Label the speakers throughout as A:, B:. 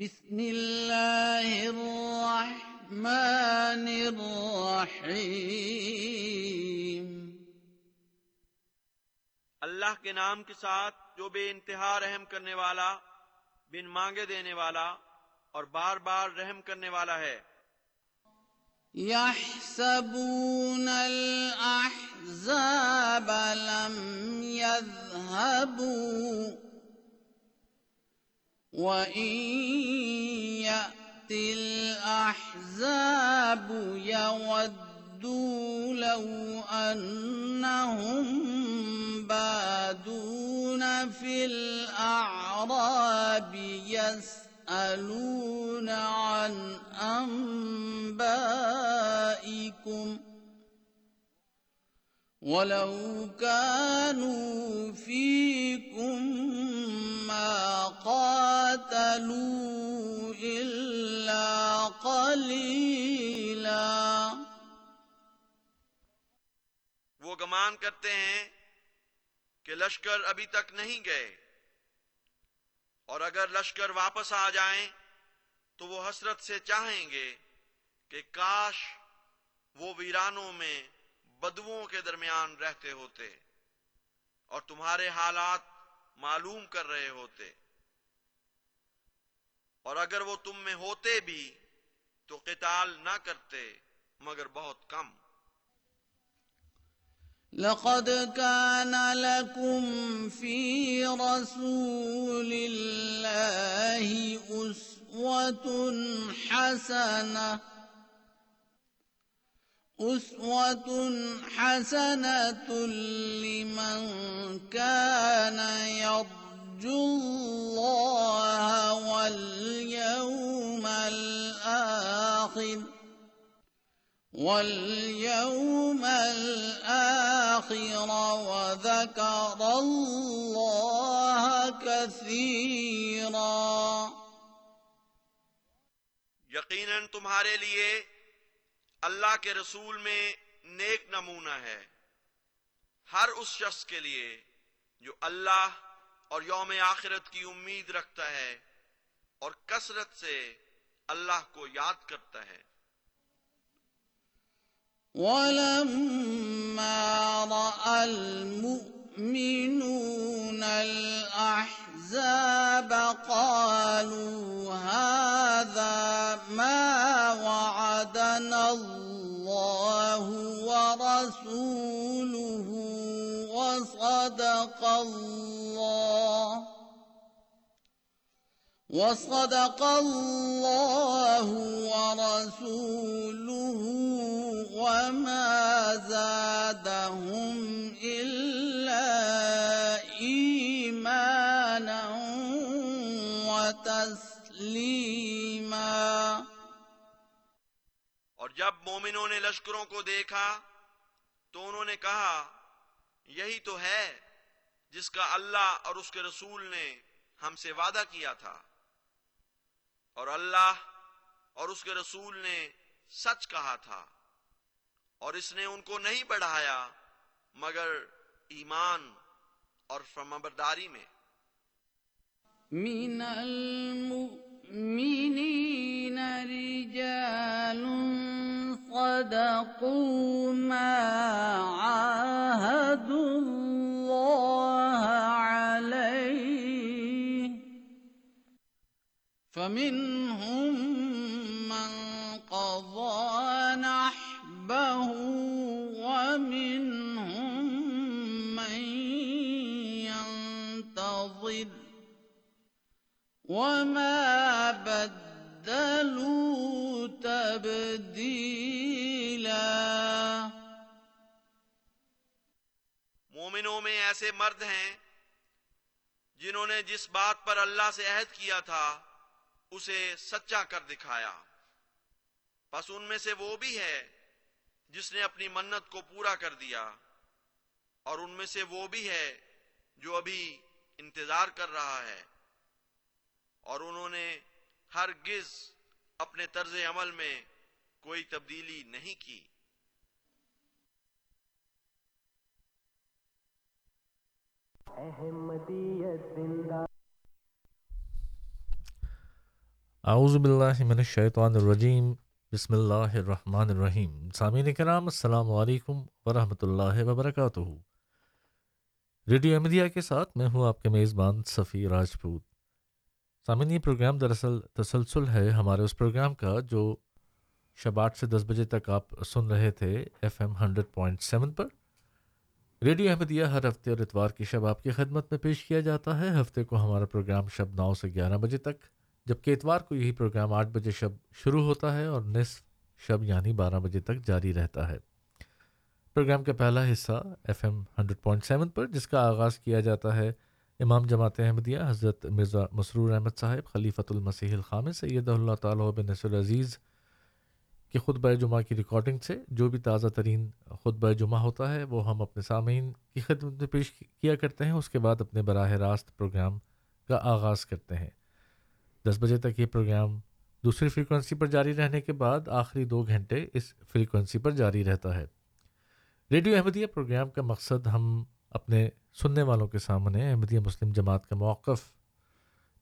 A: بسم الله الرحمن الرحيم۔
B: اللہ کے نام کے ساتھ جو بے انتہا رحم کرنے والا بن مانگے دینے والا اور بار بار رحم کرنے والا ہے۔
A: يحسبون الأحزاب لم يذهبوا وإن يأتي الأحزاب يودوا لو أنهم بادون في الأعراب يسألون عن أنبائكم ولو كانوا فيكم ما قاتلوا إلا قليلا
B: وہ گمان کرتے ہیں کہ لشکر ابھی تک نہیں گئے۔ اور اگر لشکر واپس آ جائیں تو وہ حسرت سے چاہیں گے کہ کاش وہ ویرانوں میں بدوؤں کے درمیان رہتے ہوتے اور تمہارے حالات معلوم کر رہے ہوتے۔ اور اگر وہ تم میں ہوتے بھی تو قتال نہ کرتے، مگر بہت کم۔
A: لقد كان لكم في رسول الله أسوة حسنة أسوة حسنة لمن كان يرجو الله واليوم الآخر واليوم الآخر وذكر الله كثيرا
B: یقیناً تمہارے لیے اللہ کے رسول میں نیک نمونہ ہے۔ ہر اس شخص کے لیے جو اللہ اور یوم آخرت کی امید رکھتا ہے اور کثرت سے اللہ کو یاد کرتا ہے۔
A: ولما رأى المؤمنون الأحزاب قالوا هذا ما وعدنا الله ورسوله وصدق الله وصدق الله ورسوله وما زادهم وتسليما
B: اور جب مومنوں نے لشکروں کو دیکھا تو انہوں نے کہا یہی تو ہے جس کا اللہ اور اس کے رسول نے ہم سے وعدہ کیا تھا۔ اور اللہ اور اس کے رسول نے سچ کہا تھا۔ اور اس نے ان کو نہیں بڑھایا مگر ایمان اور فرمبرداری میں۔
A: من المؤمنين رجال صدقوا ما عاهدوا الله عليه. فمنهم من قضى نحبه وما بدلوا تبديلا
B: مومنوں میں ایسے مرد ہیں جنہوں نے جس بات پر اللہ سے عہد کیا تھا، اسے سچا کر دکھایا۔ پس ان میں سے وہ بھی ہے جس نے اپنی منت کو پورا کر دیا، اور ان میں سے وہ بھی ہے جو ابھی انتظار کر رہا ہے۔ اور انہوں نے ہرگز اپنے طرز عمل میں کوئی تبدیلی نہیں کی۔
C: زندہ
D: اعوذ باللہ من الشیطان الرجیم، بسم اللہ الرحمن الرحیم۔ سامعین کرام، السلام علیکم ورحمۃ اللہ وبرکاتہ۔ ریڈیو احمدیہ کے ساتھ میں ہوں آپ کے میزبان صفی راجپوت۔ سامعین، یہ پروگرام دراصل تسلسل ہے ہمارے اس پروگرام کا جو شب آٹھ سے دس بجے تک آپ سن رہے تھے F M hundred point seven پر۔ ریڈیو احمدیہ ہر ہفتے اور اتوار کی شب آپ کی خدمت میں پیش کیا جاتا ہے۔ ہفتے کو ہمارا پروگرام شب نو سے گیارہ بجے تک، جبکہ اتوار کو یہی پروگرام آٹھ بجے شب شروع ہوتا ہے اور نصف شب یعنی بارہ بجے تک جاری رہتا ہے۔ پروگرام کا پہلا حصہ F M hundred point seven پر، جس کا آغاز کیا جاتا ہے امام جماعت احمدیہ حضرت مرزا مسرور احمد صاحب، خلیفۃ المسیح الخام سید اللہ تعالیٰ بن نصر عزیز کہ خطبہ جمعہ کی ریکارڈنگ سے جو بھی تازہ ترین خطبہ جمعہ ہوتا ہے، وہ ہم اپنے سامعین کی خدمت میں پیش کیا کرتے ہیں۔ اس کے بعد اپنے براہ راست پروگرام کا آغاز کرتے ہیں۔ دس بجے تک یہ پروگرام دوسری فریکوینسی پر جاری رہنے کے بعد آخری دو گھنٹے اس فریکوینسی پر جاری رہتا ہے۔ ریڈیو احمدیہ پروگرام کا مقصد ہم اپنے سننے والوں کے سامنے احمدیہ مسلم جماعت کا موقف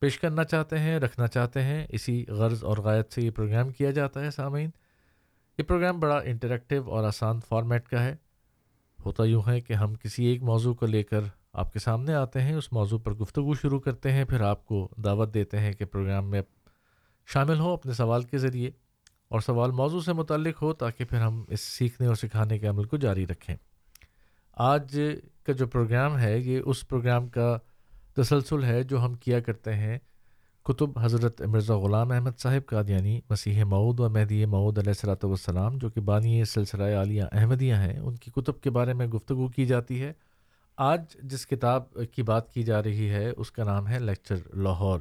D: پیش کرنا چاہتے ہیں، رکھنا چاہتے ہیں۔ اسی غرض اور غایت سے یہ پروگرام کیا جاتا ہے سامعین۔ یہ پروگرام بڑا انٹریکٹیو اور آسان فارمیٹ کا ہے۔ ہوتا یوں ہے کہ ہم کسی ایک موضوع کو لے کر آپ کے سامنے آتے ہیں، اس موضوع پر گفتگو شروع کرتے ہیں، پھر آپ کو دعوت دیتے ہیں کہ پروگرام میں شامل ہوں اپنے سوال کے ذریعے اور سوال موضوع سے متعلق ہو تاکہ پھر ہم اس سیکھنے اور سکھانے کے عمل کو جاری رکھیں۔ آج کا جو پروگرام ہے، یہ اس پروگرام کا تسلسل ہے جو ہم کیا کرتے ہیں۔ کتب حضرت مرزا غلام احمد صاحب قادیانی مسیح معود و مہدی معود علیہ السلاۃ والسلام، جو کہ بانی سلسلہ عالیہ احمدیہ ہیں، ان کی کتب کے بارے میں گفتگو کی جاتی ہے۔ آج جس کتاب کی بات کی جا رہی ہے، اس کا نام ہے لیکچر لاہور،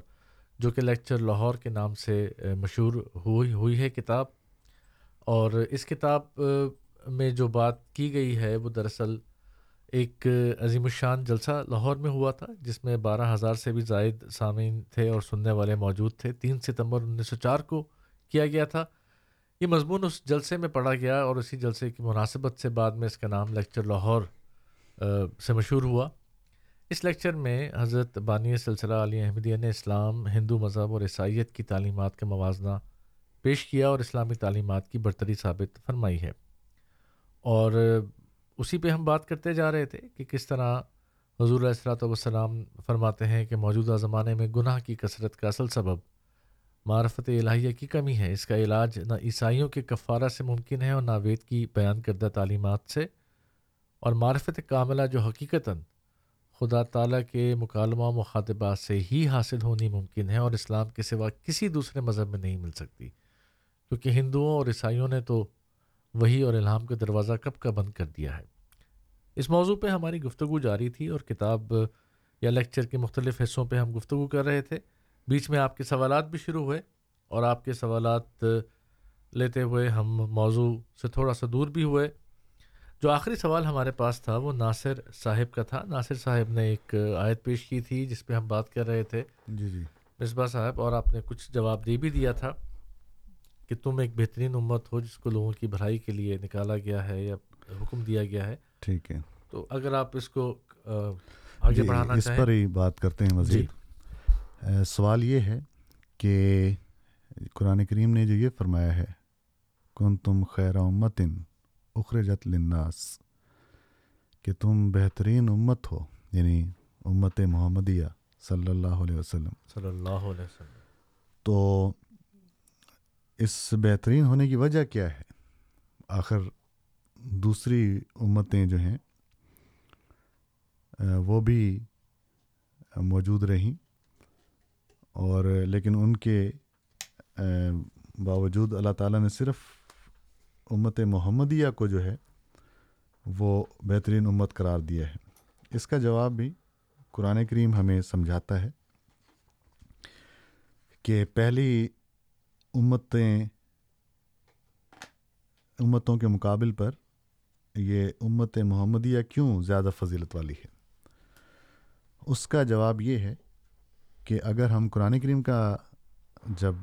D: جو کہ لیکچر لاہور کے نام سے مشہور ہوئی ہوئی ہے کتاب۔ اور اس کتاب میں جو بات کی گئی ہے، وہ دراصل ایک عظیم الشان جلسہ لاہور میں ہوا تھا، جس میں بارہ ہزار سے بھی زائد سامعین تھے اور سننے والے موجود تھے۔ تین ستمبر انیس سو چار کو کیا گیا تھا۔ یہ مضمون اس جلسے میں پڑھا گیا اور اسی جلسے کی مناسبت سے بعد میں اس کا نام لیکچر لاہور سے مشہور ہوا۔ اس لیکچر میں حضرت بانی سلسلہ علی احمدیہ نے اسلام، ہندو مذہب اور عیسائیت کی تعلیمات کا موازنہ پیش کیا اور اسلامی تعلیمات کی برتری ثابت فرمائی ہے۔ اور اسی پہ ہم بات کرتے جا رہے تھے کہ کس طرح حضور السلاۃ والسلام فرماتے ہیں کہ موجودہ زمانے میں گناہ کی کثرت کا اصل سبب معرفت الہیہ کی کمی ہے۔ اس کا علاج نہ عیسائیوں کے کفارہ سے ممکن ہے اور نہ وید کی بیان کردہ تعلیمات سے۔ اور معرفت کاملہ جو حقیقتاً خدا تعالیٰ کے مکالمہ و مخاطبات سے ہی حاصل ہونی ممکن ہے اور اسلام کے سوا کسی دوسرے مذہب میں نہیں مل سکتی۔ کیونکہ ہندوؤں اور عیسائیوں نے تو وہی اور الہام کا دروازہ کب کا بند کر دیا ہے۔ اس موضوع پہ ہماری گفتگو جاری تھی اور کتاب یا لیکچر کے مختلف حصوں پہ ہم گفتگو کر رہے تھے۔ بیچ میں آپ کے سوالات بھی شروع ہوئے اور آپ کے سوالات لیتے ہوئے ہم موضوع سے تھوڑا سا دور بھی ہوئے۔ جو آخری سوال ہمارے پاس تھا وہ ناصر صاحب کا تھا۔ ناصر صاحب نے ایک آیت پیش کی تھی جس پہ ہم بات کر رہے تھے۔
E: جی جی۔
D: مصباح صاحب اور آپ نے کچھ جواب دے بھی دیا تھا۔ کہ تم ایک بہترین امت ہو جس کو لوگوں کی بھلائی کے لیے نکالا گیا ہے یا حکم دیا گیا ہے۔
E: ٹھیک ہے۔
D: تو اگر آپ اس کو آگے
E: جی
D: بڑھانا
E: اس پر ہی بات کرتے ہیں مزید اہ، سوال یہ ہے کہ قرآن کریم نے جو یہ فرمایا ہے کن تم خیر امتن اخرجت للناس کہ تم بہترین امت ہو یعنی امت محمدیہ صلی اللہ علیہ وسلم۔
D: صلی اللہ علیہ وسلم۔
E: تو اس بہترین ہونے کی وجہ کیا ہے؟ آخر دوسری امتیں جو ہیں وہ بھی موجود رہیں اور لیکن ان کے باوجود اللہ تعالیٰ نے صرف امت محمدیہ کو جو ہے، وہ بہترین امت قرار دیا ہے۔ اس کا جواب بھی قرآن کریم ہمیں سمجھاتا ہے کہ پہلی امتیں، امتوں کے مقابل پر یہ امت محمدیہ کیوں زیادہ فضیلت والی ہے؟ اس کا جواب یہ ہے کہ اگر ہم قرآن کریم کا جب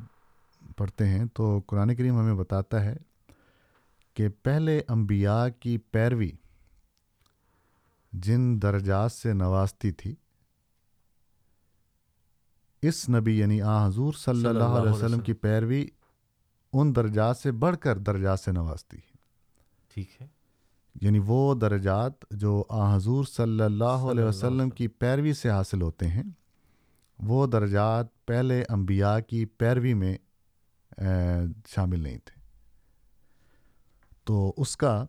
E: پڑھتے ہیں تو قرآن کریم ہمیں بتاتا ہے کہ پہلے انبیاء کی پیروی جن درجات سے نوازتی تھی اس نبی یعنی آ حضور صلی اللہ علیہ وسلم کی پیروی ان درجات سے بڑھ کر درجات سے نوازتی ہے۔
D: ٹھیک ہے۔
E: یعنی وہ درجات جو آ حضور صلی اللہ علیہ وسلم کی پیروی سے حاصل ہوتے ہیں وہ درجات پہلے انبیاء کی پیروی میں شامل نہیں تھے۔ تو اس کا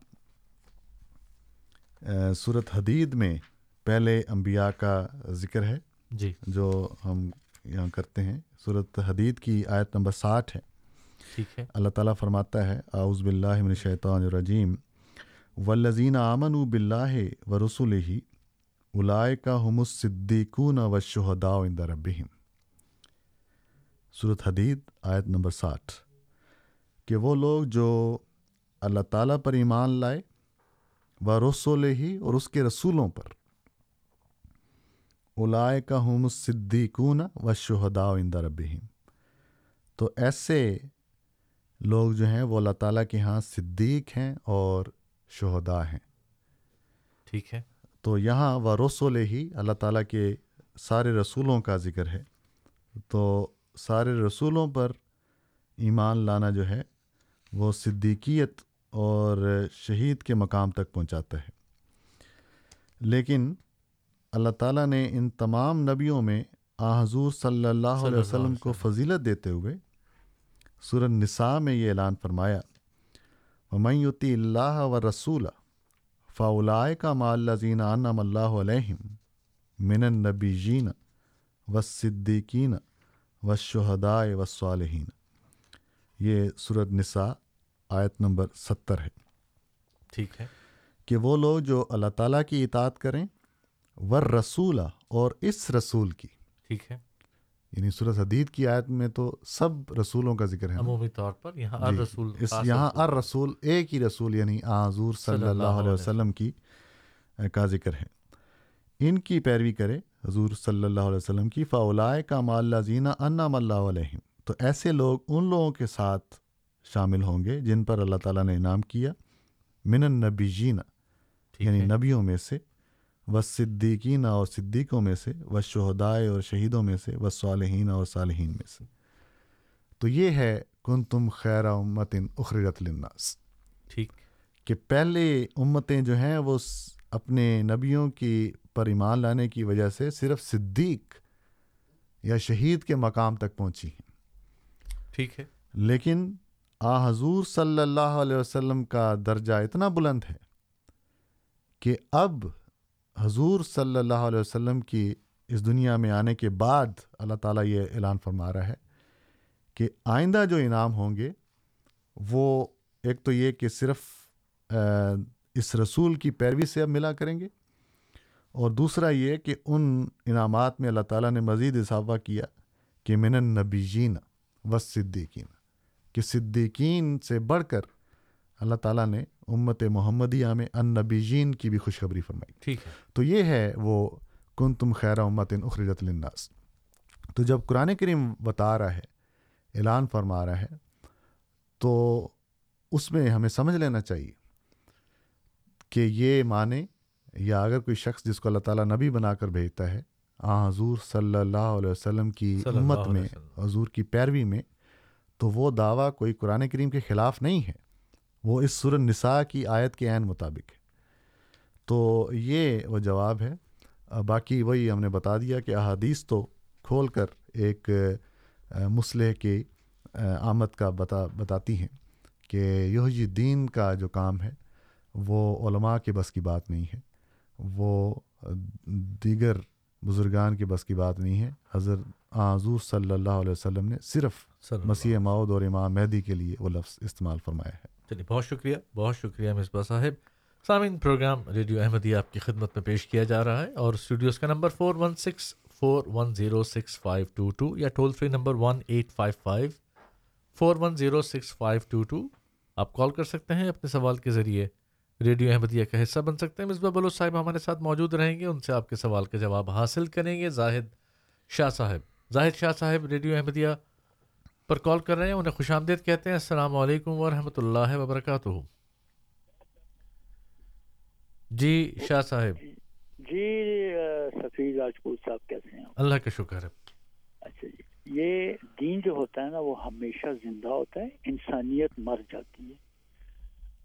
E: صورت حدید میں پہلے انبیاء کا ذکر ہے
D: جی۔
E: جو ہم یہاں کرتے ہیں۔ صورت حدید کی آیت نمبر ساٹھ ہے۔
D: ٹھیک ہے۔
E: اللہ تعالیٰ فرماتا ہے اعوذ باللہ من الشیطان الرجیم۔ والذین آمنوا باللہ و رسول ہی اولئک هم الصدیقون والشہداء عند ربہم صورت حدید آیت نمبر ساٹھ۔ کہ وہ لوگ جو اللہ تعالیٰ پر ایمان لائے و رسول ہی اور اس کے رسولوں پر۔ اولئک هم الصدیقون والشہداء عند ربہم۔ تو ایسے لوگ جو ہیں وہ اللہ تعالیٰ کے ہاں صدیق ہیں اور شہداء ہیں۔
D: ٹھیک ہے۔
E: تو یہاں و رسول ہی اللہ تعالیٰ کے سارے رسولوں کا ذکر ہے۔ تو سارے رسولوں پر ایمان لانا جو ہے وہ صدیقیت اور شہید کے مقام تک پہنچاتا ہے۔ لیکن اللہ تعالیٰ نے ان تمام نبیوں میں آ حضور صلی اللہ علیہ وسلم کو فضیلت دیتے ہوئے سورہ نساء میں یہ اعلان فرمایا ومن یتی اللہ و رسول فاولائے کا مالزین انم اللہ علیہم من النبیین و صدیقین و شہدائے و صالحین یہ صورت نساء آیت نمبر ستر ہے۔
D: ٹھیک ہے۔
E: کہ وہ لوگ جو اللہ تعالیٰ کی اطاعت کریں ور رسولہ اور اس رسول کی۔
D: ٹھیک ہے۔
E: یعنی صورت حدید کی آیت میں تو سب رسولوں کا ذکر ہے؟
D: عمومی طور پر یہاں
E: جی،
D: الرسول
E: اس
D: خاص
E: یہاں
D: رسول۔
E: الرسول ایک ہی رسول یعنی حضور صلی اللہ علیہ وسلم کی کا ذکر ہے۔ ان کی پیروی کرے حضور صلی اللہ علیہ وسلم کی فاولائے کا مال زینہ انم اللہ علیہم۔ تو ایسے لوگ ان لوگوں کے ساتھ شامل ہوں گے جن پر اللہ تعالیٰ نے انعام کیا من النبیین۔
D: ٹھیک
E: یعنی نبیوں میں سے و صدیقین اور صدیقوں میں سے و شہدائے اور شہیدوں میں سے و صالحین اور صالحین میں سے۔ تو یہ ہے کن تم خیر امتن اخرجت للناس۔
D: ٹھیک۔
E: کہ پہلے امتیں جو ہیں وہ اپنے نبیوں کی پر ایمان لانے کی وجہ سے صرف صدیق یا شہید کے مقام تک پہنچی ہیں۔
D: ٹھیک ہے۔
E: لیکن آ حضور صلی اللہ علیہ وسلم کا درجہ اتنا بلند ہے کہ اب حضور صلی اللہ علیہ وسلم کی اس دنیا میں آنے کے بعد اللہ تعالیٰ یہ اعلان فرما رہا ہے کہ آئندہ جو انعام ہوں گے، وہ ایک تو یہ کہ صرف اس رسول کی پیروی سے اب ملا کریں گے، اور دوسرا یہ کہ ان انعامات میں اللہ تعالیٰ نے مزید اضافہ کیا کہ من النبیین و صدیقین کہ صدیقین سے بڑھ کر اللہ تعالیٰ نے امت محمدیہ میں ان نبیجین کی بھی خوشخبری فرمائی۔
D: ٹھیک ہے۔
E: تو یہ ہے وہ کن تم خیر امت اخرجت للناس۔ تو جب قرآن کریم بتا رہا ہے اعلان فرما رہا ہے تو اس میں ہمیں سمجھ لینا چاہیے کہ یہ معنی یا اگر کوئی شخص جس کو اللہ تعالیٰ نبی بنا کر بھیجتا ہے آ حضور صلی اللہ علیہ وسلم کی امت میں۔ حضور کی پیروی میں تو وہ دعویٰ کوئی قرآن کریم کے خلاف نہیں ہے۔ وہ اس سور النساء کی آیت کے عین مطابق ہے۔ تو یہ وہ جواب ہے۔ باقی وہی ہم نے بتا دیا کہ احادیث تو کھول کر ایک مسلح آ، آمد کا بتا بتاتی ہیں کہ یہ دین کا جو کام ہے وہ علماء کے بس کی بات نہیں ہے۔ وہ دیگر بزرگان کے بس کی بات نہیں ہے۔ حضرت حضور صلی اللہ علیہ وسلم نے صرف مسیح معود اور امام مہدی کے لیے وہ لفظ استعمال فرمایا ہے۔
D: چلیے، بہت شکریہ بہت شکریہ مصباح صاحب۔ سامعین، پروگرام ریڈیو احمدیہ آپ کی خدمت میں پیش کیا جا رہا ہے اور اسٹوڈیوز کا number four one six four one zero six five two two یا toll free number one eight five five four one zero six five two two آپ کال کر سکتے ہیں، اپنے سوال کے ذریعے ریڈیو احمدیہ کا حصہ بن سکتے ہیں۔ مصباح بلوچ صاحب ہمارے ساتھ موجود رہیں گے، ان سے آپ کے سوال کے جواب حاصل کریں گے۔ زاہد شاہ صاحب، زاہد شاہ صاحب، ریڈیو احمدیہ پر کال کر رہے ہیں انہیں خوش آمدید کہتے ہیں السلام علیکم ورحمۃ اللہ وبرکاتہ۔ جی شاہ صاحب۔
F: جی سفیر راجپوت صاحب کیسے ہیں؟
D: اللہ کا شکر ہے۔
F: اچھا جی۔ یہ دین جو ہوتا ہے نا وہ ہمیشہ زندہ ہوتا ہے انسانیت مر جاتی ہے۔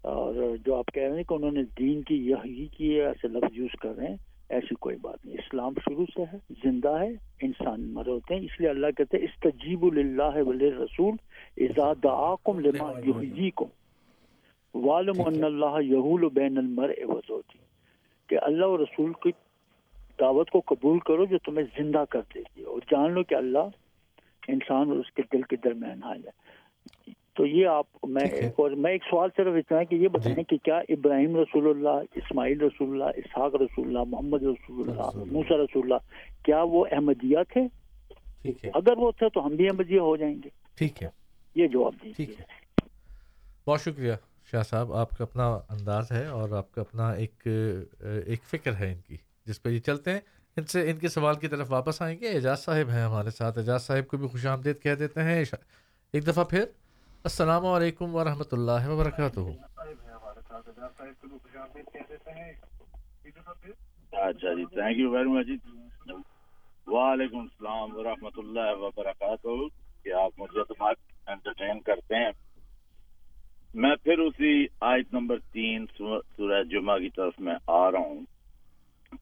F: اور جو آپ کہہ رہے ہیں کہ انہوں نے دین کی یہی کی ایسے لفظ یوز کر رہے ہیں۔ ایسی کوئی بات نہیں۔ اسلام شروع سے ہے زندہ ہے انسان مر ہوتے ہیں۔ اس لیے اللہ کہتے ہیں استجیب للہ ولی رسول اذا دعاکم لما یحییکم۔ وعلم ان اللہ یحول بین المرء وزوجی کہ اللہ اور رسول کی دعوت کو قبول کرو جو تمہیں زندہ کر دیتی ہے اور جان لو کہ اللہ انسان اور اس کے دل کے درمیان حال ہے۔ تو یہ آپ میں۔ اور میں ایک سوال صرف اتنا ہے کہ یہ بتائیں کہ کیا ابراہیم رسول اللہ اسماعیل رسول اللہ اسحاق رسول اللہ محمد رسول اللہ موسیٰ رسول اللہ کیا وہ احمدیہ تھے؟ اگر وہ تھے تو ہم بھی احمدیہ ہو جائیں گے۔
D: ٹھیک ہے۔
F: یہ جواب دیجیے۔
D: ٹھیک ہے۔ بہت شکریہ شاہ صاحب آپ کا اپنا انداز ہے اور آپ کا اپنا ایک ایک فکر ہے ان کی جس پہ یہ چلتے ہیں۔ ان سے ان کے سوال کی طرف واپس آئیں گے۔ اعجاز صاحب ہیں ہمارے ساتھ۔ اعجاز صاحب کو بھی خوش آمدید کہہ دیتے ہیں۔ ایک دفعہ پھر السلام علیکم ورحمۃ اللہ وبرکاتہ۔
G: اچھا جی تھینک یو ویری مچ وعلیکم السلام ورحمۃ اللہ وبرکاتہ۔ کہ آپ مجھے انٹرٹین کرتے ہیں۔ میں پھر اسی آیت نمبر تین سورہ جمعہ کی طرف میں آ رہا ہوں،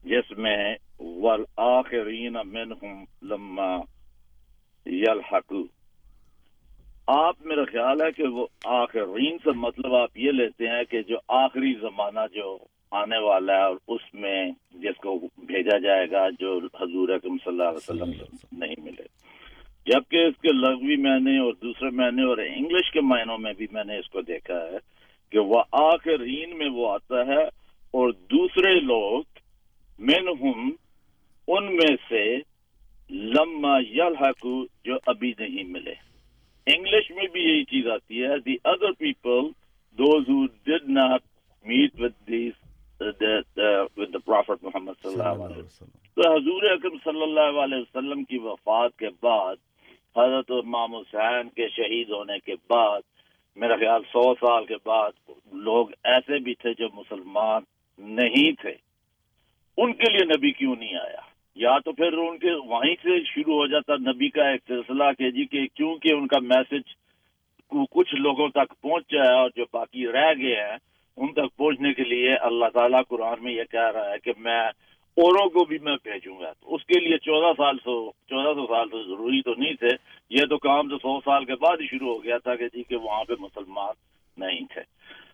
G: جس میں والآخرین منہم لما یلحقو آپ میرا خیال ہے کہ وہ آخرین سے مطلب آپ یہ لیتے ہیں کہ جو آخری زمانہ جو آنے والا ہے اور اس میں جس کو بھیجا جائے گا جو حضور اکرم صلی اللہ علیہ وسلم نہیں ملے۔ جبکہ اس کے لغوی معنی اور دوسرے معنی اور انگلش کے معنوں میں بھی میں نے اس کو دیکھا ہے کہ وہ آخرین میں وہ آتا ہے اور دوسرے لوگ منہم ان میں سے لما یلحقو جو ابھی نہیں ملے۔ انگلش میں بھی یہی چیز آتی ہے۔ The other people those who did not meet with this with the prophet Muhammad صلی اللہ علیہ وسلم. تو حضور اکرم صلی اللہ علیہ وسلم کی وفات کے بعد حضرت امام حسین کے شہید ہونے کے بعد میرا خیال سو سال کے بعد لوگ ایسے بھی تھے جو مسلمان نہیں تھے۔ ان کے لیے نبی کیوں نہیں آیا؟ یا تو پھر ان کے وہیں سے شروع ہو جاتا نبی کا ایک سلسلہ کہ جی کہ کیونکہ ان کا میسج کچھ لوگوں تک پہنچا ہے اور جو باقی رہ گئے ہیں، ان تک پہنچنے کے لیے اللہ تعالیٰ قرآن میں یہ کہہ رہا ہے کہ میں اوروں کو بھی میں بھیجوں گا۔ تو اس کے لیے چودہ سال سو چودہ سو سال تو ضروری تو نہیں تھے، یہ تو کام تو سو سال کے بعد ہی شروع ہو گیا تھا کہ جی کہ وہاں پہ مسلمان نہیں تھے۔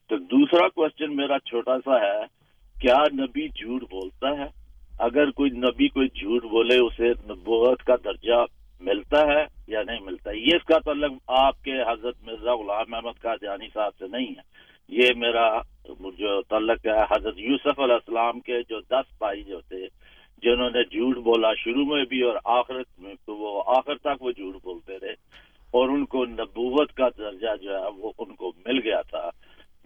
G: تو دوسرا کوشچن میرا چھوٹا سا ہے، کیا نبی جھوٹ بولتا ہے؟ اگر کوئی نبی کوئی جھوٹ بولے اسے نبوت کا درجہ ملتا ہے یا نہیں ملتا؟ یہ اس کا تعلق آپ کے حضرت مرزا غلام احمد قادیانی صاحب سے نہیں ہے۔ یہ میرا جو تعلق ہے حضرت یوسف علیہ السلام کے جو دس بھائی جو تھے جنہوں نے جھوٹ بولا شروع میں بھی اور آخرت میں تو وہ آخر تک وہ جھوٹ بولتے رہے۔ اور ان کو نبوت کا درجہ جو ہے وہ ان کو مل گیا تھا۔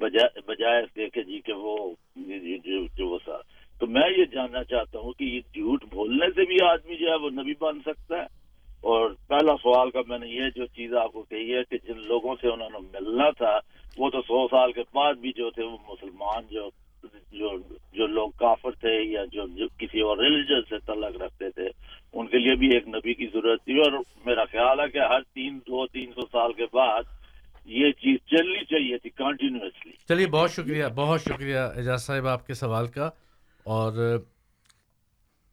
G: بجائے بجائے اس کے کہ جی کہ وہ جو, جو وہ سا تو میں یہ جاننا چاہتا ہوں کہ یہ جھوٹ بولنے سے بھی آدمی جو ہے وہ نبی بن سکتا ہے۔ اور پہلا سوال کا میں نے یہ جو چیز آپ کو کہی ہے کہ جن لوگوں سے انہوں نے ملنا تھا وہ تو سو سال کے بعد بھی جو تھے وہ مسلمان جو جو جو لوگ کافر تھے یا جو, جو کسی اور ریلیجن سے تعلق رکھتے تھے ان کے لیے بھی ایک نبی کی ضرورت تھی۔ اور میرا خیال ہے کہ ہر تین دو تین سو سال کے بعد یہ چیز چلنی چاہیے تھی کنٹینیوسلی
D: چلیے بہت شکریہ بہت شکریہ اعجاز صاحب آپ کے سوال کا۔ اور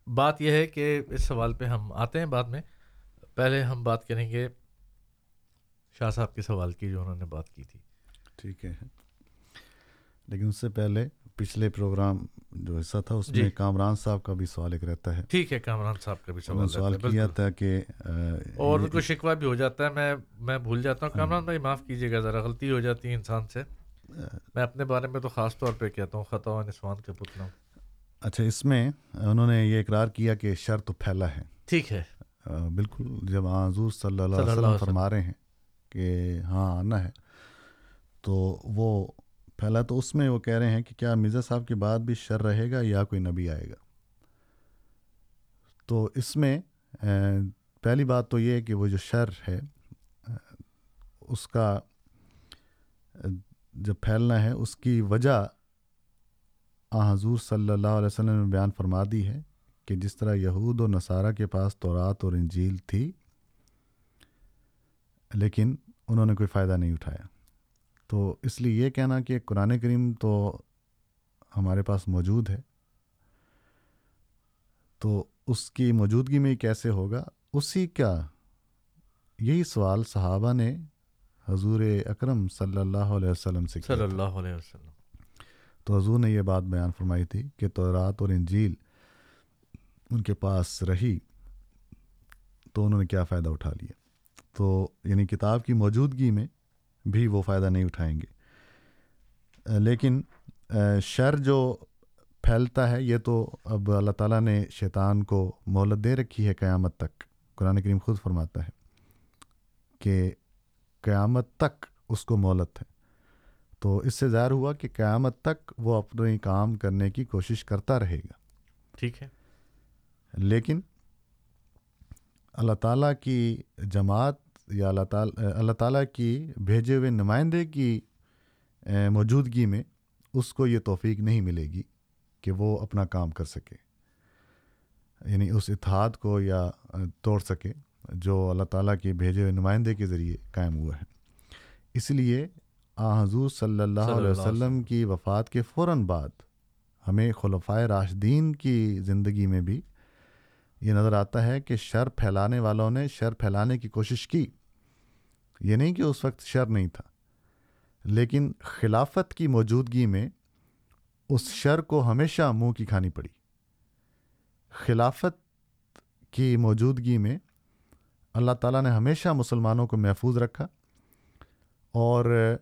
D: بات یہ ہے کہ اس سوال پہ ہم آتے ہیں بعد میں۔ پہلے ہم بات کریں گے شاہ صاحب کے سوال کی جو انہوں نے بات کی تھی۔
E: ٹھیک ہے۔ لیکن اس سے پہلے پچھلے پروگرام جو حصہ تھا اس میں کامران صاحب کا بھی سوال ایک رہتا ہے۔
D: ٹھیک ہے کامران صاحب کا بھی سوال
E: سوال کیا تھا کہ
D: اور ان کو شکوہ بھی ہو جاتا ہے میں میں بھول جاتا ہوں۔ کامران بھائی معاف کیجیے گا ذرا غلطی ہو جاتی ہے انسان سے۔ میں اپنے بارے میں تو خاص طور پہ کہتا ہوں خطا نسوان کے پتلا ہوں
E: اچھا اس میں انہوں نے یہ اقرار کیا کہ شر تو پھیلا ہے۔
D: ٹھیک ہے۔
E: بالکل جب حضور صلی اللہ علیہ وسلم فرما رہے ہیں کہ ہاں آنا ہے تو وہ پھیلا۔ تو اس میں وہ کہہ رہے ہیں کہ کیا مرزا صاحب کے بعد بھی شر رہے گا یا کوئی نبی آئے گا؟ تو اس میں پہلی بات تو یہ ہے کہ وہ جو شر ہے اس کا جب پھیلنا ہے اس کی وجہ آ حضور صلی اللہ علیہ وسلم نے بیان فرما دی ہے کہ جس طرح یہود و نصارہ کے پاس تورات اور انجیل تھی، لیکن انہوں نے کوئی فائدہ نہیں اٹھایا۔ تو اس لیے یہ کہنا کہ قرآن کریم تو ہمارے پاس موجود ہے۔ تو اس کی موجودگی میں کیسے ہوگا؟ اسی کا یہی سوال صحابہ نے حضور اکرم صلی اللہ علیہ وسلم سے
D: صلی اللہ علیہ وسلم۔
E: تو حضور نے یہ بات بیان فرمائی تھی کہ تو رات اور انجیل ان کے پاس رہی تو انہوں نے کیا فائدہ اٹھا لیا؟ تو یعنی کتاب کی موجودگی میں بھی وہ فائدہ نہیں اٹھائیں گے۔ لیکن شر جو پھیلتا ہے، یہ تو اب اللہ تعالیٰ نے شیطان کو مہلت دے رکھی ہے قیامت تک۔ قرآن کریم خود فرماتا ہے کہ قیامت تک اس کو مہلت ہے۔ تو اس سے ظاہر ہوا کہ قیامت تک وہ اپنے کام کرنے کی کوشش کرتا رہے گا۔
D: ٹھیک ہے۔
E: لیکن اللہ تعالیٰ کی جماعت یا اللہ تعالیٰ اللہ تعالیٰ کی بھیجے ہوئے نمائندے کی موجودگی میں اس کو یہ توفیق نہیں ملے گی کہ وہ اپنا کام کر سکے۔ یعنی اس اتحاد کو یا توڑ سکے جو اللہ تعالیٰ کے بھیجے ہوئے نمائندے کے ذریعے قائم ہوا ہے۔ اس لیے آ حضور صلی اللہ علیہ وسلم کی وفات کے فوراً بعد ہمیں خلفۂ راشدین کی زندگی میں بھی یہ نظر آتا ہے کہ شر پھیلانے والوں نے شر پھیلانے کی کوشش کی۔ یہ نہیں کہ اس وقت شر نہیں تھا لیکن خلافت کی موجودگی میں اس شر کو ہمیشہ منہ کی کھانی پڑی۔ خلافت کی موجودگی میں اللہ تعالیٰ نے ہمیشہ مسلمانوں کو محفوظ رکھا اور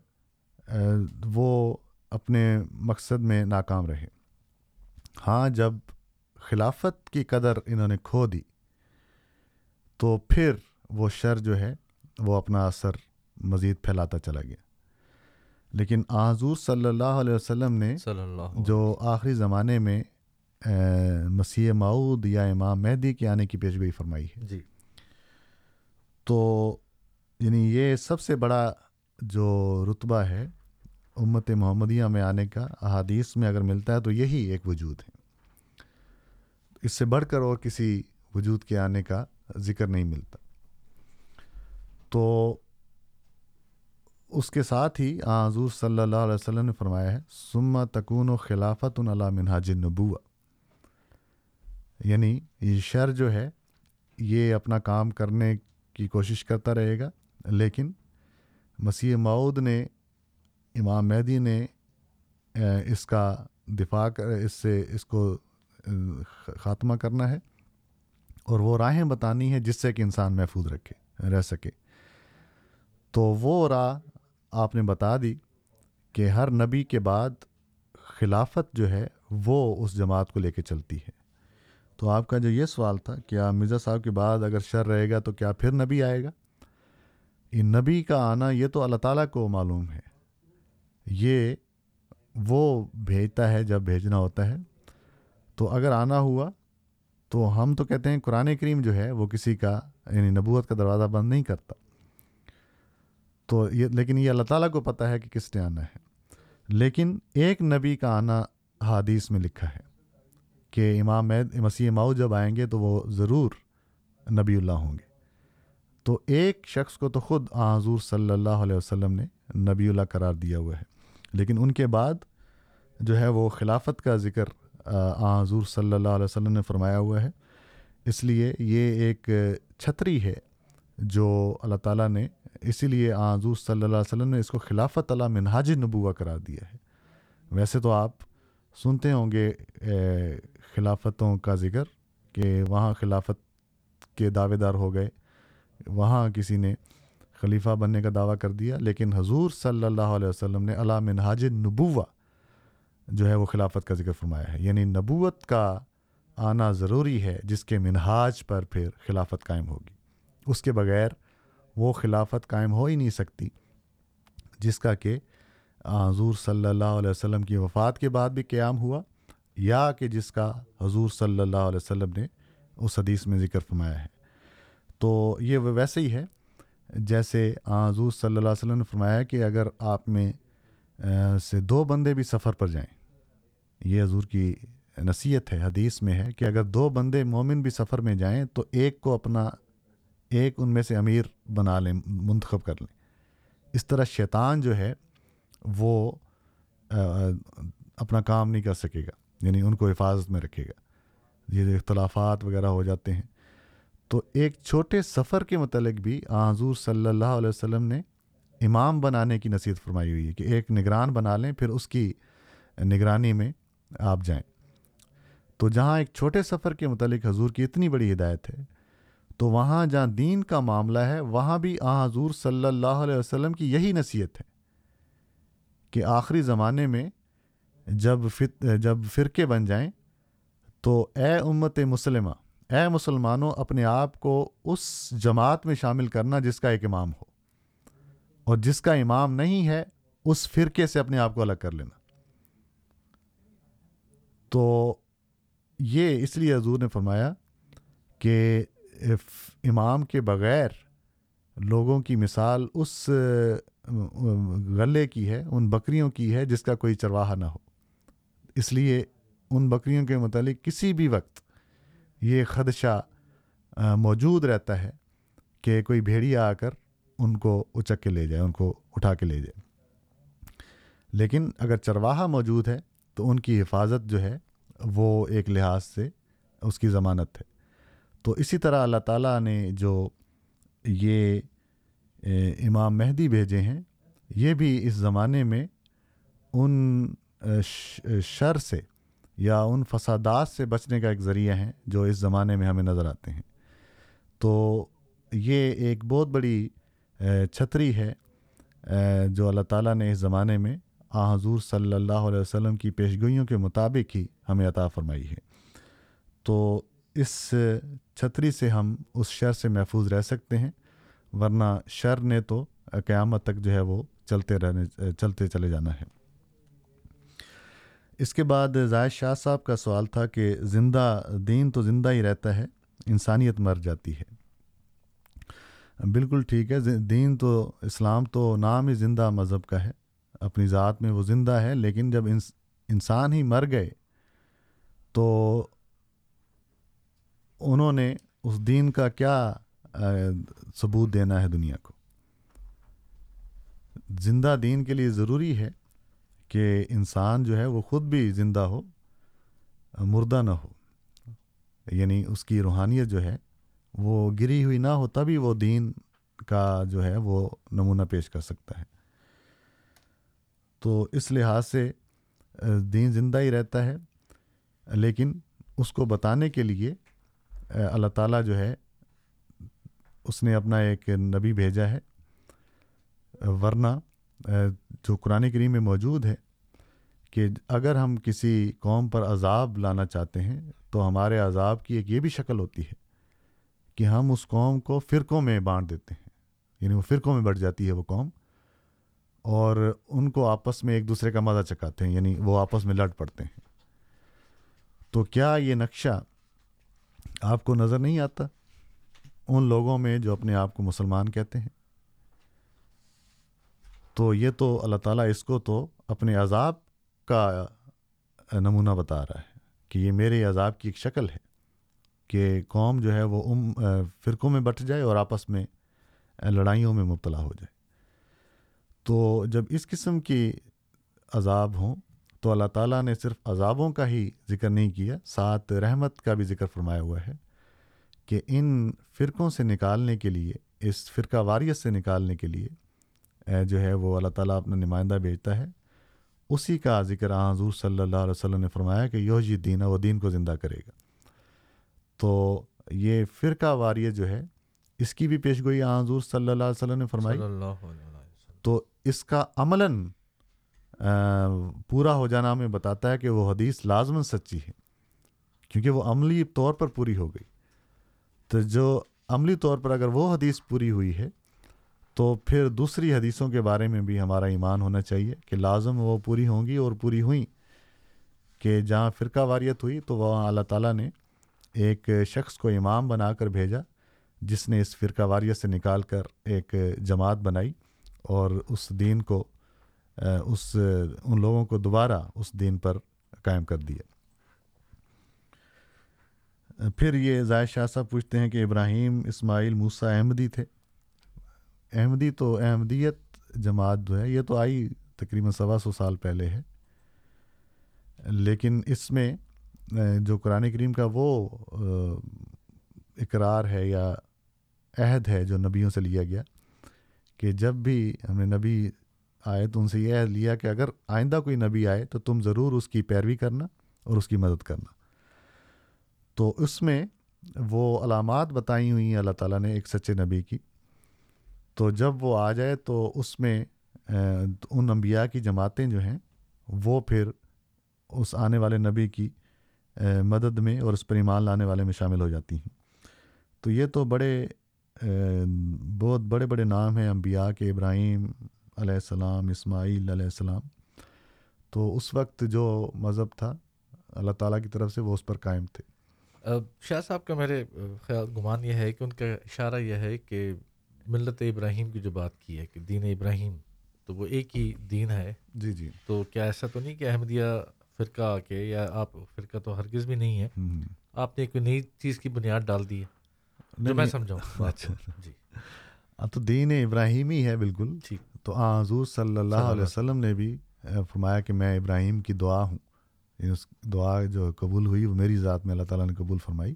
E: وہ اپنے مقصد میں ناکام رہے۔ ہاں جب خلافت کی قدر انہوں نے کھو دی تو پھر وہ شر جو ہے وہ اپنا اثر مزید پھیلاتا چلا گیا۔ لیکن حضور صلی اللہ علیہ وسلم نے جو آخری زمانے میں مسیح معود یا امام مہدی کے آنے کی پیشگوئی فرمائی ہے۔
D: جی۔
E: تو یعنی یہ سب سے بڑا جو رتبہ ہے امت محمدیہ میں آنے کا احادیث میں اگر ملتا ہے تو یہی ایک وجود ہے۔ اس سے بڑھ کر اور کسی وجود کے آنے کا ذکر نہیں ملتا۔ تو اس کے ساتھ ہی حضور صلی اللہ علیہ وسلم نے فرمایا ہے سما تکون و خلافت اللہ منہاج نبوا یعنی یہ شر جو ہے، یہ اپنا کام کرنے کی کوشش کرتا رہے گا، لیکن مسیح معود نے، امام مہدی نے اس کا دفاع اس سے، اس کو خاتمہ کرنا ہے اور وہ راہیں بتانی ہے جس سے کہ انسان محفوظ رکھے، رہ سکے۔ تو وہ راہ آپ نے بتا دی کہ ہر نبی کے بعد خلافت جو ہے وہ اس جماعت کو لے کے چلتی ہے۔ تو آپ کا جو یہ سوال تھا، کیا مرزا صاحب کے بعد اگر شر رہے گا تو کیا پھر نبی آئے گا؟ نبی کا آنا یہ تو اللہ تعالیٰ کو معلوم ہے۔ یہ وہ بھیجتا ہے جب بھیجنا ہوتا ہے۔ تو اگر آنا ہوا تو ہم تو کہتے ہیں قرآن کریم جو ہے وہ کسی کا یعنی نبوت کا دروازہ بند نہیں کرتا۔ تو یہ لیکن یہ اللہ تعالیٰ کو پتہ ہے کہ کس نے آنا ہے۔ لیکن ایک نبی کا آنا حادیث میں لکھا ہے کہ امام مسیح ماؤ جب آئیں گے تو وہ ضرور نبی اللہ ہوں گے۔ تو ایک شخص کو تو خود حضور صلی اللہ علیہ وسلم نے نبی اللہ قرار دیا ہوا ہے۔ لیکن ان کے بعد جو ہے وہ خلافت کا ذکر حضور صلی اللہ علیہ وسلم نے فرمایا ہوا ہے۔ اس لیے یہ ایک چھتری ہے جو اللہ تعالیٰ نے اسی لیے حضور صلی اللہ علیہ وسلم نے اس کو خلافت اللہ منہاج نبوہ قرار دیا ہے۔ ویسے تو آپ سنتے ہوں گے خلافتوں کا ذکر کہ وہاں خلافت کے دعوے دار ہو گئے۔ وہاں کسی نے خلیفہ بننے کا دعویٰ کر دیا، لیکن حضور صلی اللہ علیہ وسلم نے علا منہاج نبوہ جو ہے وہ خلافت کا ذکر فرمایا ہے۔ یعنی نبوت کا آنا ضروری ہے جس کے منہاج پر پھر خلافت قائم ہوگی۔ اس کے بغیر وہ خلافت قائم ہو ہی نہیں سکتی، جس کا کہ حضور صلی اللہ علیہ وسلم کی وفات کے بعد بھی قیام ہوا، یا کہ جس کا حضور صلی اللہ علیہ وسلم نے اس حدیث میں ذکر فرمایا ہے۔ تو یہ ویسے ہی ہے۔ جیسے حضور صلی اللہ علیہ وسلم نے فرمایا کہ اگر آپ میں سے دو بندے بھی سفر پر جائیں، یہ حضور کی نصیحت ہے، حدیث میں ہے کہ اگر دو بندے مومن بھی سفر میں جائیں تو ایک کو اپنا، ایک ان میں سے امیر بنا لیں، منتخب کر لیں۔ اس طرح شیطان جو ہے، وہ اپنا کام نہیں کر سکے گا یعنی ان کو حفاظت میں رکھے گا۔ یہ اختلافات وغیرہ ہو جاتے ہیں۔ تو ایک چھوٹے سفر کے متعلق بھی حضور صلی اللہ علیہ وسلم نے امام بنانے کی نصیحت فرمائی ہوئی ہے کہ ایک نگران بنا لیں، پھر اس کی نگرانی میں آپ جائیں۔ تو جہاں ایک چھوٹے سفر کے متعلق حضور کی اتنی بڑی ہدایت ہے، تو وہاں جہاں دین کا معاملہ ہے، وہاں بھی آ حضور صلی اللہ علیہ وسلم کی یہی نصیحت ہے کہ آخری زمانے میں جب فت، جب فرقے بن جائیں، تو اے امت مسلمہ اے مسلمانوں، اپنے آپ کو اس جماعت میں شامل کرنا جس کا ایک امام ہو۔ اور جس کا امام نہیں ہے، اس فرقے سے اپنے آپ کو الگ کر لینا۔ تو یہ اس لیے حضور نے فرمایا کہ امام کے بغیر لوگوں کی مثال اس غلے کی ہے، ان بکریوں کی ہے جس کا کوئی چرواہا نہ ہو۔ اس لیے ان بکریوں کے متعلق کسی بھی وقت یہ خدشہ موجود رہتا ہے کہ کوئی بھیڑیا آ کر ان کو اچک کے لے جائے، ان کو اٹھا کے لے جائے۔ لیکن اگر چرواہا موجود ہے تو ان کی حفاظت جو ہے وہ ایک لحاظ سے اس کی ضمانت ہے۔ تو اسی طرح اللہ تعالیٰ نے جو یہ امام مہدی بھیجے ہیں، یہ بھی اس زمانے میں ان شر سے یا ان فسادات سے بچنے کا ایک ذریعہ ہیں جو اس زمانے میں ہمیں نظر آتے ہیں۔ تو یہ ایک بہت بڑی چھتری ہے جو اللہ تعالیٰ نے اس زمانے میں آ حضور صلی اللہ علیہ وسلم کی پیشگوئیوں کے مطابق ہی ہمیں عطا فرمائی ہے۔ تو اس چھتری سے ہم اس شر سے محفوظ رہ سکتے ہیں، ورنہ شر نے تو قیامت تک جو ہے وہ چلتے رہنے، چلتے چلے جانا ہے۔ اس کے بعد زائد شاہ صاحب کا سوال تھا کہ زندہ دین تو زندہ ہی رہتا ہے، انسانیت مر جاتی ہے۔ بالکل ٹھیک ہے دین تو، اسلام تو نام ہی زندہ مذہب کا ہے۔ اپنی ذات میں وہ زندہ ہے، لیکن جب انسان ہی مر گئے تو انہوں نے اس دین کا کیا ثبوت دینا ہے دنیا کو۔ زندہ دین کے لیے ضروری ہے کہ انسان جو ہے وہ خود بھی زندہ ہو، مردہ نہ ہو۔ یعنی اس کی روحانیت جو ہے وہ گری ہوئی نہ ہو، تبھی وہ دین کا جو ہے وہ نمونہ پیش کر سکتا ہے۔ تو اس لحاظ سے، دین زندہ ہی رہتا ہے، لیکن اس کو بتانے کے لیے، اللہ تعالیٰ جو ہے، اس نے اپنا ایک نبی بھیجا ہے۔ ورنہ جو قرآن کریم میں موجود ہے کہ اگر ہم کسی قوم پر عذاب لانا چاہتے ہیں تو ہمارے عذاب کی ایک یہ بھی شکل ہوتی ہے کہ ہم اس قوم کو فرقوں میں بانٹ دیتے ہیں یعنی وہ فرقوں میں بٹ جاتی ہے وہ قوم، اور ان کو آپس میں ایک دوسرے کا مزہ چکاتے ہیں یعنی وہ آپس میں لڑ پڑتے ہیں۔ تو کیا یہ نقشہ آپ کو نظر نہیں آتا؟ ان لوگوں میں جو اپنے آپ کو مسلمان کہتے ہیں۔ تو یہ تو اللہ تعالیٰ اس کو تو اپنے عذاب کا نمونہ بتا رہا ہے کہ یہ میرے عذاب کی ایک شکل ہے کہ قوم جو ہے وہ ام فرقوں میں بٹ جائے اور آپس میں لڑائیوں میں مبتلا ہو جائے۔ تو جب اس قسم کی عذاب ہوں تو اللہ تعالیٰ نے صرف عذابوں کا ہی ذکر نہیں کیا ساتھ رحمت کا بھی ذکر فرمایا ہوا ہے کہ ان فرقوں سے نکالنے کے لیے، اس فرقہ واریت سے نکالنے کے لیے جو ہے وہ اللہ تعالیٰ اپنا نمائندہ بھیجتا ہے۔ اسی کا ذکر حضور صلی اللہ علیہ وسلم نے فرمایا کہ یو جی دین وہ دین کو زندہ کرے گا۔ تو یہ فرقہ واریت جو ہے اس کی بھی پیش گوئی حضور صلی اللہ علیہ وسلم نے فرمائی۔
D: صلی اللہ علیہ وسلم۔
E: تو اس کا عملاً پورا ہو جانا ہمیں بتاتا ہے کہ وہ حدیث لازماً سچی ہے کیونکہ وہ عملی طور پر پوری ہو گئی۔ تو جو عملی طور پر اگر وہ حدیث پوری ہوئی ہے تو پھر دوسری حدیثوں کے بارے میں بھی ہمارا ایمان ہونا چاہیے کہ لازم وہ پوری ہوں گی اور پوری ہوئیں کہ جہاں فرقہ واریت ہوئی تو وہاں اللہ تعالیٰ نے ایک شخص کو امام بنا کر بھیجا، جس نے اس فرقہ واریت سے نکال کر ایک جماعت بنائی اور اس دین کو، اس، ان لوگوں کو دوبارہ اس دین پر قائم کر دیا۔ پھر یہ زائد شاہ صاحب پوچھتے ہیں کہ ابراہیم، اسماعیل، موسیٰ، احمدی تھے۔ احمدی تو احمدیت جماعت جو ہے، یہ تو آئی تقریباً سوا سو سال پہلے ہے۔ لیکن اس میں جو قرآن کریم کا وہ اقرار ہے یا عہد ہے جو نبیوں سے لیا گیا کہ جب بھی ہم نے نبی آئے تو ان سے یہ عہد لیا کہ اگر آئندہ کوئی نبی آئے تو تم ضرور اس کی پیروی کرنا اور اس کی مدد کرنا۔ تو اس میں وہ علامات بتائی ہوئی ہیں، اللہ تعالیٰ نے ایک سچے نبی کی۔ تو جب وہ آ جائے تو اس میں ان انبیاء کی جماعتیں جو ہیں، وہ پھر اس آنے والے نبی کی مدد میں اور اس پر ایمان لانے والے میں شامل ہو جاتی ہیں۔ تو یہ تو بڑے بہت بڑے بڑے نام ہیں انبیاء کے، ابراہیم علیہ السلام، اسماعیل علیہ السلام۔ تو اس وقت جو مذہب تھا، اللہ تعالیٰ کی طرف سے وہ اس پر قائم تھے۔
D: شاہ صاحب کا میرے خیال، گمان یہ ہے کہ ان کا اشارہ یہ ہے کہ ملت ابراہیم کی جو بات کی ہے کہ دین ابراہیم تو وہ ایک ہی دین ہے۔
E: جی جی۔
D: تو کیا ایسا تو نہیں کہ احمدیہ فرقہ آ کے یا آپ فرقہ تو ہرگز بھی نہیں ہے۔ آپ نے کوئی نئی چیز کی بنیاد ڈال دی ہے۔ جو میں سمجھاؤں۔
E: اچھا۔
D: جی۔
E: اب تو دین ابراہیمی ہے بالکل۔
D: ٹھیک
E: تو آ حضور صلی اللہ علیہ وسلم نے بھی فرمایا کہ میں ابراہیم کی دعا ہوں۔ یعنی اس دعا جو قبول ہوئی وہ میری ذات میں اللہ تعالیٰ نے قبول فرمائی۔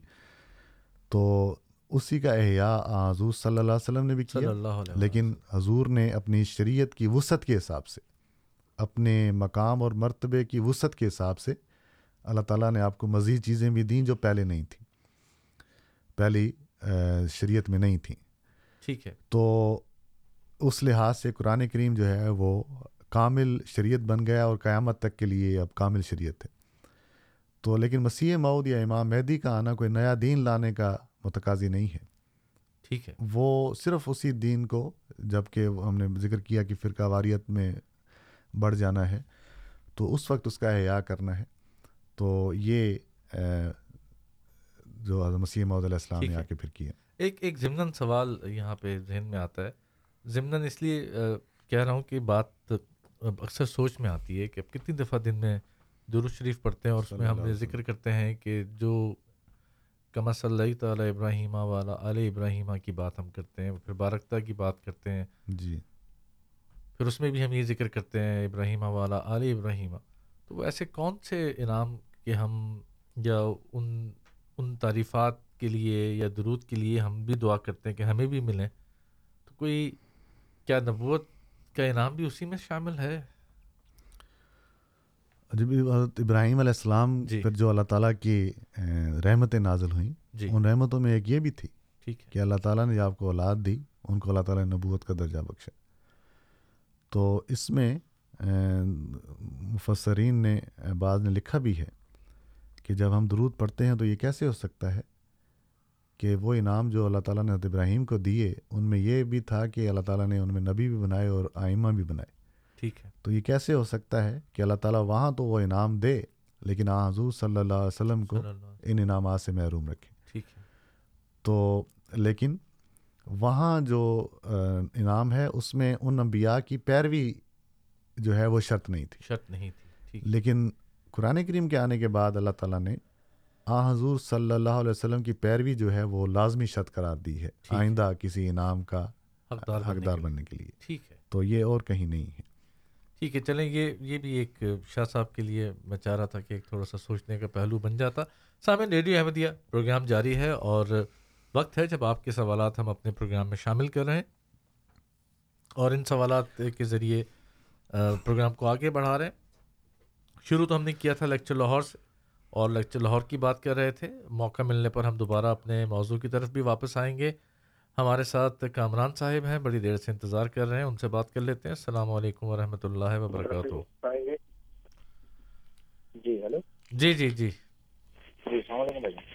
E: تو اسی کا احیاء حضور صلی اللہ علیہ وسلم نے بھی کیا لیکن حضور نے اپنی شریعت کی وسعت کے حساب سے اپنے مقام اور مرتبے کی وسعت کے حساب سے اللہ تعالیٰ نے آپ کو مزید چیزیں بھی دیں جو پہلے نہیں تھیں۔ پہلی شریعت میں نہیں تھیں۔
D: ٹھیک ہے۔
E: تو اس لحاظ سے قرآن کریم جو ہے وہ کامل شریعت بن گیا اور قیامت تک کے لیے اب کامل شریعت ہے۔ تو لیکن مسیح معود یا امام مہدی کا آنا کوئی نیا دین لانے کا متقاضی نہیں ہے۔
D: ٹھیک ہے۔
E: وہ صرف اسی دین کو جبکہ ہم نے ذکر کیا کہ فرقہ واریت میں بڑھ جانا ہے تو اس وقت اس کا احیاء کرنا ہے۔ تو یہ جو مسیح محدود علیہ السلام نے آ کے پھر کیا۔
D: ایک ایک ضمن سوال یہاں پہ ذہن میں آتا ہے۔ ضمن اس لیے کہہ رہا ہوں کہ بات اکثر سوچ میں آتی ہے کہ اب کتنی دفعہ دن میں درود شریف پڑھتے ہیں اور اس میں ہم ذکر کرتے ہیں کہ جو کما صلی اللہ تعالیٰ ابراہیمہ والا علیہ ابراہیمہ کی بات ہم کرتے ہیں پھر بارکتا کی بات کرتے ہیں۔
E: جی۔
D: پھر اس میں بھی ہم یہ ذکر کرتے ہیں ابراہیمہ والا علیہ ابراہیمہ تو وہ ایسے کون سے انعام کہ ہم یا ان ان تعریفات کے لیے یا درود کے لیے ہم بھی دعا کرتے ہیں کہ ہمیں بھی ملیں۔ تو کوئی کیا نبوت کا انعام بھی اسی میں شامل ہے؟
E: جب حضرت ابراہیم علیہ السلام
D: جی۔
E: پر جو اللہ تعالیٰ کی رحمتیں نازل ہوئیں
D: جی۔
E: ان رحمتوں میں ایک یہ بھی تھی
D: ٹھیک
E: کہ اللہ تعالیٰ نے آپ کو اولاد دی ان کو اللہ تعالیٰ نے نبوت کا درجہ بخشا۔ تو اس میں مفسرین نے بعض نے لکھا بھی ہے کہ جب ہم درود پڑھتے ہیں تو یہ کیسے ہو سکتا ہے کہ وہ انعام جو اللہ تعالیٰ نے حضرت ابراہیم کو دیے ان میں یہ بھی تھا کہ اللہ تعالیٰ نے ان میں نبی بھی بنائے اور آئمہ بھی بنائے۔
D: ٹھیک ہے۔
E: تو یہ کیسے ہو سکتا ہے کہ اللہ تعالیٰ وہاں تو وہ انعام دے لیکن آ حضور صلی اللہ علیہ وسلم کو ان انعامات سے محروم رکھے۔
D: ٹھیک ہے۔
E: تو لیکن وہاں جو انعام ہے اس میں ان انبیاء کی پیروی جو ہے وہ شرط نہیں تھی۔
D: شرط نہیں تھی۔
E: لیکن قرآن کریم کے آنے کے بعد اللہ تعالیٰ نے آ حضور صلی اللہ علیہ وسلم کی پیروی جو ہے وہ لازمی شرط قرار دی ہے۔ آئندہ کسی انعام کا
D: حقدار بننے کے
E: لیے۔
D: ٹھیک ہے۔
E: تو یہ اور کہیں نہیں ہے۔
D: ٹھیک ہے، چلیں، یہ یہ بھی ایک شاہ صاحب کے لیے میں چاہ رہا تھا کہ ایک تھوڑا سا سوچنے کا پہلو بن جاتا۔ سامعین، ریڈیو احمدیہ پروگرام جاری ہے اور وقت ہے جب آپ کے سوالات ہم اپنے پروگرام میں شامل کر رہے ہیں اور ان سوالات کے ذریعے پروگرام کو آگے بڑھا رہے ہیں۔ شروع تو ہم نے کیا تھا لیکچر لاہور سے اور لیکچر لاہور کی بات کر رہے تھے۔ موقع ملنے پر ہم دوبارہ اپنے موضوع کی طرف بھی واپس آئیں گے۔ ہمارے ساتھ کامران صاحب ہیں بڑی دیر سے انتظار کر رہے ہیں ان سے بات کر لیتے ہیں۔ السلام علیکم ورحمۃ اللہ وبرکاتہ۔
H: جی ہیلو
D: جی جی جی۔
H: جی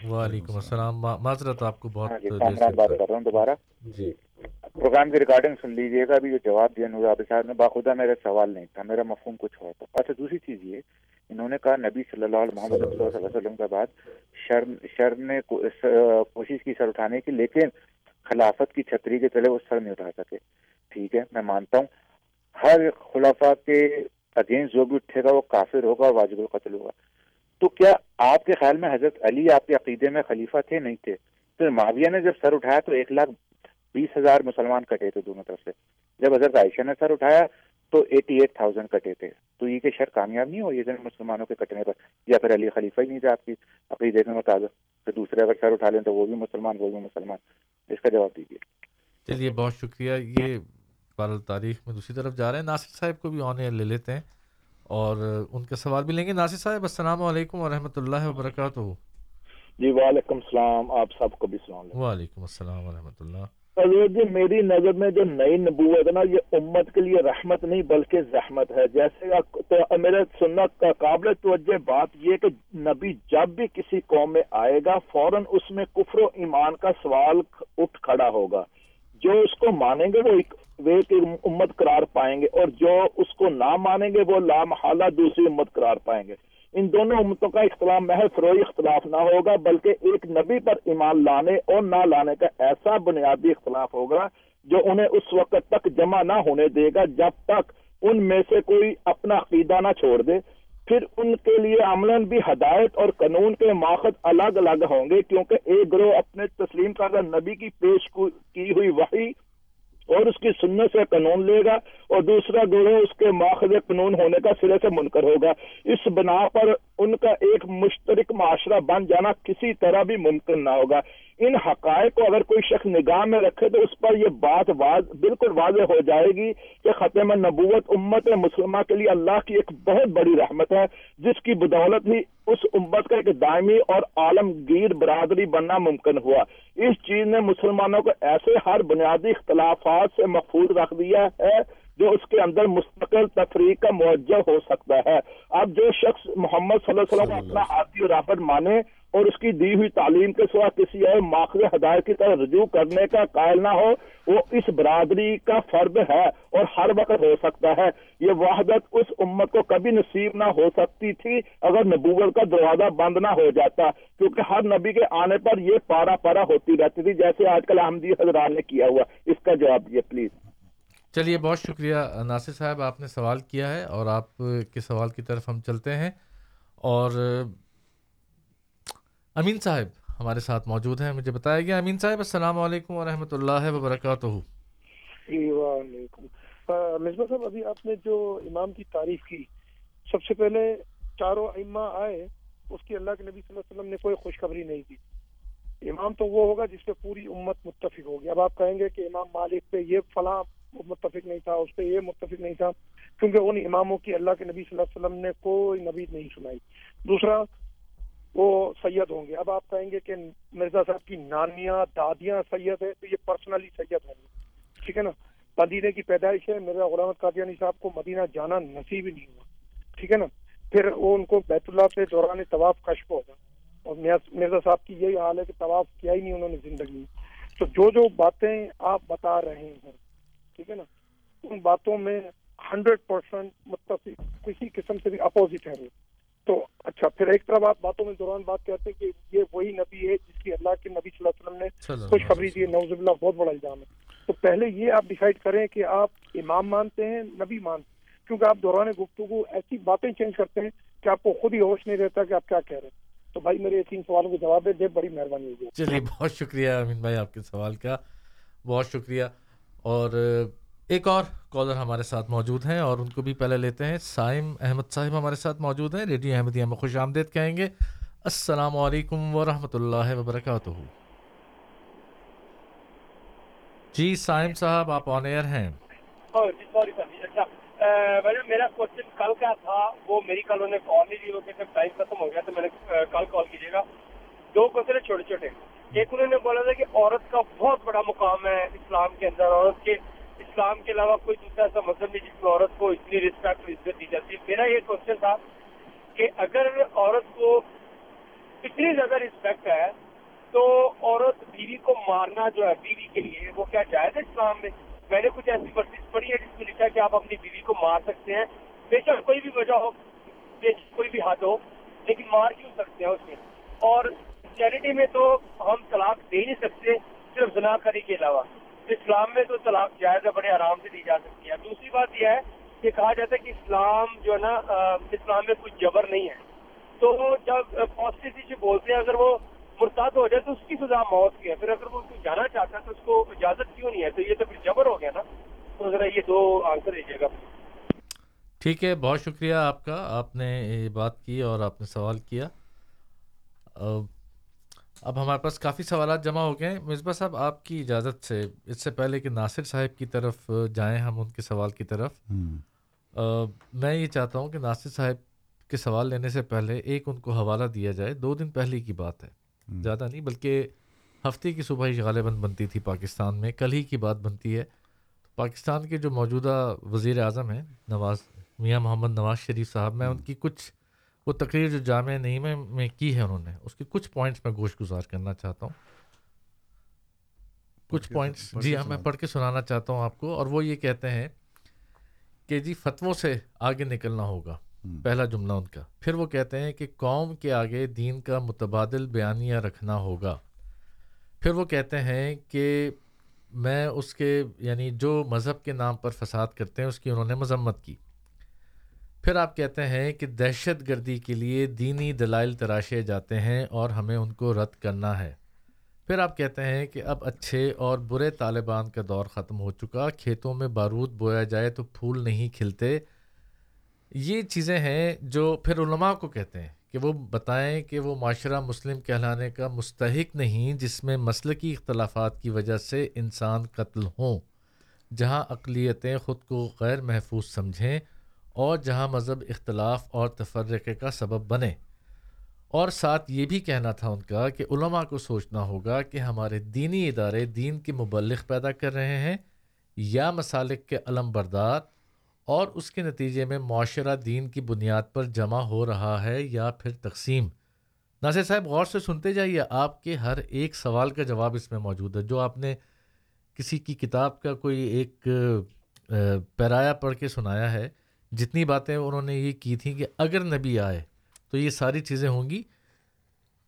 D: وعلیکم السلام۔ معذرت آپ کو
H: ہاں
D: بہت
H: جی بات کر رہا ہوں دوبارہ۔
D: جی۔
H: پروگرام کی ریکارڈنگ سن لیجیے گا ابھی جو جواب دیا نور عابد صاحب نے باخدا میرا سوال نہیں تھا میرا مفہوم کچھ اور تھا۔ اچھا دوسری چیز یہ انہوں نے کہا نبی صلی اللہ علیہ محمد صلی اللہ علیہ وسلم کے بعد شر شر نے کوشش کی سر اٹھانے کی لیکن خلافت کی چھتری کے تلے وہ سر نہیں اٹھا سکے۔ ٹھیک ہے، میں مانتا ہوں، ہر خلافہ کے اگینسٹ جو بھی اٹھے گا وہ کافر ہوگا اور واجب القتل ہوگا۔ تو کیا آپ کے خیال میں حضرت علی آپ کے عقیدے میں خلیفہ تھے؟ نہیں تھے۔ پھر معاویہ نے جب سر اٹھایا تو ایک لاکھ بیس ہزار مسلمان کٹے تھے دونوں طرف سے۔ جب حضرت عائشہ نے سر اٹھایا تو ایٹی ایٹ تھاؤزینڈ کٹے تھے۔ تو یہ کہ شر کامیاب نہیں ہو، یہ مسلمانوں کے کٹنے پر، یا پھر علی خلیفہ ہی نہیں تھا آپ کی عقیدے کے مطابق۔ پھر دوسرے اگر سر اٹھا لیں تو وہ بھی مسلمان، وہ بھی مسلمان۔ اس کا جواب دیجیے۔
D: چلیے بہت شکریہ۔ یہ بہرحال تاریخ میں دوسری طرف جا رہے ہیں۔ ناصر صاحب کو بھی آن ایئر لے لیتے ہیں اور ان کا سوال بھی لیں گے۔ ناصر صاحب السلام علیکم ورحمۃ اللہ وبرکاتہ۔
I: جی وعلیکم السلام آپ سب کو بھی السلام علیکم۔
D: وعلیکم السلام ورحمۃ اللہ۔
I: حضور جی میری نظر میں جو نئی نبوت ہے نا، یہ امت کے لیے رحمت نہیں بلکہ زحمت ہے۔ جیسے تو میرے سنت کا قابل توجہ بات یہ کہ نبی جب بھی کسی قوم میں آئے گا، فوراً اس میں کفر و ایمان کا سوال اٹھ کھڑا ہوگا۔ جو اس کو مانیں گے، وہ ایک وہ ایک امت قرار پائیں گے اور جو اس کو نہ مانیں گے، وہ لامحالہ دوسری امت قرار پائیں گے۔ ان دونوں امتوں کا اختلاف محض فروئی اختلاف نہ ہوگا، بلکہ ایک نبی پر ایمان لانے اور نہ لانے کا ایسا بنیادی اختلاف ہوگا جو انہیں اس وقت تک جمع نہ ہونے دے گا جب تک ان میں سے کوئی اپنا عقیدہ نہ چھوڑ دے۔ پھر ان کے لیے عملاً بھی ہدایت اور قانون کے ماخذ الگ الگ ہوں گے، کیونکہ ایک گروہ اپنے تسلیم کردہ نبی کی پیش کی ہوئی وحی اور اس کی سنت سے قانون لے گا اور دوسرا گروہ اس کے ماخذ قانون ہونے کا سرے سے منکر ہوگا۔ اس بنا پر ان کا ایک مشترک معاشرہ بن جانا کسی طرح بھی ممکن نہ ہوگا۔ ان حقائق کو اگر کوئی شخص نگاہ میں رکھے تو اس پر یہ بات واض بالکل واضح ہو جائے گی کہ ختم نبوت امت مسلمہ کے لیے اللہ کی ایک بہت بڑی رحمت ہے، جس کی بدولت ہی اس امت کا ایک دائمی اور عالمگیر برادری بننا ممکن ہوا۔ اس چیز نے مسلمانوں کو ایسے ہر بنیادی اختلافات سے محفوظ رکھ دیا ہے جو اس کے اندر مستقل تفریح کا موجہ ہو سکتا ہے۔ اب جو شخص محمد صلی اللہ علیہ وسلم اپنا آتی رابط مانے اور اس کی دی ہوئی تعلیم کے سوا کسی اور ماخذ ہدایت کی طرف رجوع کرنے کا قائل نہ ہو وہ اس برادری کا فرد ہے اور ہر وقت ہو سکتا ہے۔ یہ وحدت اس امت کو کبھی نصیب نہ ہو سکتی تھی اگر نبوت کا دروازہ بند نہ ہو جاتا کیونکہ ہر نبی کے آنے پر یہ پارا پارا ہوتی رہتی تھی جیسے آج کل احمدی حضرات نے کیا ہوا۔ اس کا جواب دیے پلیز۔
D: چلیے، بہت شکریہ، ناصر صاحب، آپ نے سوال کیا ہے اور آپ کے سوال کی طرف ہم چلتے ہیں۔ اور امین صاحب ہمارے ساتھ موجود ہیں، مجھے بتایا گیا۔ امین صاحب، السلام علیکم ورحمۃ اللہ وبرکاتہ۔
J: جی وعلیکم۔ مصباح صاحب، ابھی آپ نے جو امام کی تعریف کی، سب سے پہلے چاروں ائمہ آئے، اس کی اللہ کے نبی صلی اللہ علیہ وسلم نے کوئی خوشخبری نہیں دی امام تو وہ ہوگا جس پہ پوری امت متفق ہوگی۔ اب آپ کہیں گے کہ امام مالک پہ یہ فلاں متفق نہیں تھا، اس پہ یہ متفق نہیں تھا، کیونکہ ان اماموں کی اللہ کے نبی صلی اللہ علیہ وسلم نے کوئی نبی نہیں سنائی۔ دوسرا، وہ سید ہوں گے۔ اب آپ کہیں گے کہ مرزا صاحب کی نانیاں، دادیاں سید ہیں، تو یہ پرسنلی سید ہوں گے۔ ٹھیک ہے نا؟ مدینے کی پیدائش ہے، مرزا غلام قادیانی صاحب کو مدینہ جانا نصیب ہی نہیں ہوا۔ ٹھیک ہے نا؟ پھر وہ ان کو بیت اللہ پہ دوران طواف کشف ہوگا اور مرزا صاحب کی یہی حال ہے کہ طواف کیا ہی نہیں انہوں نے زندگی میں۔ تو جو جو باتیں آپ بتا رہے ہیں ٹھیک ہے نا؟ ان باتوں میں ہنڈریڈ پرسینٹ متفق کسی قسم سے بھی اپوزٹ ہے وہ۔ تو اچھا پھر ایک طرف آپ باتوں میں دوران بات کہتے ہیں کہ یہ وہی نبی ہے جس کی اللہ کے نبی صلی اللہ علیہ وسلم نے خوشخبری دی ہے نوز اللہ بہت بڑا الزام ہے۔ تو پہلے یہ آپ ڈیسائیڈ کریں کہ آپ امام مانتے ہیں نبی مانتے ہیں۔ کیونکہ آپ دوران گفتگو ایسی باتیں چینج کرتے ہیں کہ آپ کو خود ہی ہوش نہیں رہتا کہ آپ کیا کہہ رہے ہیں۔ تو بھائی میرے تین سوالوں کے جواب دے بڑی مہربانی ہوگی۔
D: چلیے بہت شکریہ امین بھائی آپ کے سوال کا۔ بہت شکریہ۔ اور ایک اور کالر ہمارے ساتھ موجود ہیں اور ان کو بھی پہلے لیتے ہیں۔ سائم احمد صاحب ہمارے ساتھ موجود ہیں۔ ریڈیو احمدیہ میں خوش آمدید کہیں گے۔ السلام علیکم ورحمۃ اللہ وبرکاتہ۔ جی سائم صاحب، آپ آن ایئر ہیں۔ ہاں جی، جی، اچھا۔
K: میڈم میرا کوشچن کل کا تھا، وہ میری کل انہوں نے کال نہیں دی وہ کہتے ٹائم ختم ہو گیا، تو میں نے کل کال کیجیے گا۔ دو کوشچن چھوٹے چھوٹے۔ ایک انہوں نے بولا تھا کہ عورت کا بہت بڑا مقام ہے اسلام کے اندر، عورت کے اسلام کے علاوہ کوئی دوسرا ایسا مذہب نہیں جس میں عورت کو اتنی رسپیکٹ عزت دی جاتی۔ ہے میرا یہ کوشچن تھا کہ اگر عورت کو اتنی زیادہ رسپیکٹ ہے تو عورت بیوی کو مارنا جو ہے، بیوی کے لیے وہ کیا جائز ہے اسلام میں؟ میں نے کچھ ایسی ورزش پڑھی ہے جس میں لکھا کہ آپ اپنی بیوی کو مار سکتے ہیں۔ بے شک کوئی بھی وجہ ہو، بے شک کوئی بھی حد ہو، لیکن مار کیوں سکتے ہیں اس میں؟ اور چیریٹی میں تو ہم طلاق دے نہیں سکتے، صرف زنا کری کے علاوہ۔ اسلام میں تو طلاق جائز ہے، بڑے آرام سے دی جا سکتی ہے۔ دوسری بات یہ ہے کہ کہا جاتا ہے کہ اسلام جو ہے نا اسلام میں کوئی جبر نہیں ہے۔ تو جب پازیٹیو سے بولتے ہیں، اگر وہ مرتاد ہو جائے تو اس کی سزا موت کی ہے۔ پھر اگر وہ جانا چاہتا ہے تو اس کو اجازت کیوں نہیں ہے؟ تو یہ تو پھر جبر ہو گیا نا۔ تو ذرا یہ دو آنسر دیجیے گا۔
D: ٹھیک ہے، بہت شکریہ آپ کا۔ آپ نے یہ بات کی اور آپ نے سوال کیا۔ اب ہمارے پاس کافی سوالات جمع ہو گئے ہیں۔ مصباح صاحب آپ کی اجازت سے اس سے پہلے کہ ناصر صاحب کی طرف جائیں ہم ان کے سوال کی طرف۔ میں یہ چاہتا ہوں کہ ناصر صاحب کے سوال لینے سے پہلے ایک ان کو حوالہ دیا جائے۔ دو دن پہلے کی بات ہے۔ زیادہ نہیں بلکہ ہفتے کی صبح ہی غالباً بنتی تھی پاکستان میں۔ کل ہی کی بات بنتی ہے۔ پاکستان کے جو موجودہ وزیر اعظم ہیں نواز میاں محمد نواز شریف صاحب میں ان کی کچھ وہ تقریر جو جامع نہیں میں میں کی ہے انہوں نے اس کے کچھ پوائنٹس میں گوشت گزار کرنا چاہتا ہوں۔ کچھ پوائنٹس جی ہاں میں پڑھ کے سنانا چاہتا ہوں آپ کو۔ اور وہ یہ کہتے ہیں کہ جی فتووں سے آگے نکلنا ہوگا پہلا جملہ ان کا۔ پھر وہ کہتے ہیں کہ قوم کے آگے دین کا متبادل بیانیہ رکھنا ہوگا۔ پھر وہ کہتے ہیں کہ میں اس کے یعنی جو مذہب کے نام پر فساد کرتے ہیں اس کی انہوں نے مذمت کی۔ پھر آپ کہتے ہیں کہ دہشت گردی کے لیے دینی دلائل تراشے جاتے ہیں اور ہمیں ان کو رد کرنا ہے۔ پھر آپ کہتے ہیں کہ اب اچھے اور برے طالبان کا دور ختم ہو چکا، کھیتوں میں بارود بویا جائے تو پھول نہیں کھلتے۔ یہ چیزیں ہیں جو پھر علماء کو کہتے ہیں کہ وہ بتائیں کہ وہ معاشرہ مسلم کہلانے کا مستحق نہیں، جس میں مسلقی اختلافات کی وجہ سے انسان قتل ہوں، جہاں اقلیتیں خود کو غیر محفوظ سمجھیں۔ اور جہاں مذہب اختلاف اور تفرقے کا سبب بنے۔ اور ساتھ یہ بھی کہنا تھا ان کا کہ علماء کو سوچنا ہوگا کہ ہمارے دینی ادارے دین کے مبلغ پیدا کر رہے ہیں یا مسالک کے علم بردار اور اس کے نتیجے میں معاشرہ دین کی بنیاد پر جمع ہو رہا ہے یا پھر تقسیم۔ ناصر صاحب، غور سے سنتے جائیے، آپ کے ہر ایک سوال کا جواب اس میں موجود ہے۔ جو آپ نے کسی کی کتاب کا کوئی ایک پیرایا پڑھ کے سنایا ہے جتنی باتیں انہوں نے یہ کی تھیں کہ اگر نبی آئے تو یہ ساری چیزیں ہوں گی،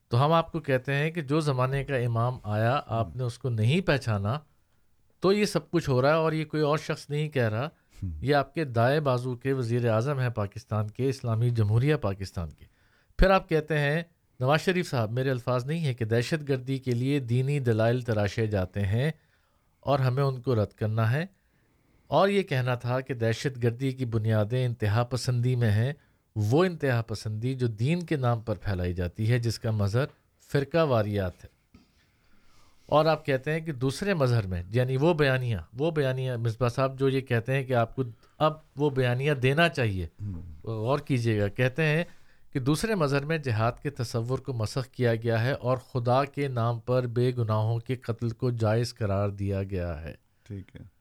D: تو ہم آپ کو کہتے ہیں کہ جو زمانے کا امام آیا، آپ نے اس کو نہیں پہچانا، تو یہ سب کچھ ہو رہا ہے اور یہ کوئی اور شخص نہیں کہہ رہا۔ یہ آپ کے دائیں بازو کے وزیر اعظم ہیں پاکستان کے، اسلامی جمہوریہ پاکستان کے۔ پھر آپ کہتے ہیں، نواز شریف صاحب، میرے الفاظ نہیں ہے کہ دہشت گردی کے لیے دینی دلائل تراشے جاتے ہیں اور ہمیں ان کو رد کرنا ہے۔ اور یہ کہنا تھا کہ دہشت گردی کی بنیادیں انتہا پسندی میں ہیں، وہ انتہا پسندی جو دین کے نام پر پھیلائی جاتی ہے، جس کا مظہر فرقہ واریات ہے۔ اور آپ کہتے ہیں کہ دوسرے مظہر میں یعنی وہ بیانیہ وہ بیانیہ مصباح صاحب جو یہ کہتے ہیں کہ آپ کو اب وہ بیانیہ دینا چاہیے۔ غور کیجیے گا، کہتے ہیں کہ دوسرے مظہر میں جہاد کے تصور کو مسخ کیا گیا ہے اور خدا کے نام پر بے گناہوں کے قتل کو جائز قرار دیا گیا ہے۔
E: ٹھیک ہے۔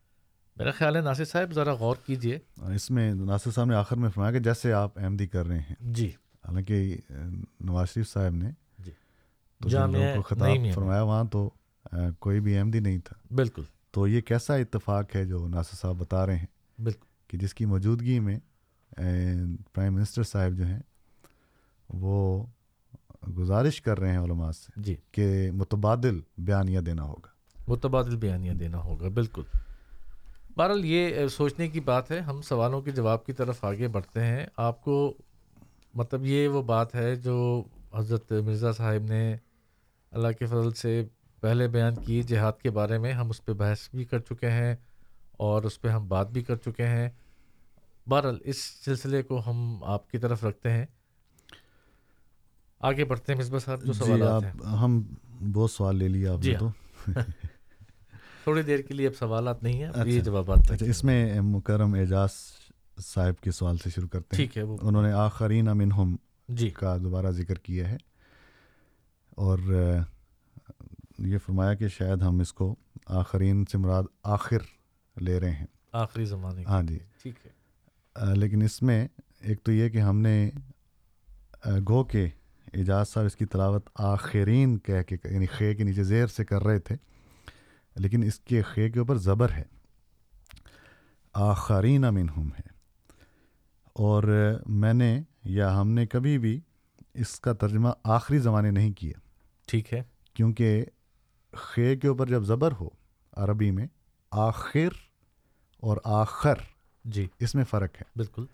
D: میرا خیال ہے ناصر صاحب ذرا غور کیجیے
E: اس میں ناصر صاحب نے آخر میں فرمایا کہ جیسے آپ احمدی کر رہے ہیں۔
D: جی۔
E: حالانکہ نواز شریف صاحب نے
D: جی۔
E: تو جن لوگوں کو خطاب فرمایا وہاں تو کوئی بھی احمدی نہیں تھا۔
D: بالکل۔
E: تو یہ کیسا اتفاق ہے جو ناصر صاحب بتا رہے ہیں؟
D: بالکل۔
E: کہ جس کی موجودگی میں پرائم منسٹر صاحب جو ہیں وہ گزارش کر رہے ہیں علماء سے
D: جی۔
E: کہ متبادل بیانیہ دینا ہوگا۔
D: متبادل بیانیہ دینا ہوگا بالکل۔ بہرحال یہ سوچنے کی بات ہے ہم سوالوں کے جواب کی طرف آگے بڑھتے ہیں۔ آپ کو مطلب یہ وہ بات ہے جو حضرت مرزا صاحب نے اللہ کے فضل سے پہلے بیان کی جہاد کے بارے میں ہم اس پہ بحث بھی کر چکے ہیں اور اس پہ ہم بات بھی کر چکے ہیں۔ بہرحال اس سلسلے کو ہم آپ کی طرف رکھتے ہیں۔ آگے بڑھتے ہیں مصباح صاحب جو سوالات
E: ہیں۔ ہم بہت سوال لے لیا آپ
D: جی
E: نے تو
D: تھوڑی دیر کے لیے اب سوالات نہیں ہیں یہ جوابات
E: اچھا اس میں مکرم اعجاز صاحب کے سوال سے شروع کرتے
D: ہیں۔ ٹھیک ہے
E: انہوں نے آخرین امنہم
D: جی۔
E: کا دوبارہ ذکر کیا ہے۔ اور یہ فرمایا کہ شاید ہم اس کو آخرین سے مراد آخر لے رہے ہیں۔
D: آخری زمانے
E: ہاں جی۔
D: ٹھیک ہے۔
E: لیکن اس میں ایک تو یہ کہ ہم نے گو کے اعجاز صاحب اس کی تلاوت آخرین کہہ کے یعنی خے کے نیچے زیر سے کر رہے تھے۔ لیکن اس کے خے کے اوپر زبر ہے۔ آخرین منہم ہے۔ اور میں نے یا ہم نے کبھی بھی اس کا ترجمہ آخری زمانے نہیں کیا۔
D: ٹھیک ہے۔
E: کیونکہ خے کے اوپر جب زبر ہو عربی میں آخر اور آخر
D: جی۔
E: اس میں فرق ہے۔
D: بالکل۔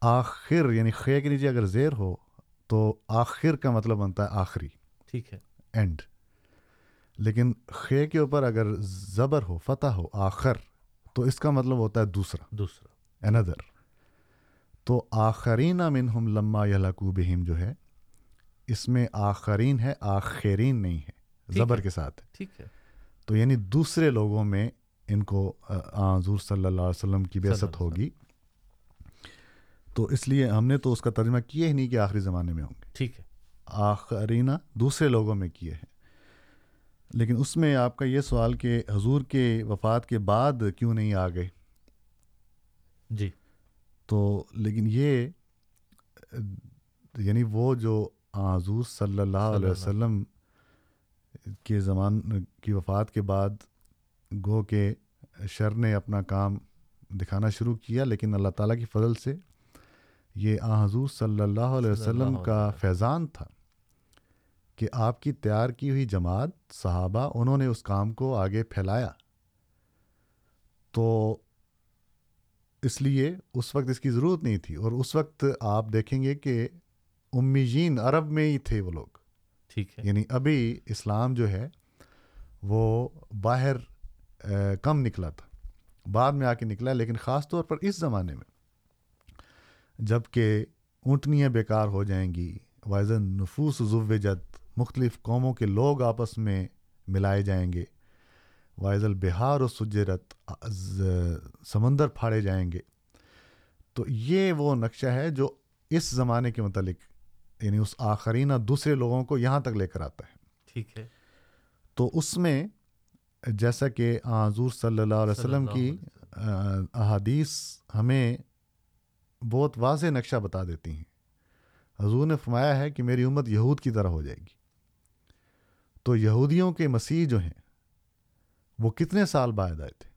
E: آخر یعنی خے کے نیچے اگر زیر ہو تو آخر کا مطلب بنتا ہے آخری۔
D: ٹھیک ہے۔
E: اینڈ۔ لیکن خے کے اوپر اگر زبر ہو فتح ہو آخر تو اس کا مطلب ہوتا ہے دوسرا
D: دوسرا۔
E: اندر تو آخرین منہم لما یلاکو بہم جو ہے اس میں آخرین ہے آخرین نہیں ہے زبر کے ساتھ۔
D: ٹھیک ہے۔
E: تو یعنی دوسرے لوگوں میں ان کو حضور صلی اللہ علیہ وسلم کی بیست ہوگی۔ تو اس لیے ہم نے تو اس کا ترجمہ کیا ہی نہیں کہ آخری زمانے میں ہوں گے۔
D: ٹھیک ہے۔
E: آخرینہ دوسرے لوگوں میں کیے ہیں۔ لیکن اس میں آپ کا یہ سوال کہ حضور کے وفات کے بعد کیوں نہیں آ گئے؟
D: جی۔
E: تو لیکن یہ یعنی وہ جو حضور صلی اللہ علیہ وسلم کے زمان کی وفات کے بعد گو کے شر نے اپنا کام دکھانا شروع کیا لیکن اللہ تعالیٰ کی فضل سے یہ آ حضور صلی اللہ علیہ وسلم کا فیضان تھا۔ کہ آپ کی تیار کی ہوئی جماعت صحابہ انہوں نے اس کام کو آگے پھیلایا۔ تو اس لیے اس وقت اس کی ضرورت نہیں تھی اور اس وقت آپ دیکھیں گے کہ امیجین عرب میں ہی تھے وہ لوگ۔
D: ٹھیک ہے۔
E: یعنی ابھی اسلام جو ہے وہ باہر کم نکلا تھا۔ بعد میں آ کے نکلا لیکن خاص طور پر اس زمانے میں جبکہ اونٹنیاں بیکار ہو جائیں گی وائزن نفوس زوجت مختلف قوموں کے لوگ آپس میں ملائے جائیں گے۔ وائز البہار و سجرت سمندر پھاڑے جائیں گے۔ تو یہ وہ نقشہ ہے جو اس زمانے کے متعلق یعنی اس آخرینہ دوسرے لوگوں کو یہاں تک لے کر آتا ہے۔
D: ٹھیک ہے۔
E: تو اس میں جیسا کہ حضور صلی اللہ علیہ وسلم کی احادیث ہمیں بہت واضح نقشہ بتا دیتی ہیں۔ حضور نے فرمایا ہے کہ میری امت یہود کی طرح ہو جائے گی۔ تو یہودیوں کے مسیح جو ہیں وہ کتنے سال بعد آئے تھے؟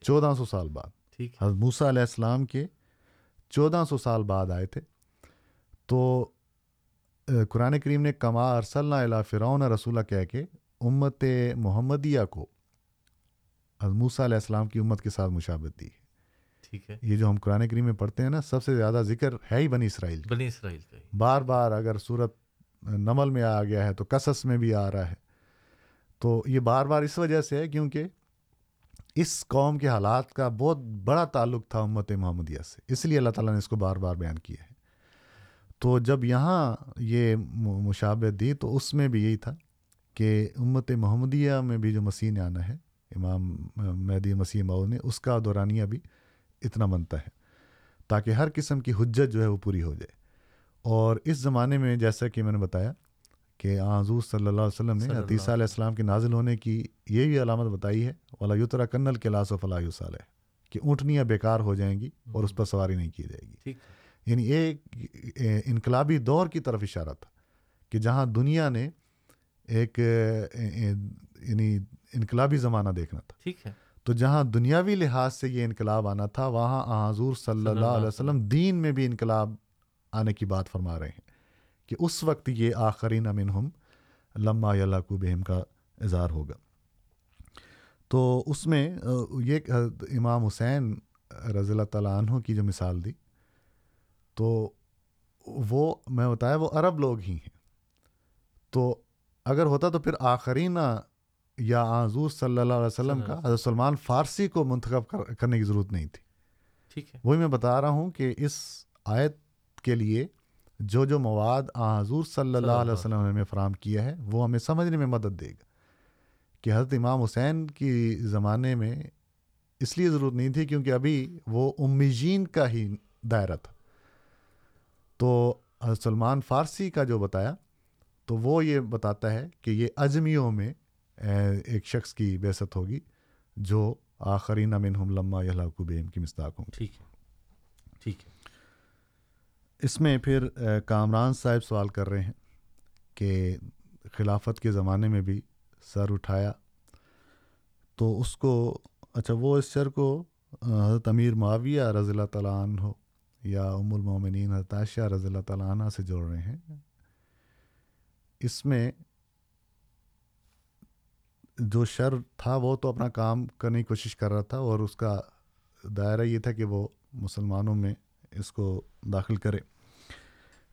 E: چودہ سو سال بعد۔ حضرت موسیٰ علیہ السلام کے چودہ سو سال بعد آئے تھے۔ تو قرآن کریم نے کما ارسل اللہ فرعون رسولہ کہہ کے امت محمدیہ کو موسیٰ علیہ السلام کی امت کے ساتھ مشابت دی۔ ہے
D: ٹھیک ہے۔
E: یہ جو ہم قرآن کریم میں پڑھتے ہیں نا سب سے زیادہ ذکر ہے ہی بنی اسرائیل
D: بنی اسرائیل کا
E: بار بار اگر صورت نمل میں آ گیا ہے، تو قصص میں بھی آ رہا ہے۔ تو یہ بار بار اس وجہ سے ہے کیونکہ اس قوم کے حالات کا بہت بڑا تعلق تھا امت محمدیہ سے۔ اس لیے اللہ تعالیٰ نے اس کو بار بار بیان کیا ہے۔ تو جب یہاں یہ مشابت دی تو اس میں بھی یہی تھا کہ امت محمدیہ میں بھی جو مسیح نے آنا ہے، امام مہدی مسیح ماؤ نے، اس کا دورانیہ بھی اتنا بنتا ہے تاکہ ہر قسم کی حجت جو ہے وہ پوری ہو جائے۔ اور اس زمانے میں جیسا کہ میں نے بتایا کہ حضور صلی اللہ علیہ وسلم نے عتیسہ علیہ السلام کے نازل ہونے کی یہ بھی علامت بتائی ہے والا یوترا کنل کے لاس و فلاح صالح کہ اونٹنیاں بیکار ہو جائیں گی اور اس پر سواری نہیں کی جائے گی۔ یعنی ایک انقلابی دور کی طرف اشارہ تھا کہ جہاں دنیا نے ایک یعنی انقلابی زمانہ دیکھنا تھا۔
D: ٹھیک ہے۔
E: تو جہاں دنیاوی لحاظ سے یہ انقلاب آنا تھا وہاں حضور صلی اللہ علیہ وسلم۔ دین میں بھی انقلاب آنے کی بات فرما رہے ہیں کہ اس وقت یہ آخرین امن ہم لمہ یلاقو بہم کا اظہار ہوگا۔ تو اس میں یہ امام حسین رضی اللہ تعالیٰ عنہ کی جو مثال دی تو وہ میں بتایا وہ عرب لوگ ہی ہیں۔ تو اگر ہوتا تو پھر آخرین یا حضور صلی اللہ علیہ وسلم کا حضرت سلمان فارسی کو منتخب کرنے کی ضرورت نہیں تھی۔
D: ٹھیک ہے۔
E: وہی میں بتا رہا ہوں کہ اس آیت کے لیے جو جو مواد حضور صلی اللہ علیہ وسلم نے ہمیں فراہم کیا ہے، وہ ہمیں سمجھنے میں مدد دے گا۔ کہ حضرت امام حسین کی زمانے میں اس لیے ضرورت نہیں تھی کیونکہ ابھی وہ امیجین کا ہی دائرہ تھا۔ تو حضرت سلمان فارسی کا جو بتایا، تو وہ یہ بتاتا ہے کہ یہ اجمیوں میں ایک شخص کی بیست ہوگی جو آخرین امن ہم لمہ یلاقوبیم کی مستاق ہوں
D: ٹھیک ہے۔ ٹھیک ہے۔
E: اس میں پھر کامران صاحب سوال کر رہے ہیں کہ خلافت کے زمانے میں بھی سر اٹھایا تو اس کو اچھا وہ اس سر کو حضرت امیر معاویہ رضی اللہ تعالیٰ عنہ ہو یا ام المومنین حضرت عائشہ رضی اللہ تعالیٰ عنہ سے جوڑ رہے ہیں۔ اس میں جو شر تھا وہ تو اپنا کام کرنے کی کوشش کر رہا تھا اور اس کا دائرہ یہ تھا کہ وہ مسلمانوں میں اس کو داخل کرے۔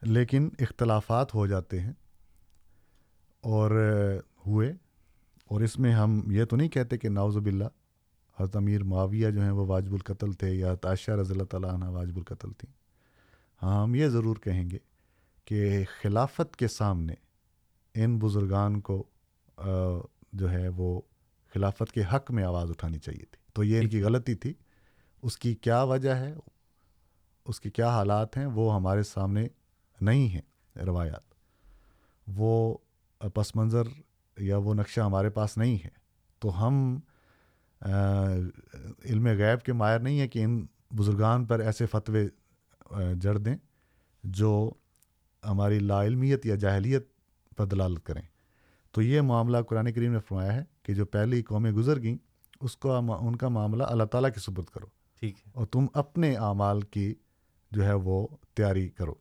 E: لیکن اختلافات ہو جاتے ہیں اور ہوئے اور اس میں ہم یہ تو نہیں کہتے کہ ناوز باللہ حضرت امیر معاویہ جو ہیں وہ واجب القتل تھے یا تاشہ رضی اللہ تعالیٰ عنہ واجب القتل تھیں۔ ہاں ہم یہ ضرور کہیں گے کہ خلافت کے سامنے ان بزرگان کو جو ہے وہ خلافت کے حق میں آواز اٹھانی چاہیے تھی۔ تو یہ ان کی غلطی تھی۔ اس کی کیا وجہ ہے؟ اس کے کیا حالات ہیں وہ ہمارے سامنے نہیں ہیں روایات۔ وہ پس منظر یا وہ نقشہ ہمارے پاس نہیں ہے۔ تو ہم علم غیب کے ماہر نہیں ہیں کہ ان بزرگان پر ایسے فتوے جڑ دیں جو ہماری لا علمیت یا جاہلیت پر دلالت کریں۔ تو یہ معاملہ قرآن کریم نے فرمایا ہے کہ جو پہلی قومیں گزر گئیں اس کو ان کا معاملہ اللہ تعالیٰ کی سبرد کرو۔
D: ٹھیک ہے۔
E: اور تم اپنے اعمال کی جو ہے وہ تیاری کرو۔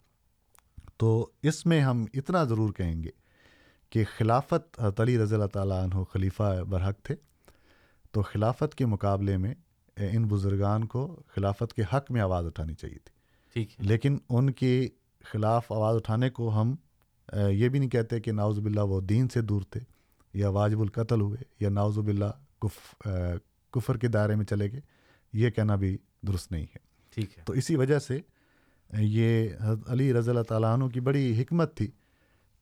E: تو اس میں ہم اتنا ضرور کہیں گے کہ خلافت علی رضی اللہ تعالیٰ عنہ خلیفہ برحق تھے۔ تو خلافت کے مقابلے میں ان بزرگان کو خلافت کے حق میں آواز اٹھانی چاہیے تھی۔
D: ٹھیک
E: لیکن ان کے خلاف آواز اٹھانے کو ہم یہ بھی نہیں کہتے کہ ناوز باللہ وہ دین سے دور تھے یا واجب القتل ہوئے یا ناوز باللہ کف کفر کے دائرے میں چلے گئے۔ یہ کہنا بھی درست نہیں ہے۔
D: ٹھیک ہے۔
E: تو اسی وجہ سے یہ علی رضی اللہ تعالیٰ عنہ کی بڑی حکمت تھی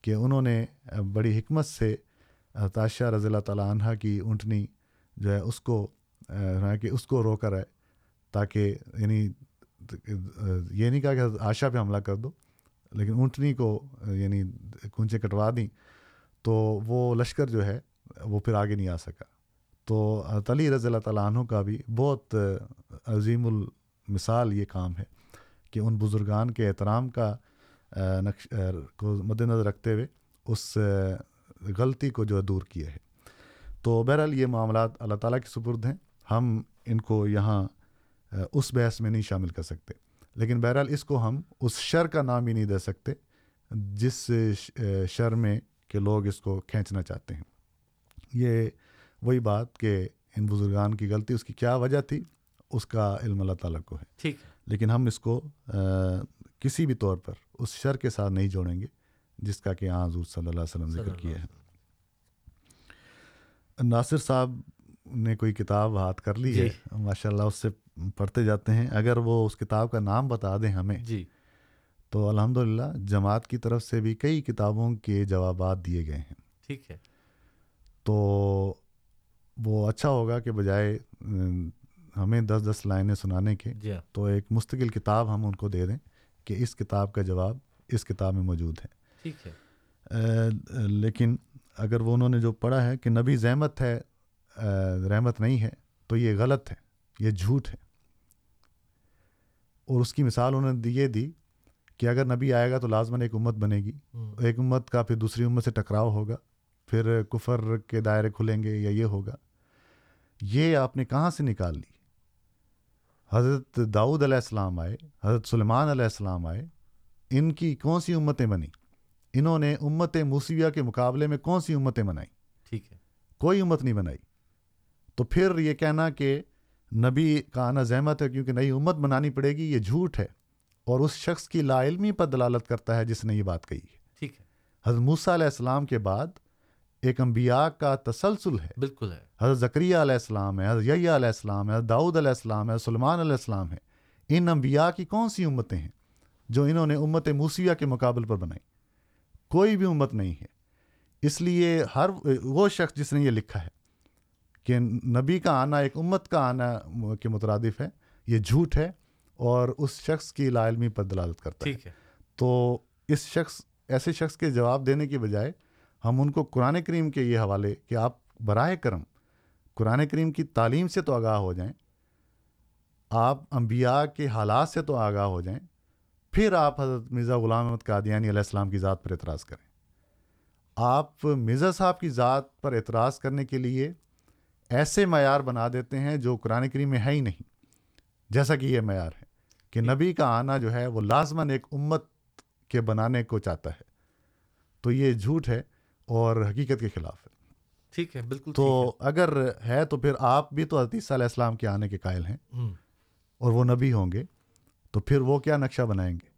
E: کہ انہوں نے بڑی حکمت سے تاشہ رضی اللہ تعالیٰ عنہ کی اونٹنی جو ہے اس کو یعنی کہ اس کو رو کر ہے تاکہ یعنی یہ نہیں کہا کہ آشا پہ حملہ کر دو، لیکن اونٹنی کو یعنی کونچے کٹوا دیں تو وہ لشکر جو ہے وہ پھر آگے نہیں آ سکا۔ تو علی رضی اللہ تعالیٰ عنہ کا بھی بہت عظیم المثال یہ کام ہے۔ کہ ان بزرگان کے احترام کا نقش کو مد نظر رکھتے ہوئے اس غلطی کو جو ہے دور کیا ہے۔ تو بہرحال یہ معاملات اللہ تعالیٰ کی سپرد ہیں۔ ہم ان کو یہاں اس بحث میں نہیں شامل کر سکتے۔ لیکن بہرحال اس کو ہم اس شر کا نام ہی نہیں دے سکتے، جس شر میں کہ لوگ اس کو کھینچنا چاہتے ہیں۔ یہ وہی بات کہ ان بزرگان کی غلطی، اس کی کیا وجہ تھی، اس کا علم اللہ تعالیٰ کو ہے۔
D: ٹھیک۔
E: لیکن ہم اس کو کسی بھی طور پر اس شر کے ساتھ نہیں جوڑیں گے جس کا کہ یہاں حضور صلی اللہ علیہ وسلم ذکر کیا ہے۔ ناصر صاحب نے کوئی کتاب ہاتھ کر لی ہے ماشاء اللہ اس سے پڑھتے جاتے ہیں۔ اگر وہ اس کتاب کا نام بتا دیں ہمیں
D: جی۔
E: تو الحمد جماعت کی طرف سے بھی کئی کتابوں کے جوابات دیے گئے ہیں۔
D: ٹھیک ہے۔
E: تو وہ اچھا ہوگا کہ بجائے ہمیں دس دس لائنیں سنانے کے
D: جی ہاں۔
E: تو ایک مستقل کتاب ہم ان کو دے دیں کہ اس کتاب کا جواب اس کتاب میں موجود ہے۔
D: ٹھیک ہے۔
E: لیکن اگر وہ انہوں نے جو پڑھا ہے کہ نبی زحمت ہے رحمت نہیں ہے تو یہ غلط ہے یہ جھوٹ ہے۔ اور اس کی مثال انہوں نے یہ دی کہ اگر نبی آئے گا تو لازماً ایک امت بنے گی۔ ایک امت کا پھر دوسری امت سے ٹکراؤ ہوگا پھر کفر کے دائرے کھلیں گے یا یہ ہوگا۔ یہ آپ نے کہاں سے نکال لی؟ حضرت داؤد علیہ السلام آئے حضرت سلیمان علیہ السلام آئے ان کی کون سی امتیں بنی انہوں نے امت موسیویہ کے مقابلے میں کون سی امتیں بنائی؟
D: ٹھیک ہے۔
E: کوئی امت نہیں بنائی۔ تو پھر یہ کہنا کہ نبی کا آنا زحمت ہے کیونکہ نئی امت بنانی پڑے گی یہ جھوٹ ہے۔ اور اس شخص کی لا علمی پر دلالت کرتا ہے جس نے یہ بات کہی ہے۔
D: ٹھیک ہے۔
E: حضرت موسیٰ علیہ السلام کے بعد ایک انبیاء کا تسلسل ہے۔
D: بالکل ہے۔
E: حضرت ذکریہ علیہ السلام ہے حضرت یحییٰ علیہ السلام ہے حضرت داؤد علیہ السلام ہے سلمان علیہ السلام ہے ان انبیاء کی کون سی امتیں ہیں جو انہوں نے امت موسیہ کے مقابل پر بنائی؟ کوئی بھی امت نہیں ہے۔ اس لیے ہر وہ شخص جس نے یہ لکھا ہے کہ نبی کا آنا ایک امت کا آنا کے مترادف ہے یہ جھوٹ ہے اور اس شخص کی لا علمی پر دلالت کرتا
D: ٹھیک ہے۔
E: تو اس شخص ایسے شخص کے جواب دینے کی بجائے ہم ان کو قرآن کریم کے یہ حوالے کہ آپ براہ کرم قرآن کریم کی تعلیم سے تو آگاہ ہو جائیں، آپ انبیاء کے حالات سے تو آگاہ ہو جائیں، پھر آپ حضرت مرزا غلام احمد قادیانی علیہ السلام کی ذات پر اعتراض کریں۔ آپ مرزا صاحب کی ذات پر اعتراض کرنے کے لیے ایسے معیار بنا دیتے ہیں جو قرآن کریم میں ہے ہی نہیں۔ جیسا کہ یہ معیار ہے کہ نبی کا آنا جو ہے وہ لازماً ایک امت کے بنانے کو چاہتا ہے۔ تو یہ جھوٹ ہے اور حقیقت کے خلاف ہے۔
D: ٹھیک ہے بالکل
E: تو اگر ہے تو پھر آپ بھی تو حدیث علیہ السلام کے آنے کے قائل ہیں۔ اور وہ نبی ہوں گے تو پھر وہ کیا نقشہ بنائیں گے؟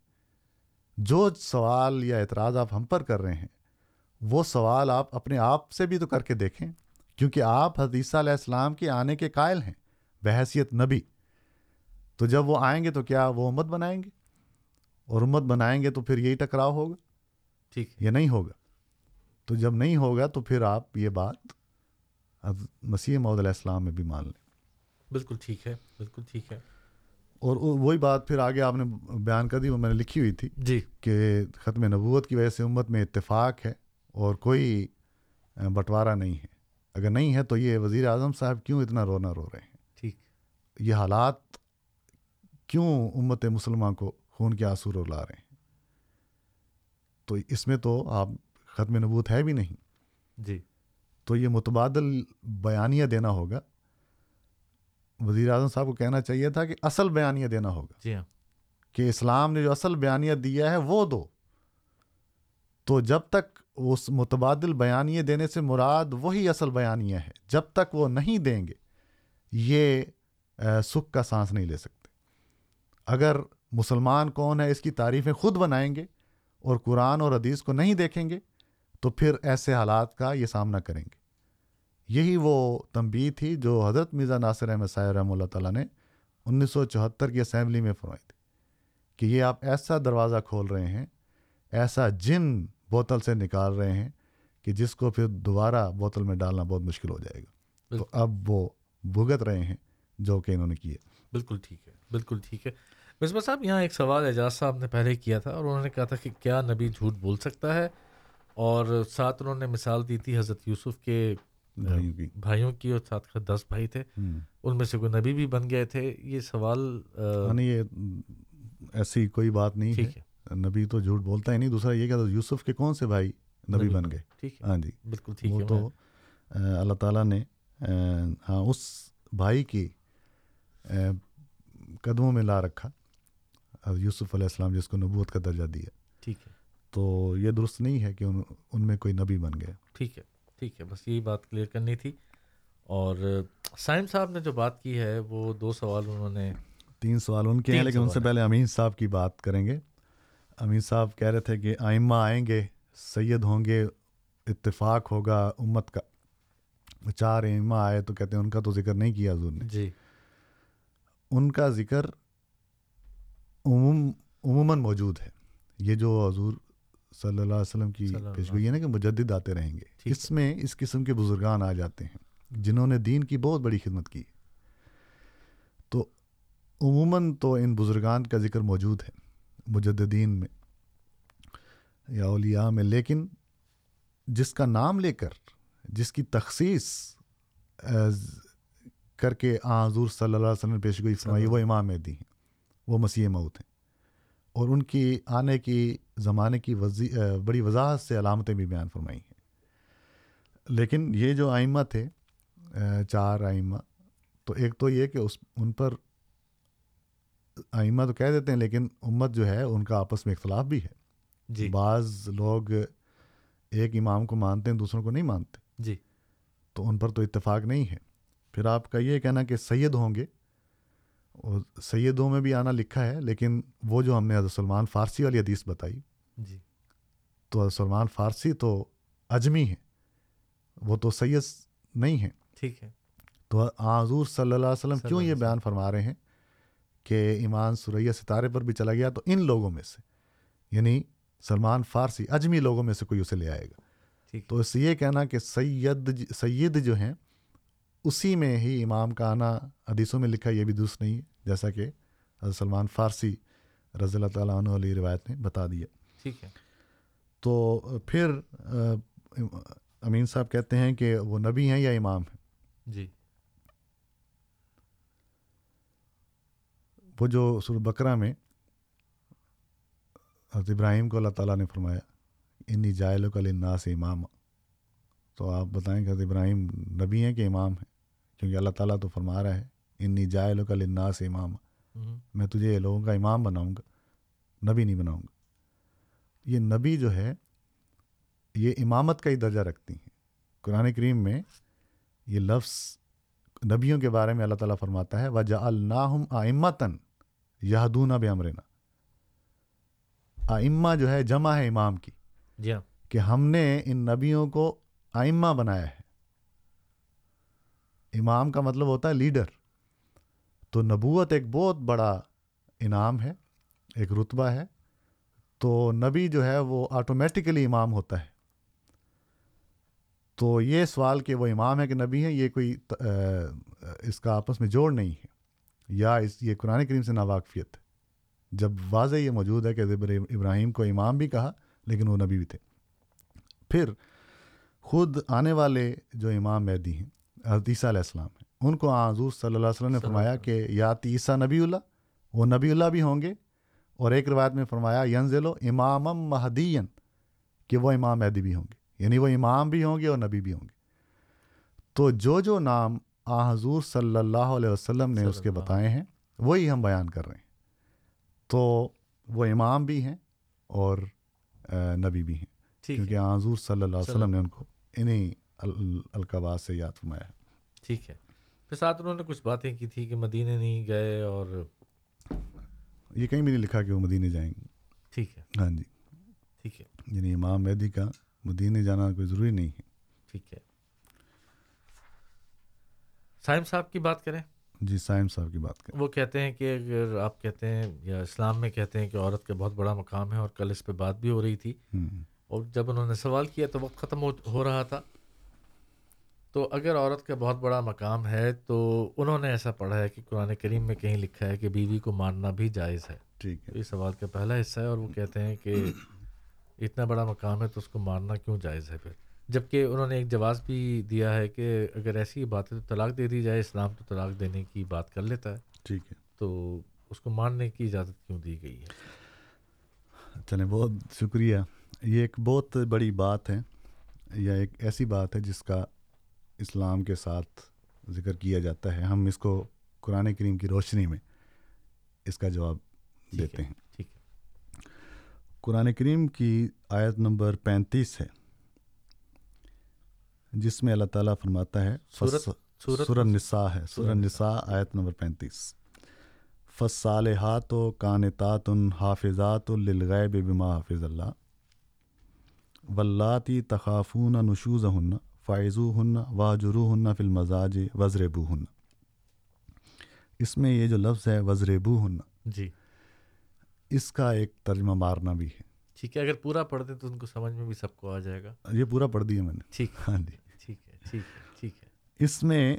E: جو سوال یا اعتراض آپ ہم پر کر رہے ہیں وہ سوال آپ اپنے آپ سے بھی تو کر کے دیکھیں۔ کیونکہ آپ حدیثہ علیہ السلام کے آنے کے قائل ہیں بحیثیت نبی۔ تو جب وہ آئیں گے تو کیا وہ امت بنائیں گے؟ اور امت بنائیں گے تو پھر یہی ٹکراؤ ہوگا؟
D: ٹھیک۔
E: یہ نہیں ہوگا۔ تو جب نہیں ہوگا تو پھر آپ یہ بات مسیح محدود علیہ السلام میں بھی مان لیں۔
D: بالکل ٹھیک ہے بالکل ٹھیک ہے۔
E: اور وہی بات پھر آگے آپ نے بیان کر دی وہ میں نے لکھی ہوئی تھی
D: جی۔
E: کہ ختم نبوت کی وجہ سے امت میں اتفاق ہے اور کوئی بٹوارا نہیں ہے۔ اگر نہیں ہے تو یہ وزیر اعظم صاحب کیوں اتنا رونا رو رہے ہیں؟
D: ٹھیک۔
E: یہ حالات کیوں امت مسلمان کو خون کے آنسو رو لا رہے ہیں؟ تو اس میں تو آپ ختم نبوت ہے بھی نہیں۔
D: جی۔
E: تو یہ متبادل بیانیہ دینا ہوگا۔ وزیر اعظم صاحب کو کہنا چاہیے تھا کہ اصل بیانیہ دینا ہوگا۔
D: جی ہاں۔
E: کہ اسلام نے جو اصل بیانیہ دیا ہے وہ دو۔ تو جب تک اس متبادل بیانیے دینے سے مراد وہی اصل بیانیہ ہے جب تک وہ نہیں دیں گے یہ سکھ کا سانس نہیں لے سکتے۔ اگر مسلمان کون ہے اس کی تعریفیں خود بنائیں گے اور قرآن اور حدیث کو نہیں دیکھیں گے تو پھر ایسے حالات کا یہ سامنا کریں گے۔ یہی وہ تنبی تھی جو حضرت مرزا ناصر احمد صاحب رحمہ اللہ تعالیٰ نے انیس سو چوہتر کی اسمبلی میں فرمائی تھی کہ یہ آپ ایسا دروازہ کھول رہے ہیں ایسا جن بوتل سے نکال رہے ہیں کہ جس کو پھر دوبارہ بوتل میں ڈالنا بہت مشکل ہو جائے گا۔ تو اب وہ بھگت رہے ہیں جو کہ انہوں نے کیے۔
D: بالکل ٹھیک ہے بالکل ٹھیک ہے۔ مصباح صاحب یہاں ایک سوال اعجاز صاحب نے پہلے کیا تھا اور انہوں نے کہا تھا کہ کیا نبی جھوٹ بول سکتا ہے؟ اور ساتھ انہوں نے مثال دی تھی حضرت یوسف کے
E: بھائیوں کی۔
D: اور ساتھ دس بھائی تھے۔ ان میں سے کوئی نبی بھی بن گئے تھے۔ یہ سوال
E: نہیں یہ ایسی کوئی بات نہیں ہے۔ نبی تو جھوٹ بولتا ہی نہیں۔ دوسرا یہ کہ یوسف کے کون سے بھائی نبی بن گئے؟
D: ٹھیک
E: ہاں جی۔
D: بالکل ٹھیک
E: وہ تو اللہ تعالیٰ نے ہاں اس بھائی کی قدموں میں لا رکھا یوسف علیہ السلام جس کو نبوت کا درجہ دیا۔
D: ٹھیک ہے۔
E: تو یہ درست نہیں ہے کہ ان ان میں کوئی نبی بن گیا
D: ٹھیک ہے ٹھیک ہے بس یہی بات کلیئر کرنی تھی۔ اور سائم صاحب نے جو بات کی ہے وہ دو سوال انہوں نے
E: تین سوال ان کے ہیں لیکن ان سے پہلے امین صاحب کی بات کریں گے۔ امین صاحب کہہ رہے تھے کہ آئمہ آئیں گے سید ہوں گے اتفاق ہوگا امت کا۔ چار ائمہ آئے تو کہتے ہیں ان کا تو ذکر نہیں کیا حضور نے۔
D: جی۔
E: ان کا ذکر عموم عموماً موجود ہے۔ یہ جو حضور صلی اللہ علیہ وسلم کی
D: صلی اللہ
E: پیشگوئی ہے نا کہ مجدد آتے رہیں گے۔ اس میں اس قسم کے بزرگان آ جاتے ہیں جنہوں نے دین کی بہت بڑی خدمت کی۔ تو عموماً تو ان بزرگان کا ذکر موجود ہے مجددین میں یا اولیاء میں لیکن جس کا نام لے کر جس کی تخصیص کر کے آ حضور صلی اللہ علیہ وسلم پیشگوئی فرمائی وہ امام مہدی ہیں وہ مسیح موت ہیں اور ان کی آنے کی زمانے کی وزی بڑی وضاحت سے علامتیں بھی بیان فرمائی ہیں۔ لیکن یہ جو آئمہ تھے چار آئمہ تو ایک تو یہ کہ اس ان پر آئمہ تو کہہ دیتے ہیں لیکن امت جو ہے ان کا آپس میں اختلاف بھی ہے۔
D: جی۔
E: بعض لوگ ایک امام کو مانتے ہیں دوسروں کو نہیں مانتے۔
D: جی۔
E: تو ان پر تو اتفاق نہیں ہے۔ پھر آپ کا یہ کہنا کہ سید ہوں گے سیدوں میں بھی آنا لکھا ہے لیکن وہ جو ہم نے حضرت سلمان فارسی والی حدیث بتائی
D: جی۔
E: تو حضرت سلمان فارسی تو اجمی ہیں وہ تو سید نہیں ہیں۔
D: ٹھیک ہے۔
E: تو حضور صلی اللہ علیہ وسلم کیوں یہ بیان فرما رہے ہیں کہ ایمان سریا ستارے پر بھی چلا گیا تو ان لوگوں میں سے یعنی سلمان فارسی اجمی لوگوں میں سے کوئی اسے لے آئے گا۔ تو اس سے یہ کہنا کہ سید سید جو ہیں اسی میں ہی امام کا آنا حدیثوں میں لکھا یہ بھی درست نہیں ہے۔ جیسا کہ حضرت سلمان فارسی رضی اللہ تعالیٰ عنہ علی روایت نے بتا دیا
D: ٹھیک ہے۔
E: تو پھر امین صاحب کہتے ہیں کہ وہ نبی ہیں یا امام ہیں؟
D: جی۔
E: وہ جو سر بکرا میں حضرت ابراہیم کو اللہ تعالیٰ نے فرمایا انی جائل کا لنا سے امام تو آپ بتائیں کہ حضرت ابراہیم نبی ہیں کہ امام ہیں؟ کیونکہ اللہ تعالیٰ تو فرما رہا ہے۔ انی جائل کا لنا سے امام میں تجھے لوگوں کا امام بناؤں گا نبی نہیں بناؤں گا۔ یہ نبی جو ہے یہ امامت کا ہی درجہ رکھتی ہیں۔ قرآن کریم میں یہ لفظ نبیوں کے بارے میں اللہ تعالیٰ فرماتا ہے وجا الناہم آئمتاً یہدون بے امرنا آئمہ جو ہے جمع ہے امام کی۔
D: جی ہاں۔
E: کہ ہم نے ان نبیوں کو آئمہ بنایا ہے۔ امام کا مطلب ہوتا ہے لیڈر۔ تو نبوت ایک بہت بڑا انعام ہے، ایک رتبہ ہے۔ تو نبی جو ہے وہ آٹومیٹیکلی امام ہوتا ہے۔ تو یہ سوال کہ وہ امام ہے کہ نبی ہے، یہ کوئی اس کا آپس میں جوڑ نہیں ہے۔ یا اس، یہ قرآن کریم سے ناواقفیت ہے۔ جب واضح یہ موجود ہے کہ ابراہیم کو امام بھی کہا، لیکن وہ نبی بھی تھے۔ پھر خود آنے والے جو امام مہدی ہیں عیسیٰ علیہ السلام ہیں ان کو حضور صلی اللہ علیہ وسلم نے فرمایا کہ یا عیسیٰ نبی اللہ وہ نبی اللہ بھی ہوں گے۔ اور ایک روایت میں فرمایا ینزل و امام مہدین کہ وہ امام مہدی بھی ہوں گے۔ یعنی وہ امام بھی ہوں گے اور نبی بھی ہوں گے۔ تو جو جو نام آ حضور صلی اللہ علیہ وسلم نے اس کے بتائے ہیں وہی ہم بیان کر رہے ہیں۔ تو وہ امام بھی ہیں اور نبی بھی ہیں۔ کیونکہ حضور صلی اللہ علیہ وسلم نے ان کو انہیں القباس سے یاد فرمایا ہے۔
D: ٹھیک ہے۔ پھر ساتھ انہوں نے کچھ باتیں کی تھی کہ مدینے نہیں گئے اور
E: یہ کہیں بھی نہیں لکھا کہ وہ مدینے جائیں گے۔
D: ٹھیک ہے۔
E: ہاں جی۔
D: ٹھیک ہے۔
E: یعنی امام مہدی کا مدینے جانا کوئی ضروری نہیں ہے۔
D: ٹھیک ہے۔ سائم صاحب کی بات کریں۔
E: جی سائم صاحب کی بات کریں۔
D: وہ کہتے ہیں کہ اگر آپ کہتے ہیں یا اسلام میں کہتے ہیں کہ عورت کا بہت بڑا مقام ہے اور کل اس پہ بات بھی ہو رہی تھی۔ اور جب انہوں نے سوال کیا تو وقت ختم ہو رہا تھا۔ تو اگر عورت کا بہت بڑا مقام ہے تو انہوں نے ایسا پڑھا ہے کہ قرآن کریم میں کہیں لکھا ہے کہ بیوی کو ماننا بھی جائز ہے۔
E: ٹھیک ہے۔
D: یہ سوال کا پہلا حصہ ہے اور وہ کہتے ہیں کہ اتنا بڑا مقام ہے تو اس کو ماننا کیوں جائز ہے پھر؟ جبکہ انہوں نے ایک جواز بھی دیا ہے کہ اگر ایسی بات ہے تو طلاق دے دی جائے اسلام تو طلاق دینے کی بات کر لیتا ہے۔
E: ٹھیک ہے۔
D: تو اس کو ماننے کی اجازت کیوں دی گئی ہے؟
E: چلیں بہت شکریہ۔ یہ ایک بہت بڑی بات ہے یا ایک ایسی بات ہے جس کا اسلام کے ساتھ ذکر کیا جاتا ہے ہم اس کو قرآن کریم کی روشنی میں اس کا جواب دیتے ہیں۔
D: ٹھیک
E: قرآن کریم کی آیت نمبر پینتیس ہے جس میں اللہ تعالیٰ فرماتا ہے سورہ نساء ہے سورہ نساء آیت نمبر پینتیس۔ فصالحات و کانتات حافظات للغیب بما حافظ اللہ ولاتی تخافون نشوز ہن فائزو ہن واجرو ہن فل مزاج وزربو ہن اس میں یہ جو لفظ ہے وزربو ہن
D: جی۔
E: اس کا ایک ترجمہ مارنا بھی ہے۔
D: ٹھیک ہے اگر پورا پڑھ دیں تو ان کو سمجھ میں بھی سب کو آ جائے گا۔
E: یہ پورا پڑھ دیا میں نے۔
D: ٹھیک
E: ہاں جی۔
D: ٹھیک ہے ٹھیک ہے ٹھیک ہے۔
E: اس میں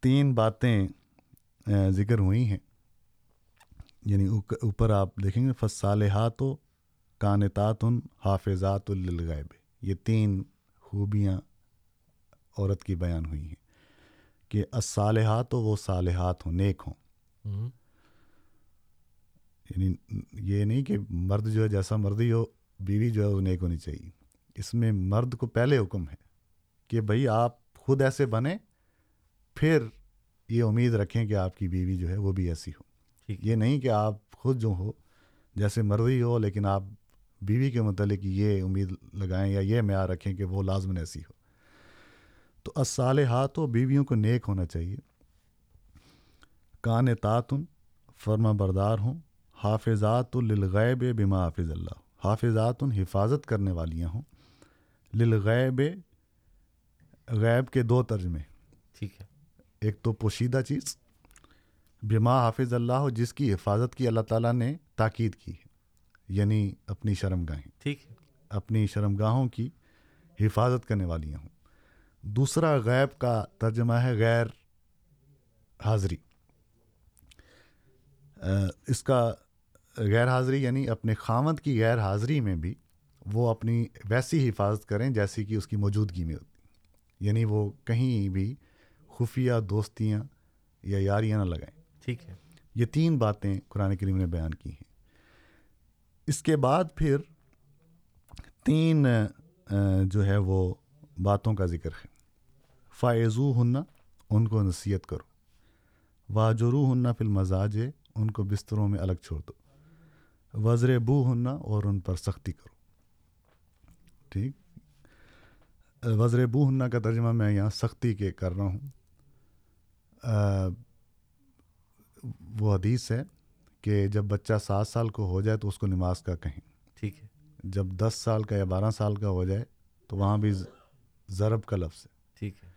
E: تین باتیں ذکر ہوئی ہیں۔ یعنی اوپر آپ دیکھیں گے فصالحات و کانتات حافظات للغیب۔ یہ تین خوبیاں عورت کی بیان ہوئی ہیں کہ الصالحات ہو وہ صالحات ہوں نیک ہوں۔ یعنی یہ نہیں کہ مرد جو ہے جیسا مردی ہو بیوی جو ہے وہ نیک ہونی چاہیے۔ اس میں مرد کو پہلے حکم ہے کہ بھائی آپ خود ایسے بنیں پھر یہ امید رکھیں کہ آپ کی بیوی جو ہے وہ بھی ایسی ہو۔ یہ نہیں کہ آپ خود جو ہو جیسے مرضی ہو لیکن آپ بیوی کے متعلق یہ امید لگائیں یا یہ معیار رکھیں کہ وہ لازمن ایسی ہو۔ تو الصالحات و بیویوں کو نیک ہونا چاہیے۔ کان تعتن فرما بردار ہوں۔ حافظات للغیب بما حافظ اللہ۔ حافظات حفاظت کرنے والیاں ہوں۔ للغیب غیب کے دو ترجمے۔
D: ٹھیک ہے۔
E: ایک تو پوشیدہ چیز بما حافظ اللہ ہو جس کی حفاظت کی اللہ تعالیٰ نے تاکید کی ہے۔ یعنی اپنی شرم گاہیں
D: ٹھیک ہے۔
E: اپنی شرم گاہوں کی حفاظت کرنے والیاں ہوں۔ دوسرا غیب کا ترجمہ ہے غیر حاضری۔ اس کا غیر حاضری یعنی اپنے خامد کی غیر حاضری میں بھی وہ اپنی ویسی حفاظت کریں جیسی کہ اس کی موجودگی میں ہوتی۔ یعنی وہ کہیں بھی خفیہ دوستیاں یا یاریاں نہ لگائیں۔
D: ٹھیک ہے۔
E: یہ تین باتیں قرآن کریم نے بیان کی ہیں۔ اس کے بعد پھر تین جو ہے وہ باتوں کا ذکر ہے۔ فائزو ہننا ان کو نصیحت کرو۔ واجرو ہننا فی المزاج ان کو بستروں میں الگ چھوڑ دو۔ وزر بو ہننا اور ان پر سختی کرو۔ ٹھیک۔ وزر بو ہننا کا ترجمہ میں یہاں سختی کے کر رہا ہوں۔ آ، وہ حدیث ہے کہ جب بچہ سات سال کو ہو جائے تو اس کو نماز کا کہیں۔
D: ٹھیک ہے۔
E: جب دس سال کا یا بارہ سال کا ہو جائے تو وہاں بھی ضرب کا لفظ ہے۔
D: ٹھیک ہے۔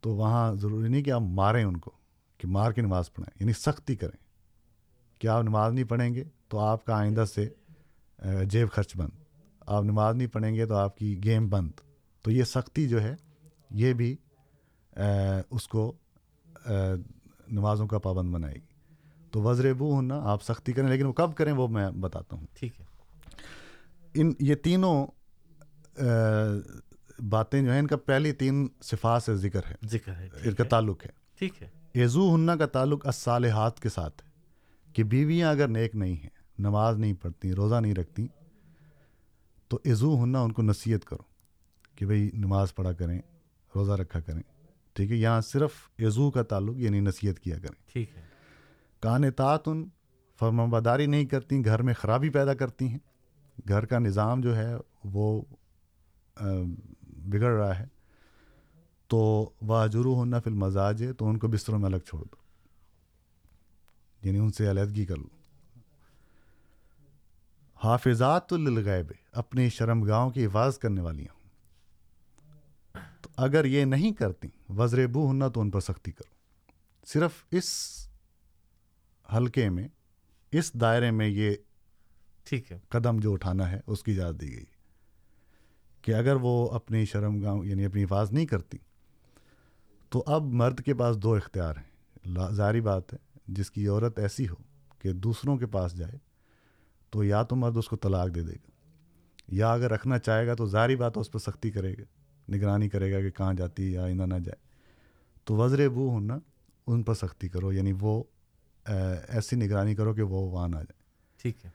E: تو وہاں ضروری نہیں کہ آپ ماریں ان کو کہ مار کے نماز پڑھیں یعنی سختی کریں۔ کہ آپ نماز نہیں پڑھیں گے تو آپ کا آئندہ سے جیب خرچ بند۔ آپ نماز نہیں پڑھیں گے تو آپ کی گیم بند۔ تو یہ سختی جو ہے یہ بھی اس کو نمازوں کا پابند بنائے گی۔ تو وزر بو ہونا آپ سختی کریں لیکن وہ کب کریں وہ میں بتاتا ہوں۔
D: ٹھیک ہے۔
E: ان یہ تینوں باتیں جو ہیں ان کا پہلی تین صفات سے ذکر ہے۔
D: ذکر ہے
E: ان کا تعلق ہے۔
D: ٹھیک ہے۔
E: یزو ہننا کا تعلق الصالحات کے ساتھ ہے۔ کہ بیویاں اگر نیک نہیں ہیں نماز نہیں پڑھتی روزہ نہیں رکھتی تو عزو ہننا ان کو نصیحت کرو کہ بھئی نماز پڑھا کریں روزہ رکھا کریں۔ ٹھیک ہے یہاں صرف عزو کا تعلق یعنی نصیحت کیا کریں۔
D: ٹھیک ہے۔
E: کان اطاعت ان فرمانبرداری نہیں کرتی گھر میں خرابی پیدا کرتی ہیں۔ گھر کا نظام جو ہے وہ بگڑ رہا ہے تو واجرو ہونا فی المزاج ہے تو ان کو بستروں میں الگ چھوڑ دو۔ یعنی ان سے علیحدگی کر لو۔ حافظات للغیب اپنی شرم گاہوں کی حفاظت کرنے والی ہوں تو اگر یہ نہیں کرتی وزر بو ہونا تو ان پر سختی کرو۔ صرف اس حلقے میں اس دائرے میں یہ
D: ٹھیک ہے۔
E: قدم جو اٹھانا ہے اس کی اجازت دی گئی۔ کہ اگر وہ اپنی شرم گاہ یعنی اپنی حفاظت نہیں کرتی تو اب مرد کے پاس دو اختیار ہیں۔ ظاہری بات ہے جس کی عورت ایسی ہو کہ دوسروں کے پاس جائے تو یا تو مرد اس کو طلاق دے دے گا یا اگر رکھنا چاہے گا تو ظاہری بات ہے اس پر سختی کرے گا نگرانی کرے گا کہ کہاں جاتی ہے یا آئندہ نہ جائے۔ تو وزر بو ہونا ان پر سختی کرو یعنی وہ ایسی نگرانی کرو کہ وہ وہاں نہ جائے
D: ٹھیک ہے۔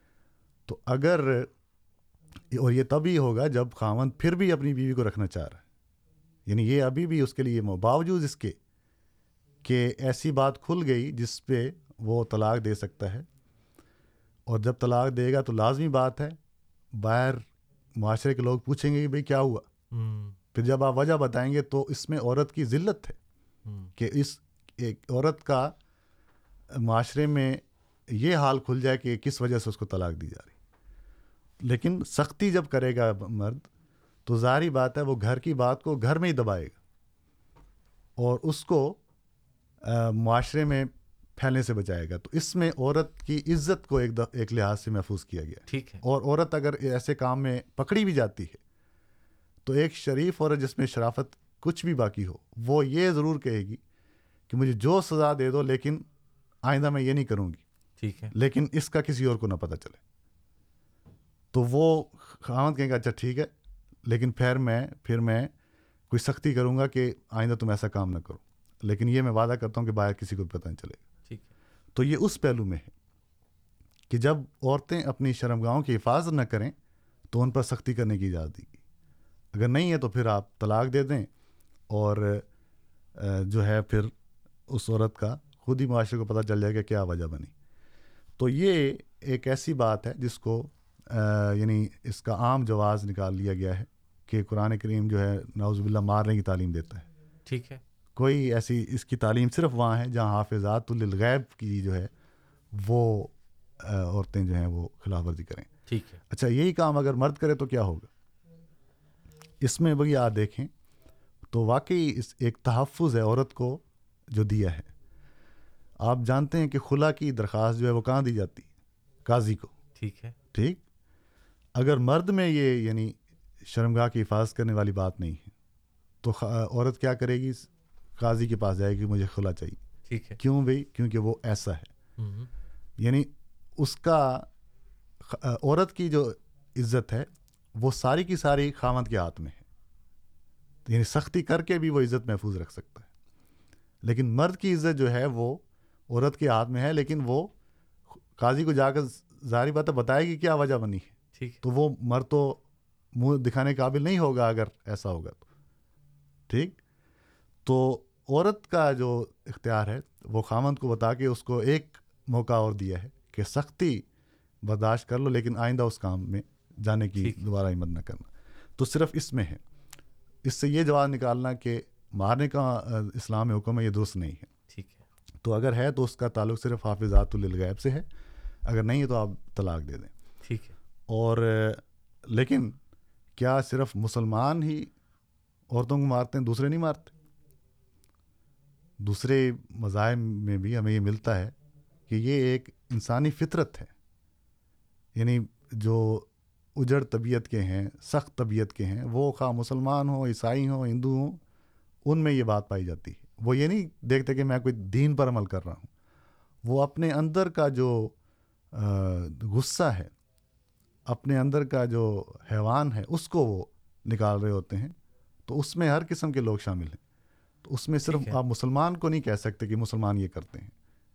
E: تو اگر اور یہ تبھی ہوگا جب خامند پھر بھی اپنی بیوی کو رکھنا چاہ رہا ہے۔ یعنی یہ ابھی بھی اس کے لیے باوجود اس کے کہ ایسی بات کھل گئی جس پہ وہ طلاق دے سکتا ہے۔ اور جب طلاق دے گا تو لازمی بات ہے باہر معاشرے کے لوگ پوچھیں گے کہ بھئی کیا ہوا؟
D: ہوں۔
E: پھر جب آپ وجہ بتائیں گے تو اس میں عورت کی ذلت ہے
D: ہوں۔
E: کہ اس ایک عورت کا معاشرے میں یہ حال کھل جائے کہ کس وجہ سے اس کو طلاق دی جا رہی لیکن سختی جب کرے گا مرد تو ظاہری بات ہے وہ گھر کی بات کو گھر میں ہی دبائے گا۔ اور اس کو معاشرے میں پھیلنے سے بچائے گا۔ تو اس میں عورت کی عزت کو ایک ایک لحاظ سے محفوظ کیا گیا۔
D: ٹھیک ہے۔
E: اور عورت اگر ایسے کام میں پکڑی بھی جاتی ہے تو ایک شریف عورت جس میں شرافت کچھ بھی باقی ہو وہ یہ ضرور کہے گی کہ مجھے جو سزا دے دو لیکن آئندہ میں یہ نہیں کروں گی۔
D: ٹھیک ہے۔
E: لیکن اس کا کسی اور کو نہ پتہ چلے۔ تو وہ خامد کہیں گا اچھا ٹھیک ہے لیکن پھر میں پھر میں کوئی سختی کروں گا کہ آئندہ تم ایسا کام نہ کرو۔ لیکن یہ میں وعدہ کرتا ہوں کہ باہر کسی کو بھی پتہ نہیں چلے گا۔
D: ٹھیک
E: تو یہ اس پہلو میں ہے کہ جب عورتیں اپنی شرمگاہوں کی حفاظت نہ کریں تو ان پر سختی کرنے کی اجازت دی۔ گئی اگر نہیں ہے تو پھر آپ طلاق دے دیں اور جو ہے پھر اس عورت کا خود ہی معاشرے کو پتہ چل جائے گا کیا وجہ بنی۔ تو یہ ایک ایسی بات ہے جس کو یعنی اس کا عام جواز نکال لیا گیا ہے کہ قرآن کریم جو ہے نعوذ باللہ مارنے کی تعلیم دیتا ہے۔
D: ٹھیک ہے۔
E: کوئی ایسی اس کی تعلیم صرف وہاں ہے جہاں حافظات للغیب کی جو ہے وہ عورتیں جو ہیں وہ خلاف ورزی کریں۔
D: ٹھیک ہے۔
E: اچھا یہی کام اگر مرد کرے تو کیا ہوگا؟ اس میں بھئی آپ دیکھیں تو واقعی اس ایک تحفظ ہے عورت کو جو دیا ہے۔ آپ جانتے ہیں کہ خلا کی درخواست جو ہے وہ کہاں دی جاتی؟ ہے قاضی کو۔
D: ٹھیک ہے۔
E: ٹھیک؟ اگر مرد میں یہ یعنی شرمگاہ کی حفاظت کرنے والی بات نہیں ہے تو عورت کیا کرے گی؟ قاضی کے پاس جائے گی مجھے خلا چاہیے۔
D: ٹھیک ہے۔
E: کیوں بھائی؟ کیونکہ وہ ایسا ہے۔ یعنی اس کا عورت کی جو عزت ہے وہ ساری کی ساری خامد کے ہاتھ میں ہے۔ یعنی سختی کر کے بھی وہ عزت محفوظ رکھ سکتا ہے۔ لیکن مرد کی عزت جو ہے وہ عورت کے ہاتھ میں ہے لیکن وہ قاضی کو جا کر ظاہری بات بتائے گی کیا وجہ بنی ہے۔
D: ٹھیک
E: تو وہ مرد تو منہ دکھانے قابل نہیں ہوگا اگر ایسا ہوگا تو۔ ٹھیک؟ تو عورت کا جو اختیار ہے وہ خامند کو بتا کے اس کو ایک موقع اور دیا ہے کہ سختی برداشت کر لو لیکن آئندہ اس کام میں جانے کی دوبارہ ہمت نہ کرنا۔ تو صرف اس میں ہے۔ اس سے یہ جواب نکالنا کہ مارنے کا اسلام میں حکم ہے یہ درست نہیں ہے۔
D: ٹھیک ہے۔
E: تو اگر ہے تو اس کا تعلق صرف حافظات للغیب سے ہے۔ اگر نہیں ہے تو آپ طلاق دے دیں۔ اور، لیکن کیا صرف مسلمان ہی عورتوں کو مارتے ہیں، دوسرے نہیں مارتے؟ دوسرے مذاہب میں بھی ہمیں یہ ملتا ہے کہ یہ ایک انسانی فطرت ہے۔ یعنی جو اجڑ طبیعت کے ہیں، سخت طبیعت کے ہیں، وہ خواہ مسلمان ہوں، عیسائی ہوں، ہندو ہوں، ان میں یہ بات پائی جاتی ہے۔ وہ یہ نہیں دیکھتے کہ میں کوئی دین پر عمل کر رہا ہوں۔ وہ اپنے اندر کا جو غصہ ہے اپنے اندر کا جو حیوان ہے اس کو وہ نکال رہے ہوتے ہیں۔ تو اس میں ہر قسم کے لوگ شامل ہیں۔ تو اس میں صرف۔ آپ مسلمان کو نہیں کہہ سکتے کہ مسلمان یہ کرتے ہیں۔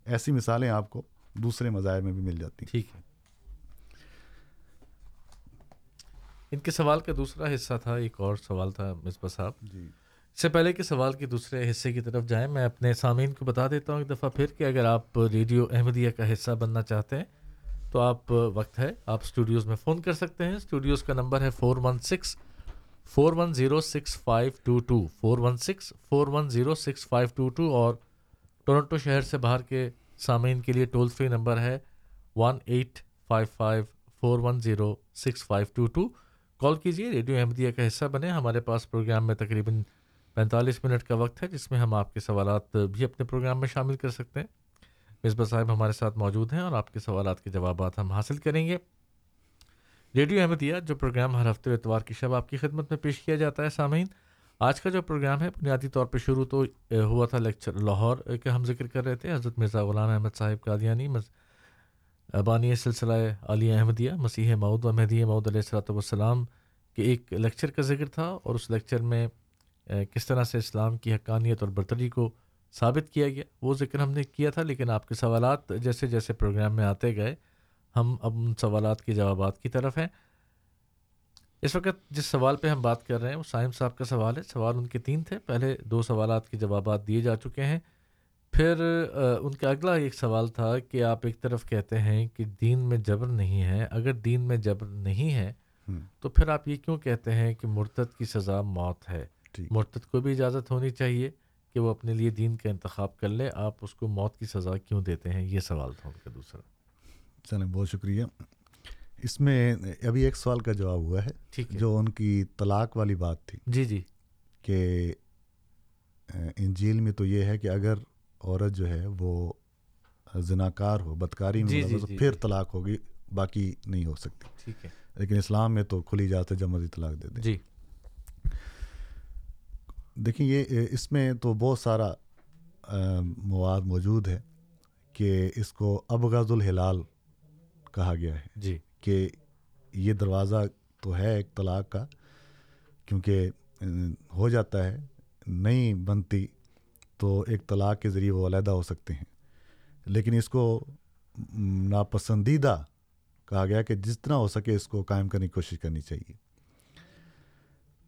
E: ایسی مثالیں آپ کو دوسرے مذاہب میں بھی مل جاتی ہیں۔
D: ٹھیک ہے۔ ان کے سوال کا دوسرا حصہ تھا ایک اور سوال تھا مصباح صاحب۔
E: جی۔
D: اس سے پہلے کہ سوال کے دوسرے حصے کی طرف جائیں میں اپنے سامعین کو بتا دیتا ہوں ایک دفعہ پھر کہ اگر آپ ریڈیو احمدیہ کا حصہ بننا چاہتے ہیں تو آپ وقت ہے، آپ اسٹوڈیوز میں فون کر سکتے ہیں۔ اسٹوڈیوز کا نمبر ہے four one six four one zero six five two two four one six four one zero six five two two اور ٹورنٹو شہر سے باہر کے سامعین کے لیے ٹول فری نمبر ہے one eight five five four one zero six five two two call کیجیے ریڈیو احمدیہ کا حصہ بنے ہمارے پاس پروگرام میں تقریباً پینتالیس منٹ کا وقت ہے، جس میں ہم آپ کے سوالات بھی اپنے پروگرام میں شامل کر سکتے ہیں۔ مصباح صاحب ہمارے ساتھ موجود ہیں اور آپ کے سوالات کے جوابات ہم حاصل کریں گے۔ ریڈیو احمدیہ جو پروگرام ہر ہفتے اتوار کی شب آپ کی خدمت میں پیش کیا جاتا ہے سامعین آج کا جو پروگرام ہے بنیادی طور پہ شروع تو ہوا تھا لیکچر لاہور اے، کا ہم ذکر کر رہے تھے حضرت مرزا غلام احمد صاحب قادیانی بانی سلسلہ علی احمدیہ مسیح مود و مہدی مود علیہ السلاۃ والسلام کے ایک لیکچر کا ذکر تھا اور اس لیکچر میں کس طرح سے اسلام کی حقانیت اور برتری کو ثابت کیا گیا۔ وہ ذکر ہم نے کیا تھا لیکن آپ کے سوالات جیسے جیسے پروگرام میں آتے گئے ہم اب ان سوالات کے جوابات کی طرف ہیں۔ اس وقت جس سوال پہ ہم بات کر رہے ہیں وہ سائم صاحب کا سوال ہے۔ سوال ان کے تین تھے۔ پہلے دو سوالات کے جوابات دیے جا چکے ہیں۔ پھر ان کا اگلا ایک سوال تھا کہ آپ ایک طرف کہتے ہیں کہ دین میں جبر نہیں ہے۔ اگر دین میں جبر نہیں ہے تو پھر آپ یہ کیوں کہتے ہیں کہ مرتد کی سزا موت ہے؟ مرتد کو بھی اجازت ہونی چاہیے۔ کہ وہ اپنے لیے دین کا انتخاب کر لے آپ اس کو موت کی سزا کیوں دیتے ہیں؟ یہ سوال تھا ان کا دوسرا۔
E: چلیں بہت شکریہ۔ اس میں ابھی ایک سوال کا جواب ہوا ہے
D: ٹھیک ہے۔
E: جو ان کی طلاق والی بات تھی۔
D: جی جی۔
E: کہ انجیل میں تو یہ ہے کہ اگر عورت جو ہے وہ زناکار ہو بدکاری میں
D: جی، جی،
E: ہو
D: جی،
E: پھر
D: جی۔
E: طلاق ہوگی باقی نہیں ہو سکتی۔
D: ٹھیک ہے۔
E: لیکن اسلام میں تو کھلی جاتے جب مرضی طلاق دے دیں۔
D: جی۔
E: دیکھیں یہ اس میں تو بہت سارا مواد موجود ہے کہ اس کو ابغض الحلال کہا گیا ہے۔
D: جی۔
E: کہ یہ دروازہ تو ہے ایک طلاق کا کیونکہ ہو جاتا ہے نہیں بنتی تو ایک طلاق کے ذریعے وہ علیحدہ ہو سکتے ہیں۔ لیکن اس کو ناپسندیدہ کہا گیا کہ جتنا ہو سکے اس کو قائم کرنے کی کوشش کرنی چاہیے۔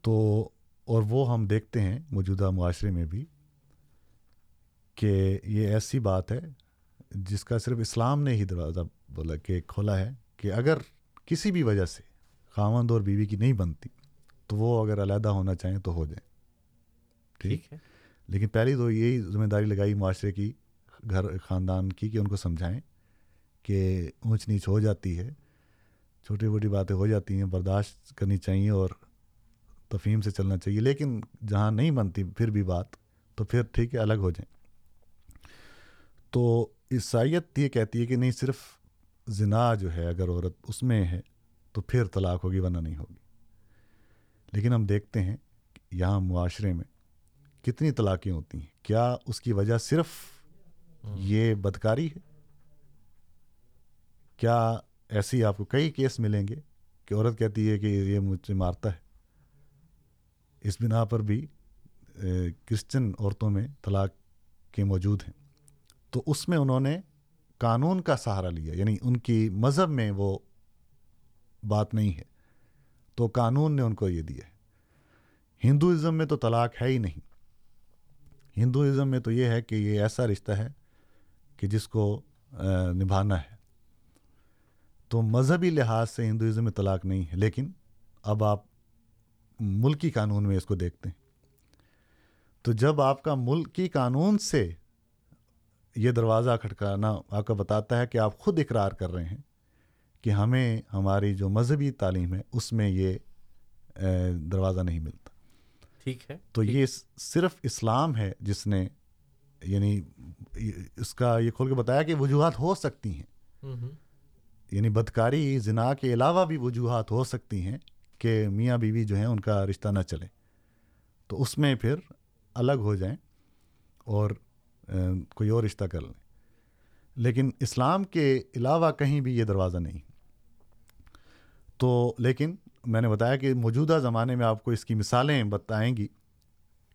E: تو اور وہ ہم دیکھتے ہیں موجودہ معاشرے میں بھی کہ یہ ایسی بات ہے جس کا صرف اسلام نے ہی دروازہ بولا کہ کھولا ہے کہ اگر کسی بھی وجہ سے خاوند اور بیوی کی نہیں بنتی تو وہ اگر علیحدہ ہونا چاہیں تو ہو جائیں۔
D: ٹھیک؟ ہے۔
E: لیکن پہلی تو یہی ذمہ داری لگائی معاشرے کی گھر خاندان کی کہ ان کو سمجھائیں کہ اونچ نیچ ہو جاتی ہے چھوٹی موٹی باتیں ہو جاتی ہیں برداشت کرنی چاہیے اور تفہیم سے چلنا چاہیے، لیکن جہاں نہیں بنتی پھر بھی بات، تو پھر ٹھیک ہے، الگ ہو جائیں۔ تو عیسائیت یہ کہتی ہے کہ نہیں، صرف زنا جو ہے، اگر عورت اس میں ہے، تو پھر طلاق ہوگی، ورنہ نہیں ہوگی۔ لیکن ہم دیکھتے ہیں کہ یہاں معاشرے میں کتنی طلاقیں ہوتی ہیں۔ کیا اس کی وجہ صرف یہ بدکاری ہے؟ کیا ایسی آپ کو کئی کیس ملیں گے کہ عورت کہتی ہے کہ یہ مجھ سے مارتا ہے؟ اس بنا پر بھی کرسچن عورتوں میں طلاق کے موجود ہیں۔ تو اس میں انہوں نے قانون کا سہارا لیا یعنی ان کی مذہب میں وہ بات نہیں ہے۔ تو قانون نے ان کو یہ دیا ہے۔ ہندوازم میں تو طلاق ہے ہی نہیں۔ ہندوازم میں تو یہ ہے کہ یہ ایسا رشتہ ہے کہ جس کو نبھانا ہے۔ تو مذہبی لحاظ سے ہندوازم میں طلاق نہیں ہے، لیکن اب آپ ملکی قانون میں اس کو دیکھتے ہیں۔ تو جب آپ کا ملکی قانون سے یہ دروازہ کھٹکانا آپ کا بتاتا ہے کہ آپ خود اقرار کر رہے ہیں کہ ہمیں ہماری جو مذہبی تعلیم ہے اس میں یہ دروازہ نہیں ملتا۔
D: ٹھیک ہے۔
E: تو یہ صرف اسلام ہے جس نے یعنی اس کا یہ کھول کے بتایا کہ وجوہات ہو سکتی ہیں۔ یعنی بدکاری زنا کے علاوہ بھی وجوہات ہو سکتی ہیں۔ کہ میاں بیوی جو ہیں ان کا رشتہ نہ چلے۔ تو اس میں پھر الگ ہو جائیں اور کوئی اور رشتہ کر لیں۔ لیکن اسلام کے علاوہ کہیں بھی یہ دروازہ نہیں۔ تو لیکن میں نے بتایا کہ موجودہ زمانے میں آپ کو اس کی مثالیں بتائیں گی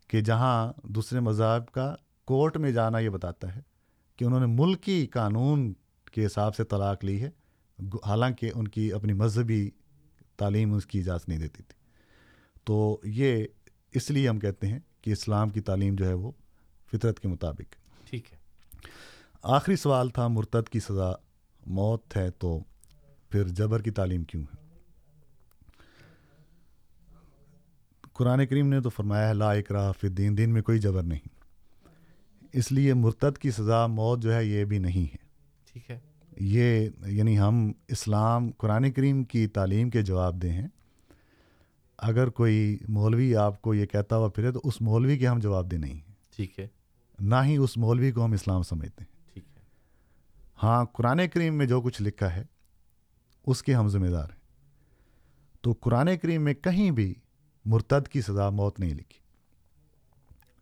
E: کہ جہاں دوسرے مذہب کا کورٹ میں جانا یہ بتاتا ہے کہ انہوں نے ملکی قانون کے حساب سے طلاق لی ہے۔ حالانکہ ان کی اپنی مذہبی تعلیم اس کی اجازت نہیں دیتی تھی۔ تو یہ اس لیے ہم کہتے ہیں کہ اسلام کی تعلیم جو ہے وہ فطرت کے مطابق۔
D: ٹھیک ہے۔
E: آخری سوال تھا مرتد کی سزا موت ہے تو پھر جبر کی تعلیم کیوں ہے؟ قرآن کریم نے تو فرمایا ہے لا اکراہ فی الدین دین میں کوئی جبر نہیں۔ اس لیے مرتد کی سزا موت جو ہے یہ بھی نہیں ہے۔
D: ٹھیک ہے۔
E: یہ یعنی ہم اسلام قرآن کریم کی تعلیم کے جواب دیں ہیں۔ اگر کوئی مولوی آپ کو یہ کہتا ہوا پھرے تو اس مولوی کے ہم جواب دیں نہیں ہیں۔
D: ٹھیک ہے۔
E: نہ ہی اس مولوی کو ہم اسلام سمجھتے ہیں۔
D: ٹھیک ہے۔
E: ہاں قرآن کریم میں جو کچھ لکھا ہے اس کے ہم ذمہ دار ہیں۔ تو قرآن کریم میں کہیں بھی مرتد کی سزا موت نہیں لکھی۔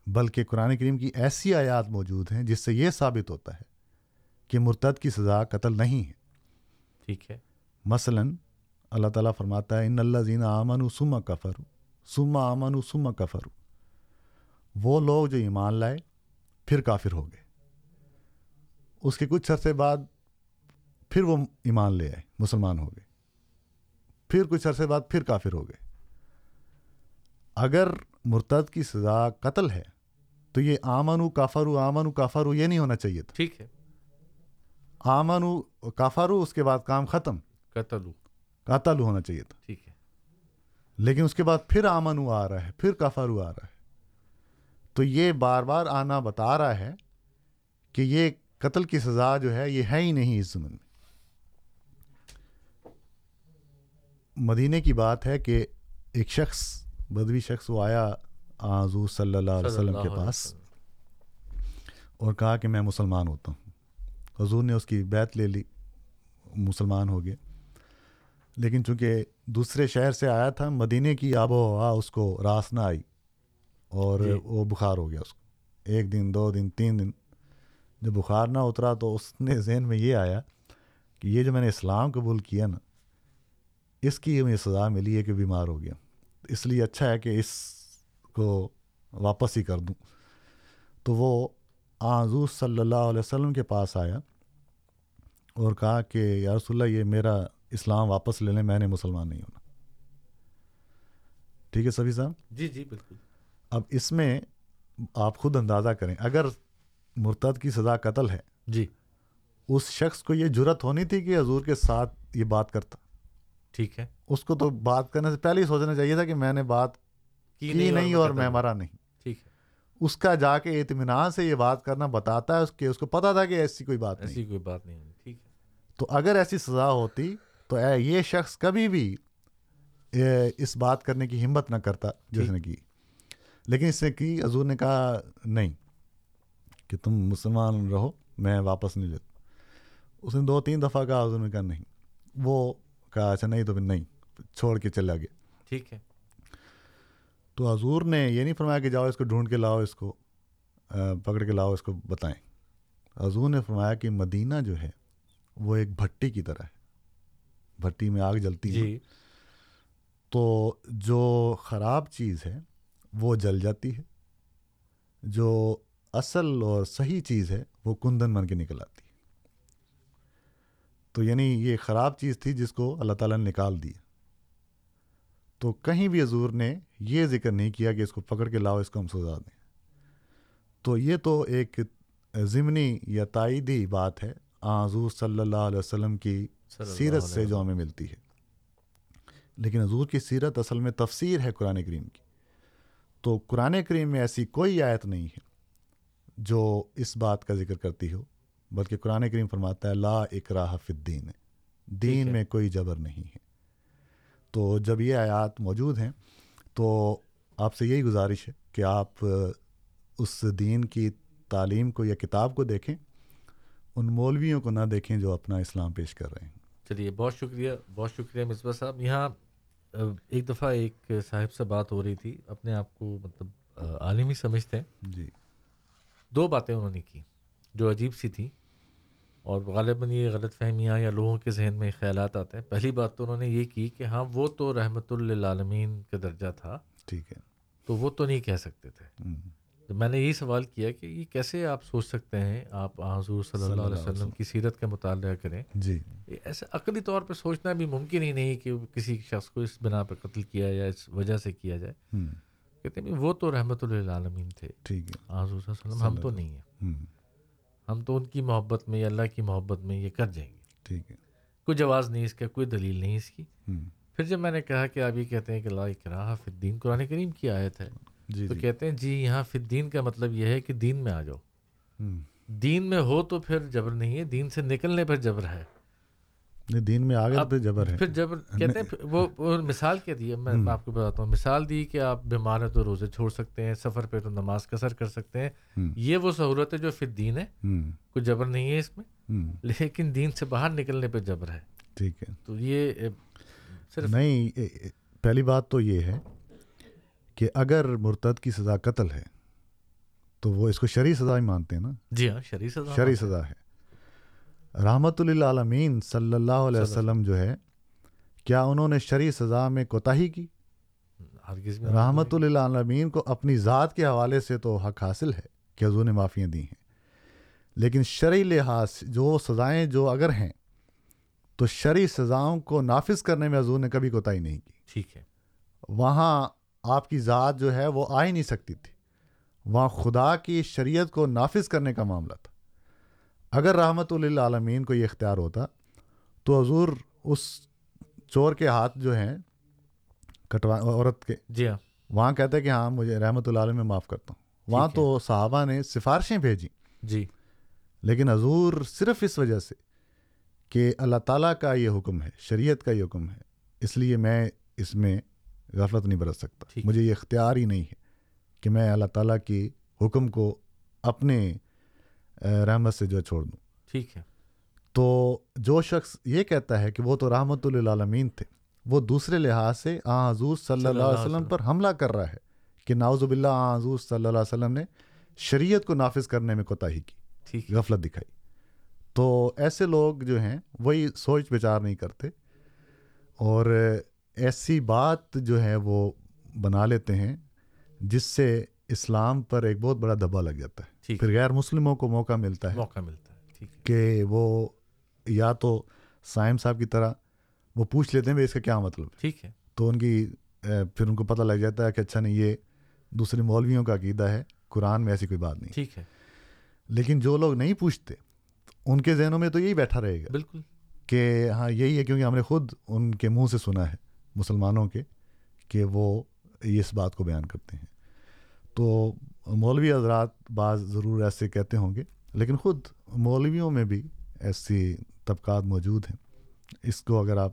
E: بلکہ قرآن کریم کی ایسی آیات موجود ہیں جس سے یہ ثابت ہوتا ہے کہ مرتد کی سزا قتل نہیں ہے۔
D: ٹھیک ہے۔
E: مثلا اللہ تعالیٰ فرماتا ہے ان اللہ زینہ آمن و سما کفر سما آمن و سما کفر وہ لوگ جو ایمان لائے پھر کافر ہو گئے۔ اس کے کچھ عرصے بعد پھر وہ ایمان لے آئے مسلمان ہو گئے۔ پھر کچھ عرصے بعد پھر کافر ہو گئے۔ اگر مرتد کی سزا قتل ہے تو یہ آمن و کافر آمن و کافر یہ نہیں ہونا چاہیے تھا۔
D: ٹھیک ہے۔
E: آمن و کافر اس کے بعد کام ختم۔
D: قتل ہو
E: قاتل ہونا چاہیے تھا۔
D: ٹھیک ہے۔
E: لیکن اس کے بعد پھر آمن آ رہا ہے پھر کفر آ رہا ہے۔ تو یہ بار بار آنا بتا رہا ہے کہ یہ قتل کی سزا جو ہے یہ ہے ہی نہیں اس زمن میں۔ مدینے کی بات ہے کہ ایک شخص بدوی شخص وہ آیا حضور صلی اللہ علیہ وسلم کے پاس۔ اور کہا کہ میں مسلمان ہوتا ہوں۔ حضور نے اس کی بیت لے لی مسلمان ہو گئے۔ لیکن چونکہ دوسرے شہر سے آیا تھا مدینے کی آب و ہوا اس کو راس نہ آئی اور
D: جی۔
E: وہ بخار ہو گیا اس کو۔ ایک دن دو دن تین دن جب بخار نہ اترا تو اس نے ذہن میں یہ آیا کہ یہ جو میں نے اسلام قبول کیا نا اس کی مجھے سزا ملی ہے کہ بیمار ہو گیا۔ اس لیے اچھا ہے کہ اس کو واپس ہی کر دوں۔ تو وہ حضور صلی اللہ علیہ وسلم کے پاس آیا اور کہا کہ یا رسول اللہ یہ میرا اسلام واپس لے لیں میں نے مسلمان نہیں ہونا۔ ٹھیک ہے سبھی صاحب؟
D: جی جی بالکل۔
E: اب اس میں آپ خود اندازہ کریں اگر مرتد کی سزا قتل ہے
D: جی۔
E: اس شخص کو یہ جرت ہونی تھی کہ حضور کے ساتھ یہ بات کرتا۔
D: ٹھیک ہے۔
E: اس کو تو بات کرنے سے پہلے ہی سوچنا چاہیے تھا کہ میں نے بات
D: کی
E: نہیں اور میں۔ مرا نہیں۔ اس کا جا کے اطمینان سے یہ بات کرنا بتاتا ہے اس کے اس کو پتا تھا کہ ایسی کوئی بات نہیں۔
D: ایسی کوئی بات نہیں ٹھیک ہے۔
E: تو اگر ایسی سزا ہوتی تو اے یہ شخص کبھی بھی اس بات کرنے کی ہمت نہ کرتا جس۔ نے کی۔ لیکن اس نے کی حضور نے کہا نہیں کہ تم مسلمان رہو میں واپس نہیں لیتا۔ اس نے دو تین دفعہ کہا حضور نے کہا نہیں۔ وہ کہا اچھا نہیں تو پھر نہیں چھوڑ کے چلا گیا۔
D: ٹھیک ہے۔
E: تو حضور نے یہ نہیں فرمایا کہ جاؤ اس کو ڈھونڈ کے لاؤ اس کو پکڑ کے لاؤ اس کو بتائیں۔ حضور نے فرمایا کہ مدینہ جو ہے وہ ایک بھٹی کی طرح ہے۔ بھٹی میں آگ جلتی ہے۔
D: جی۔
E: تو جو خراب چیز ہے وہ جل جاتی ہے۔ جو اصل اور صحیح چیز ہے وہ کندن بن کے نکل آتی ہے۔ تو یعنی یہ خراب چیز تھی جس کو اللہ تعالیٰ نے نکال دیا۔ تو کہیں بھی حضور نے یہ ذکر نہیں کیا کہ اس کو پکڑ کے لاؤ اس کو ہم سزا دیں۔ تو یہ تو ایک ضمنی یا تائیدی بات ہے۔ حضور صلی اللہ علیہ وسلم کی سیرت سے جو ہمیں ملتی ہے۔ لیکن حضور کی سیرت اصل میں تفسیر ہے قرآن کریم کی۔ تو قرآن کریم میں ایسی کوئی آیت نہیں ہے جو اس بات کا ذکر کرتی ہو بلکہ قرآن کریم فرماتا ہے لا اکراہ فی الدین۔ دین۔ میں کوئی جبر نہیں ہے۔ تو جب یہ آیات موجود ہیں تو آپ سے یہی گزارش ہے کہ آپ اس دین کی تعلیم کو یا کتاب کو دیکھیں ان مولویوں کو نہ دیکھیں جو اپنا اسلام پیش کر رہے ہیں۔
D: چلیے بہت شکریہ بہت شکریہ مصباح صاحب۔ یہاں ایک دفعہ ایک صاحب سے بات ہو رہی تھی اپنے آپ کو مطلب آ، عالم ہی سمجھتے ہیں۔
E: جی۔
D: دو باتیں انہوں نے کی جو عجیب سی تھی اور غالباً یہ غلط فہمیاں یا لوگوں کے ذہن میں خیالات آتے ہیں۔ پہلی بات تو انہوں نے یہ کی کہ ہاں وہ تو رحمت للعالمین کا درجہ تھا۔
E: ٹھیک ہے۔
D: تو وہ تو نہیں کہہ سکتے تھے۔ تو میں نے یہی سوال کیا کہ یہ کیسے آپ سوچ سکتے ہیں آپ حضور صلی اللہ علیہ وسلم کی سیرت کا مطالعہ کریں؟
E: جی۔
D: ایسے عقلی طور پہ سوچنا بھی ممکن ہی نہیں کہ کسی شخص کو اس بنا پہ قتل کیا یا اس وجہ سے کیا جائے۔ کہتے ہیں وہ تو رحمت للعالمین تھے۔
E: ٹھیک ہے۔
D: حضور صلی اللہ علیہ وسلم ہم تو نہیں ہیں۔
E: ہم،
D: تو ان کی محبت میں یا اللہ کی محبت میں یہ کر جائیں گے۔
E: ٹھیک ہے۔
D: کوئی جواز نہیں اس کا کوئی دلیل نہیں اس کی۔ پھر جب میں نے کہا کہ آپ یہ کہتے ہیں کہ لا اکراہ فی الدین قرآن کریم کی آیت ہے۔
E: جی
D: تو
E: جی۔
D: کہتے ہیں جی یہاں فی الدین کا مطلب یہ ہے کہ دین میں آ جاؤ۔ دین میں ہو تو پھر جبر نہیں ہے دین سے نکلنے پر جبر ہے۔
E: نہیں دین میں آگے پہ جبر ہے۔
D: پھر جبر کہتے ہیں پھر وہ مثال کیا دی ہے؟ میں آپ کو بتاتا ہوں۔ مثال دی کہ آپ بیمار ہیں تو روزے چھوڑ سکتے ہیں سفر پہ تو نماز قصر کر سکتے ہیں۔ یہ وہ سہولت ہے جو فی الدین ہے۔ کوئی جبر نہیں ہے اس میں۔ لیکن دین سے باہر نکلنے پہ جبر ہے۔
E: ٹھیک ہے۔
D: تو یہ صرف
E: نہیں پہلی بات تو یہ ہے کہ اگر مرتد کی سزا قتل ہے تو وہ اس کو شرعی سزا ہی مانتے ہیں نا۔
D: جی ہاں شرعی سزا
E: شرعی سزا ہے۔ رحمت للعالمین صلی اللہ علیہ وسلم جو ہے کیا انہوں نے شرعی سزا میں کوتاہی کی؟ رحمت للعالمین کو اپنی ذات کے حوالے سے تو حق حاصل ہے کہ حضور نے معافیاں دی ہیں۔ لیکن شرعی لحاظ جو سزائیں جو اگر ہیں تو شرعی سزاؤں کو نافذ کرنے میں حضور نے کبھی کوتاہی نہیں کی۔
D: ٹھیک ہے۔
E: وہاں آپ کی ذات جو ہے وہ آ ہی نہیں سکتی تھی۔ وہاں خدا کی شریعت کو نافذ کرنے کا معاملہ تھا۔ اگر رحمت للعالمین کو یہ اختیار ہوتا تو حضور اس چور کے ہاتھ جو ہیں کٹوا عورت کے
D: جی ہاں۔
E: وہاں کہتے کہ ہاں مجھے رحمت العالم میں معاف کرتا ہوں۔ وہاں
D: ہے۔
E: تو صحابہ نے سفارشیں بھیجیں۔
D: جی۔
E: لیکن حضور صرف اس وجہ سے کہ اللہ تعالیٰ کا یہ حکم ہے شریعت کا یہ حکم ہے اس لیے میں اس میں غفلت نہیں برت سکتا۔ مجھے یہ اختیار ہی نہیں ہے کہ میں اللہ تعالیٰ کی حکم کو اپنے رحمت سے جو ہے چھوڑ دوں۔
D: ٹھیک ہے۔
E: تو جو شخص یہ کہتا ہے کہ وہ تو رحمت للعالمین تھے وہ دوسرے لحاظ سے آ حضور صلی اللہ علیہ وسلم پر حملہ کر رہا ہے کہ ناوز باللہ آ حضور صلی اللہ علیہ وسلم نے شریعت کو نافذ کرنے میں کوتاہی کی غفلت دکھائی۔ تو ایسے لوگ جو ہیں وہی سوچ بچار نہیں کرتے۔ اور ایسی بات جو ہے وہ بنا لیتے ہیں جس سے اسلام پر ایک بہت بڑا دبا لگ جاتا ہے۔ پھر غیر مسلموں کو موقع ملتا ہے
D: موقع ملتا ہے
E: کہ وہ یا تو سائم صاحب کی طرح وہ پوچھ لیتے ہیں بھائی اس کا کیا مطلب؟
D: ٹھیک ہے۔
E: تو ان کی پھر ان کو پتہ لگ جاتا ہے کہ اچھا نہیں یہ دوسرے مولویوں کا عقیدہ ہے قرآن میں ایسی کوئی بات نہیں۔
D: ٹھیک ہے۔
E: لیکن جو لوگ نہیں پوچھتے ان کے ذہنوں میں تو یہی بیٹھا رہے گا
D: بالکل۔
E: کہ ہاں یہی ہے کیونکہ ہم نے خود ان کے منہ سے سنا ہے مسلمانوں کے کہ وہ اس بات کو بیان کرتے ہیں۔ تو مولوی حضرات بعض ضرور ایسے کہتے ہوں گے لیکن خود مولویوں میں بھی ایسی طبقات موجود ہیں۔ اس کو اگر آپ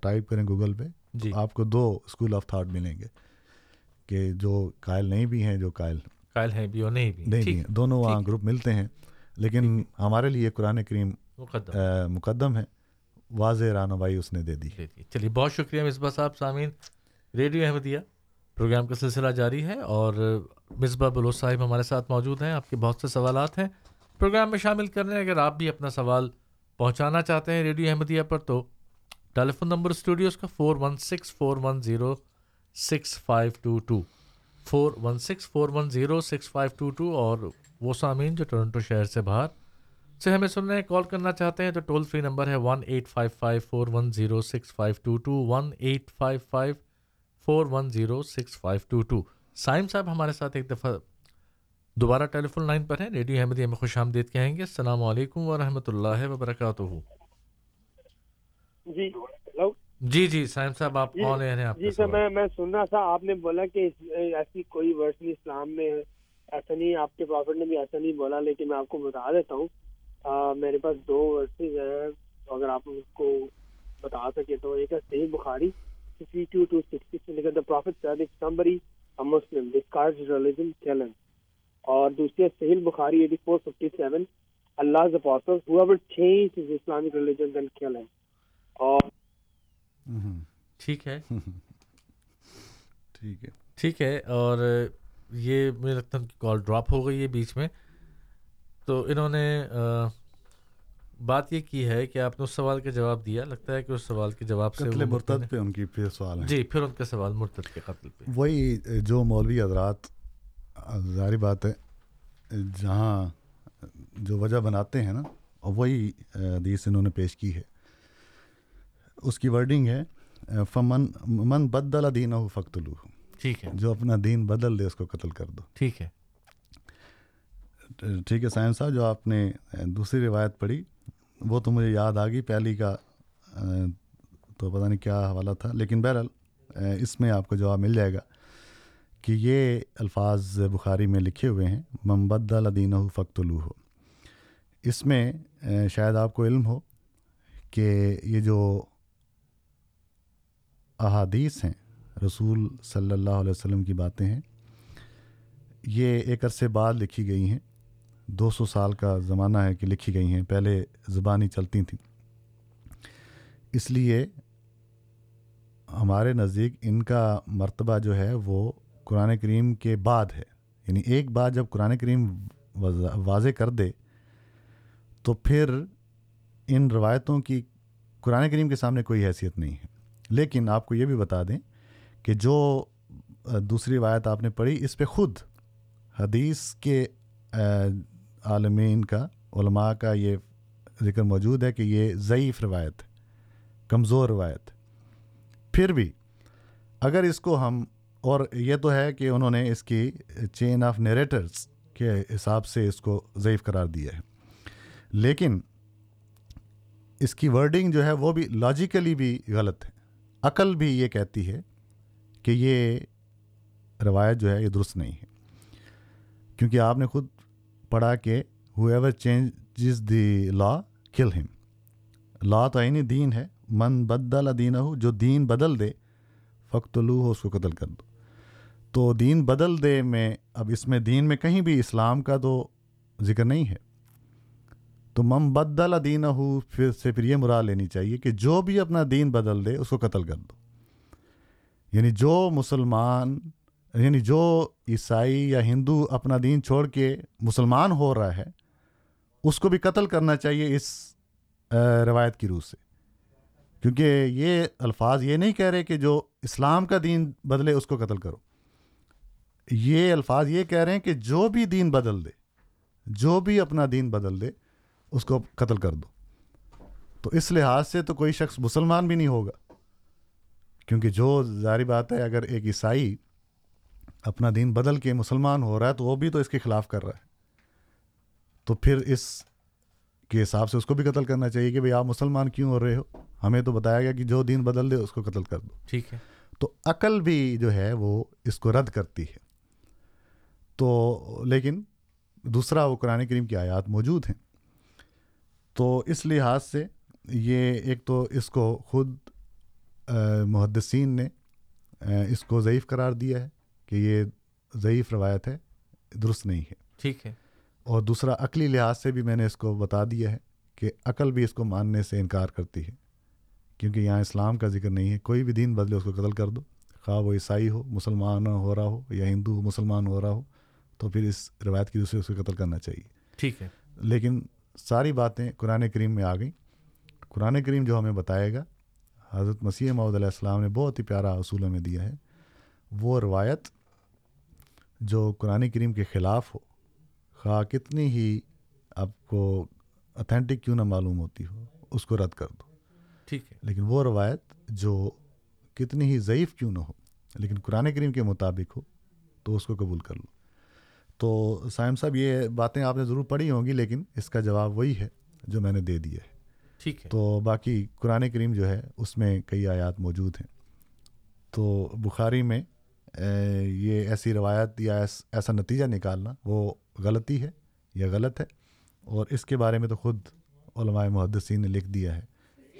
E: ٹائپ کریں گوگل پہ
D: جی۔
E: آپ کو دو اسکول آف تھاٹ ملیں گے۔ کہ جو قائل نہیں بھی ہیں جو قائل
D: قائل ہیں بھی اور نہیں بھی۔
E: نہیں بھی ہیں۔ دونوں وہاں گروپ ملتے ہیں لیکن ہمارے لیے قرآن کریم
D: مقدم۔
E: ہے۔ واضح رہنمائی اس نے دے دی۔
D: چلیے بہت شکریہ مصباح صاحب سامعین۔ ریڈیو احمدیہ۔ پروگرام کا سلسلہ جاری ہے اور مصباح بلوچ صاحب ہمارے ساتھ موجود ہیں۔ آپ کے بہت سے سوالات ہیں۔ پروگرام میں شامل کرنے، اگر آپ بھی اپنا سوال پہنچانا چاہتے ہیں ریڈیو احمدیہ پر، تو ٹیلی فون نمبر اسٹوڈیوز کا four one six four one zero six five two two four one six four one zero six five two two اور وہ سامعین جو ٹورنٹو شہر سے باہر سے ہمیں سن رہے ہیں، کال کرنا چاہتے ہیں تو ٹول فری نمبر ہے one eight five five four one zero six five two two one eight five five four one zero six five two two Saim صاحب ہمارے ساتھ ایک دفعہ دوبارہ ٹیلی فون لائن پر ہیں۔ ریڈیو احمدیہ میں خوش آمدید کہیں گے۔ السلام علیکم ورحمۃ اللہ وبرکاتہ۔
K: جی ہلو۔
D: جی جی سائم صاحب آپ کون ہیں؟ آپ
K: جی سر میں میں سن رہا تھا آپ نے بولا کہ ایسی کوئی ورس نہیں اسلام میں ایسا نہیں آپ کے پروفٹ نے بھی ایسا نہیں بولا لیکن میں آپ کو بتا دیتا ہوں۔ میرے پاس دو ورسز ہیں۔ اگر آپ اس کو بتا سکے تو ایک ہے صحیح بخاری اور دوسری صحیح بخاری
D: ٹھیک ہے۔
E: ٹھیک ہے۔
D: ٹھیک ہے اور یہ مجھے لگتا ہے کال ڈراپ ہو گئی ہے بیچ میں۔ تو انہوں نے بات یہ کی ہے کہ آپ نے اس سوال کا جواب دیا لگتا ہے کہ اس سوال کے جواب سے
E: قتل مرتد پہ ان کی پھر سوال ہے۔
D: جی پھر ان کا سوال مرتد کے قتل پہ۔
E: وہی جو مولوی حضرات ظاہری بات ہے جہاں جو وجہ بناتے ہیں نا وہی حدیث انہوں نے پیش کی ہے۔ اس کی ورڈنگ ہے فمن من بدل دین ہو فخت
D: ٹھیک ہے۔
E: جو اپنا دین بدل دے اس کو قتل کر دو۔
D: ٹھیک ہے۔
E: ٹھیک ہے سائن صاحب جو آپ نے دوسری روایت پڑھی وہ تو مجھے یاد آ گئی پہلی کا تو پتہ نہیں کیا حوالہ تھا، لیکن بہرحال اس میں آپ کو جواب مل جائے گا کہ یہ الفاظ بخاری میں لکھے ہوئے ہیں محمد الدین فخت ہو اس میں شاید آپ کو علم ہو کہ یہ جو احادیث ہیں، رسول صلی اللہ علیہ وسلم کی باتیں ہیں، یہ ایک عرصے بعد لکھی گئی ہیں۔ دو سو سال کا زمانہ ہے کہ لکھی گئی ہیں، پہلے زبانی چلتی تھیں۔ اس لیے ہمارے نزدیک ان کا مرتبہ جو ہے وہ قرآن کریم کے بعد ہے۔ یعنی ایک بات جب قرآن کریم واضح کر دے، تو پھر ان روایتوں کی قرآن کریم کے سامنے کوئی حیثیت نہیں ہے۔ لیکن آپ کو یہ بھی بتا دیں کہ جو دوسری روایت آپ نے پڑھی، اس پہ خود حدیث کے عالمین کا، علماء کا یہ ذکر موجود ہے کہ یہ ضعیف روایت کمزور روایت پھر بھی اگر اس کو ہم، اور یہ تو ہے کہ انہوں نے اس کی چین آف نیریٹرس کے حساب سے اس کو ضعیف قرار دیا ہے۔ لیکن اس کی ورڈنگ جو ہے وہ بھی لاجیکلی بھی غلط ہے۔ عقل بھی یہ کہتی ہے کہ یہ روایت جو ہے یہ درست نہیں ہے۔ کیونکہ آپ نے خود پڑھا کہ ہو ایور چینجز دی لا کل ہم لا تو عینی دین ہے۔ من بدل دین ہو جو دین بدل دے فخت لو ہو اس کو قتل کر دو۔ تو دین بدل دے میں، اب اس میں دین میں کہیں بھی اسلام کا تو ذکر نہیں ہے۔ تو مم بدل دین ہو پھر سے پھر یہ مراد لینی چاہیے کہ جو بھی اپنا دین بدل دے، اس کو قتل کر دو۔ یعنی جو مسلمان یعنی جو عیسائی یا ہندو اپنا دین چھوڑ کے مسلمان ہو رہا ہے، اس کو بھی قتل کرنا چاہیے اس روایت کی روح سے۔ کیونکہ یہ الفاظ یہ نہیں کہہ رہے کہ جو اسلام کا دین بدلے اس کو قتل کرو۔ یہ الفاظ یہ کہہ رہے ہیں کہ جو بھی دین بدل دے، جو بھی اپنا دین بدل دے، اس کو قتل کر دو۔ تو اس لحاظ سے تو کوئی شخص مسلمان بھی نہیں ہوگا۔ کیونکہ جو ظاہری بات ہے، اگر ایک عیسائی اپنا دین بدل کے مسلمان ہو رہا ہے تو وہ بھی تو اس کے خلاف کر رہا ہے۔ تو پھر اس کے حساب سے اس کو بھی قتل کرنا چاہیے کہ بھائی آپ مسلمان کیوں ہو رہے ہو؟ ہمیں تو بتایا گیا کہ جو دین بدل دے اس کو قتل کر دو۔
D: ٹھیک ہے۔
E: تو عقل بھی جو ہے وہ اس کو رد کرتی ہے۔ تو لیکن دوسرا وہ قرآن کریم کی آیات موجود ہیں۔ تو اس لحاظ سے یہ ایک تو اس کو خود محدثین نے اس کو ضعیف قرار دیا ہے۔ کہ یہ ضعیف روایت ہے درست نہیں ہے۔
D: ٹھیک ہے۔
E: اور دوسرا عقلی لحاظ سے بھی میں نے اس کو بتا دیا ہے کہ عقل بھی اس کو ماننے سے انکار کرتی ہے۔ کیونکہ یہاں اسلام کا ذکر نہیں ہے۔ کوئی بھی دین بدلے اس کو قتل کر دو۔ خواہ وہ عیسائی ہو مسلمان ہو رہا ہو یا ہندو مسلمان ہو رہا ہو تو پھر اس روایت کی دوسرے اس کو قتل کرنا چاہیے۔
D: ٹھیک ہے۔
E: لیکن ساری باتیں قرآن کریم میں آ گئیں۔ قرآن کریم جو ہمیں بتائے گا حضرت مسیح محمد علیہ السلام نے بہت ہی پیارا اصولوں میں دیا ہے۔ وہ روایت جو قرآن کریم کے خلاف ہو خواہ کتنی ہی آپ کو اتھینٹک کیوں نہ معلوم ہوتی ہو اس کو رد کر دو۔
D: ٹھیک ہے۔
E: لیکن وہ روایت جو کتنی ہی ضعیف کیوں نہ ہو لیکن قرآن کریم کے مطابق ہو تو اس کو قبول کر لو۔ تو سائم صاحب یہ باتیں آپ نے ضرور پڑھی ہوں گی لیکن اس کا جواب وہی ہے جو میں نے دے دیا ہے۔
D: ٹھیک ہے۔
E: تو باقی قرآن کریم جو ہے اس میں کئی آیات موجود ہیں۔ تو بخاری میں یہ ایسی روایت یا ایسا نتیجہ نکالنا وہ غلطی ہے یا غلط ہے؟ اور اس کے بارے میں تو خود علماء محدثین نے لکھ دیا ہے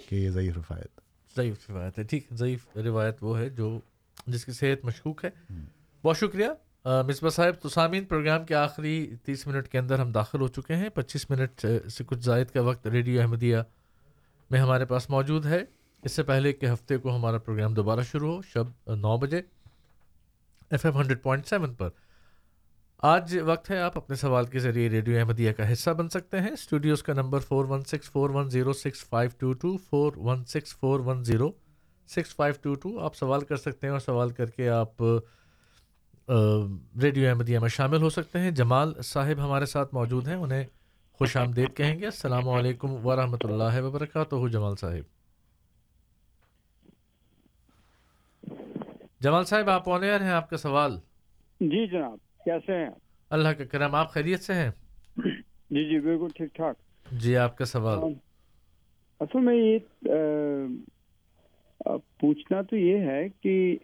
E: کہ یہ ضعیف روایت
D: ضعیف روایت ہے ٹھیک۔ ضعیف روایت وہ ہے جو جس کی صحت مشکوک ہے۔ بہت شکریہ۔ مصباح صاحب تو سامعین پروگرام کے آخری تیس منٹ کے اندر ہم داخل ہو چکے ہیں۔ پچیس منٹ سے کچھ زائد کا وقت ریڈیو احمدیہ میں ہمارے پاس موجود ہے۔ اس سے پہلے کہ ہفتے کو ہمارا پروگرام دوبارہ شروع ہو شب نو بجے۔ F M hundred point seven پر۔ آج وقت ہے، آپ اپنے سوال کے ذریعے ریڈیو احمدیہ کا حصہ بن سکتے ہیں۔ اسٹوڈیوز کا number four one six four one zero six five two two four one six four one zero six five two two آپ سوال کر سکتے ہیں اور سوال کر کے آپ ریڈیو احمدیہ میں شامل ہو سکتے ہیں۔ جمال صاحب ہمارے ساتھ موجود ہیں، انہیں خوش آمدید کہیں گے۔ السلام علیکم ورحمۃ اللہ وبرکاتہ، جمال صاحب۔ جمال صاحب آپ آنر ہیں آپ کا سوال؟
L: جی جناب کیسے ہیں؟
D: اللہ کا کرم آپ خیریت سے ہیں؟
L: جی جی بالکل ٹھیک ٹھاک۔
D: جی آپ کا سوال؟
L: اصل میں یہ پوچھنا تو یہ ہے کہ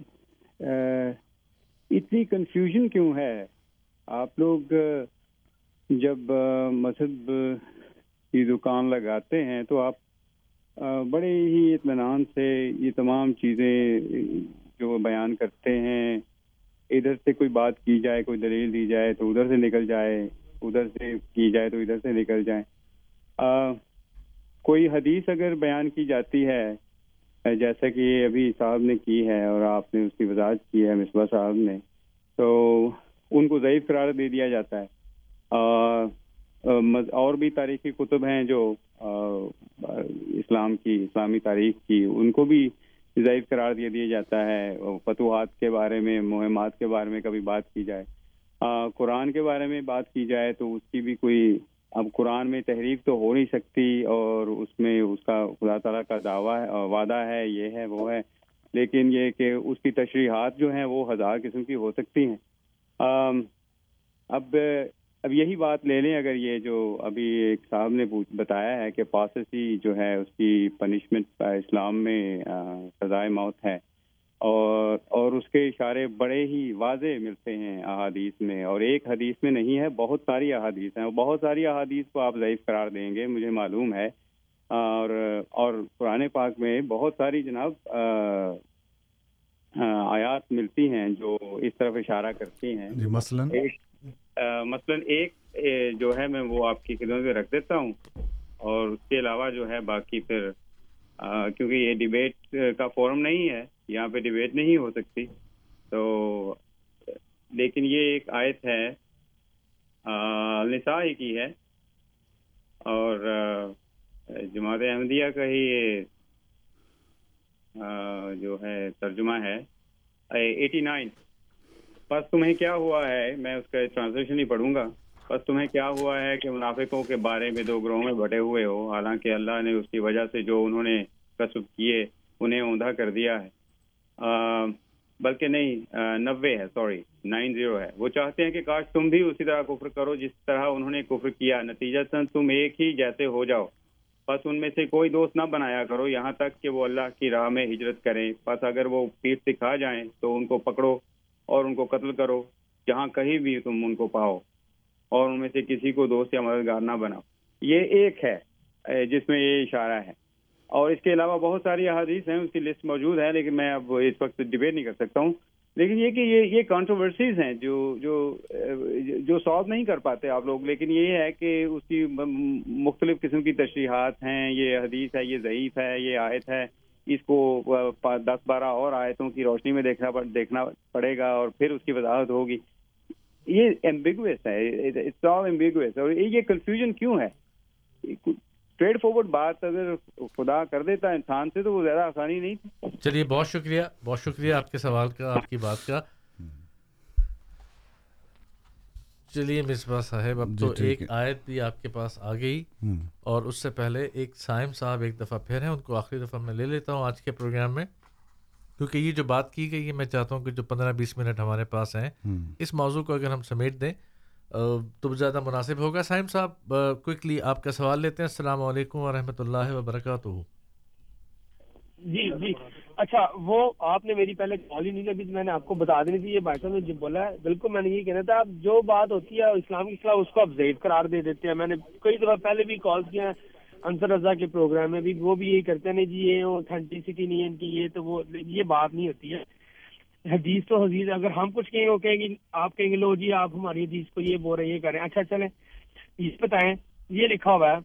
L: اتنی کنفیوژن کیوں ہے؟ آپ لوگ جب مذہب کی دکان لگاتے ہیں تو آپ بڑے ہی اطمینان سے یہ تمام چیزیں جو بیان کرتے ہیں، ادھر سے کوئی بات کی جائے، کوئی دلیل دی جائے تو ادھر سے نکل جائے، ادھر سے کی جائے تو ادھر سے نکل جائے۔ کوئی حدیث اگر بیان کی جاتی ہے، جیسا کہ ابھی صاحب نے کی ہے اور آپ نے اس کی وضاحت کی ہے مصباح صاحب نے، تو ان کو ضعیف قرار دے دیا جاتا ہے۔ اور بھی تاریخی کتب ہیں جو اسلام کی، اسلامی تاریخ کی، ان کو بھی ضعیف قرار دیا دیا جاتا ہے، فتوحات کے بارے میں، مہمات کے بارے میں کبھی بات کی جائے۔ قرآن کے بارے میں بات کی جائے تو اس کی بھی کوئی، اب قرآن میں تحریف تو ہو نہیں سکتی اور اس میں اس کا خدا تعالیٰ کا دعویٰ ہے، وعدہ ہے، یہ ہے، وہ ہے۔ لیکن یہ کہ اس کی تشریحات جو ہیں وہ ہزار قسم کی ہو سکتی ہیں۔ اب اب یہی بات لے لیں اگر یہ جو ابھی ایک صاحب نے بتایا ہے کہ پاسسی جو ہے اس کی پنشمنٹ اسلام میں سزائے موت ہے اور اور اس کے اشارے بڑے ہی واضح ملتے ہیں احادیث میں اور ایک حدیث میں نہیں ہے بہت ساری احادیث ہیں بہت ساری احادیث کو آپ ضعیف قرار دیں گے مجھے معلوم ہے اور اور قرآن پاک میں بہت ساری جناب آیات ملتی ہیں جو اس طرف اشارہ کرتی ہیں۔
E: جی مثلاً؟
L: مثلاً ایک جو ہے میں وہ آپ کی خدمت میں رکھ دیتا ہوں۔ اور اس کے علاوہ جو ہے باقی پھر کیونکہ یہ ڈبیٹ کا فورم نہیں ہے یہاں پہ ڈبیٹ نہیں ہو سکتی۔ تو لیکن یہ ایک آیت ہے آ، نساء ہی کی ہے۔ اور جماعت احمدیہ کا ہی یہ جو ہے ترجمہ ہے۔ Eighty nine. بس تمہیں کیا ہوا ہے؟ میں اس کا ٹرانسلیشن ہی پڑھوں گا۔ بس تمہیں کیا ہوا ہے کہ منافقوں کے بارے میں دو گروہوں میں بٹے ہوئے ہو؟ حالانکہ اللہ نے اس کی وجہ سے جو انہوں نے کسب کیے انہیں اوندھا کر دیا ہے۔ آ، بلکہ نہیں نوے ہے سوری نائن زیرو ہے۔ وہ چاہتے ہیں کہ کاش تم بھی اسی طرح کفر کرو جس طرح انہوں نے کفر کیا۔ نتیجہ تم ایک ہی جیسے ہو جاؤ۔ بس ان میں سے کوئی دوست نہ بنایا کرو۔ یہاں تک کہ وہ اللہ کی راہ میں ہجرت کریں۔ بس اگر وہ پیٹ دکھا جائیں تو ان کو پکڑو۔ اور ان کو قتل کرو۔ جہاں کہیں بھی تم ان کو پاؤ اور ان میں سے کسی کو دوست یا مددگار نہ بناؤ۔ یہ ایک ہے جس میں یہ اشارہ ہے۔ اور اس کے علاوہ بہت ساری احادیث ہیں، اس کی لسٹ موجود ہے، لیکن میں اب اس وقت ڈبیٹ نہیں کر سکتا ہوں۔ لیکن یہ کہ یہ یہ کانٹروورسیز ہیں جو جو جو سالو نہیں کر پاتے آپ لوگ، لیکن یہ ہے کہ اس کی مختلف قسم کی تشریحات ہیں۔ یہ حدیث ہے، یہ ضعیف ہے، یہ آیت ہے۔ اس کو دس بارہ اور آیتوں کی روشنی میں دیکھنا پڑ- دیکھنا پڑے گا اور پھر اس کی وضاحت ہوگی۔ یہ ایمبیگوس ہے اٹس آل ایمبیگوس اور یہ کنفیوژن کیوں ہے؟ اسٹریٹ فارورڈ بات اگر خدا کر دیتا انسان سے تو وہ زیادہ آسانی نہیں تھی۔
D: چلیے، بہت شکریہ بہت شکریہ آپ کے سوال کا، آپ کی بات کا۔ چلیے مصباح صاحب اب
E: جی،
D: تو ایک۔ آیت بھی آپ کے پاس آ گئی۔ اور اس سے پہلے ایک سائم صاحب ایک دفعہ پھر ہیں ان کو آخری دفعہ میں لے لیتا ہوں آج کے پروگرام میں کیونکہ یہ جو بات کی گئی ہے میں چاہتا ہوں کہ جو پندرہ بیس منٹ ہمارے پاس ہیں۔ اس موضوع کو اگر ہم سمیٹ دیں تو زیادہ مناسب ہوگا سائم صاحب کوئکلی آپ کا سوال لیتے ہیں السلام علیکم ورحمۃ اللہ وبرکاتہ
K: جی جی اچھا وہ آپ نے میری پہلے کال ہی نہیں لگی میں نے آپ کو بتا دینی تھی، یہ بھائی صاحب نے جو بولا ہے، بالکل میں نے یہ کہنا تھا جو بات ہوتی ہے اسلام کے خلاف، اس کو آپ ضعیف قرار دے دیتے ہیں۔ میں نے کئی دفعہ پہلے بھی کال کیا ہے انصر رضا کے پروگرام میں بھی، وہ بھی یہی کرتے ہیں جی یہ اوتھینٹسٹی نہیں ہے ان کی، یہ تو وہ، یہ بات نہیں ہوتی ہے۔ حدیث تو حدیث اگر ہم کچھ کہیں، وہ کہیں گے، آپ کہیں گے، لو جی آپ ہماری حدیث کو یہ بول رہے ہیں، یہ کریں اچھا چلیں۔ یہ بتائیں، یہ لکھا ہوا ہے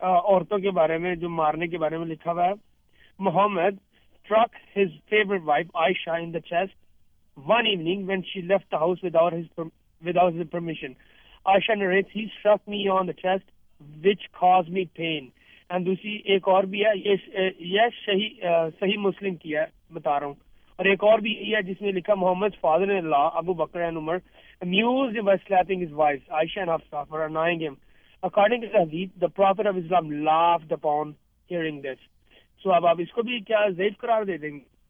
K: عورتوں کے بارے میں، جو مارنے کے بارے میں لکھا ہوا ہے، محمد struck his favorite wife Aisha in the chest one evening when she left the house without his without his permission. Aisha narrates he struck me on the chest which caused me pain. And دوسری ایک اور بھی ہے یہ یہ صحیح صحیح مسلم کی ہے بتا رہا ہوں اور ایک اور بھی یہ ہے جس میں لکھا Muhammad father Allah Abu Bakr and Umar amused him by slapping his wives Aisha and Hafsa for annoying him. According to the hadith, the Prophet of Islam laughed upon hearing this. So اب آپ اس کو بھی کیا ضعیف قرار دے دیں گے؟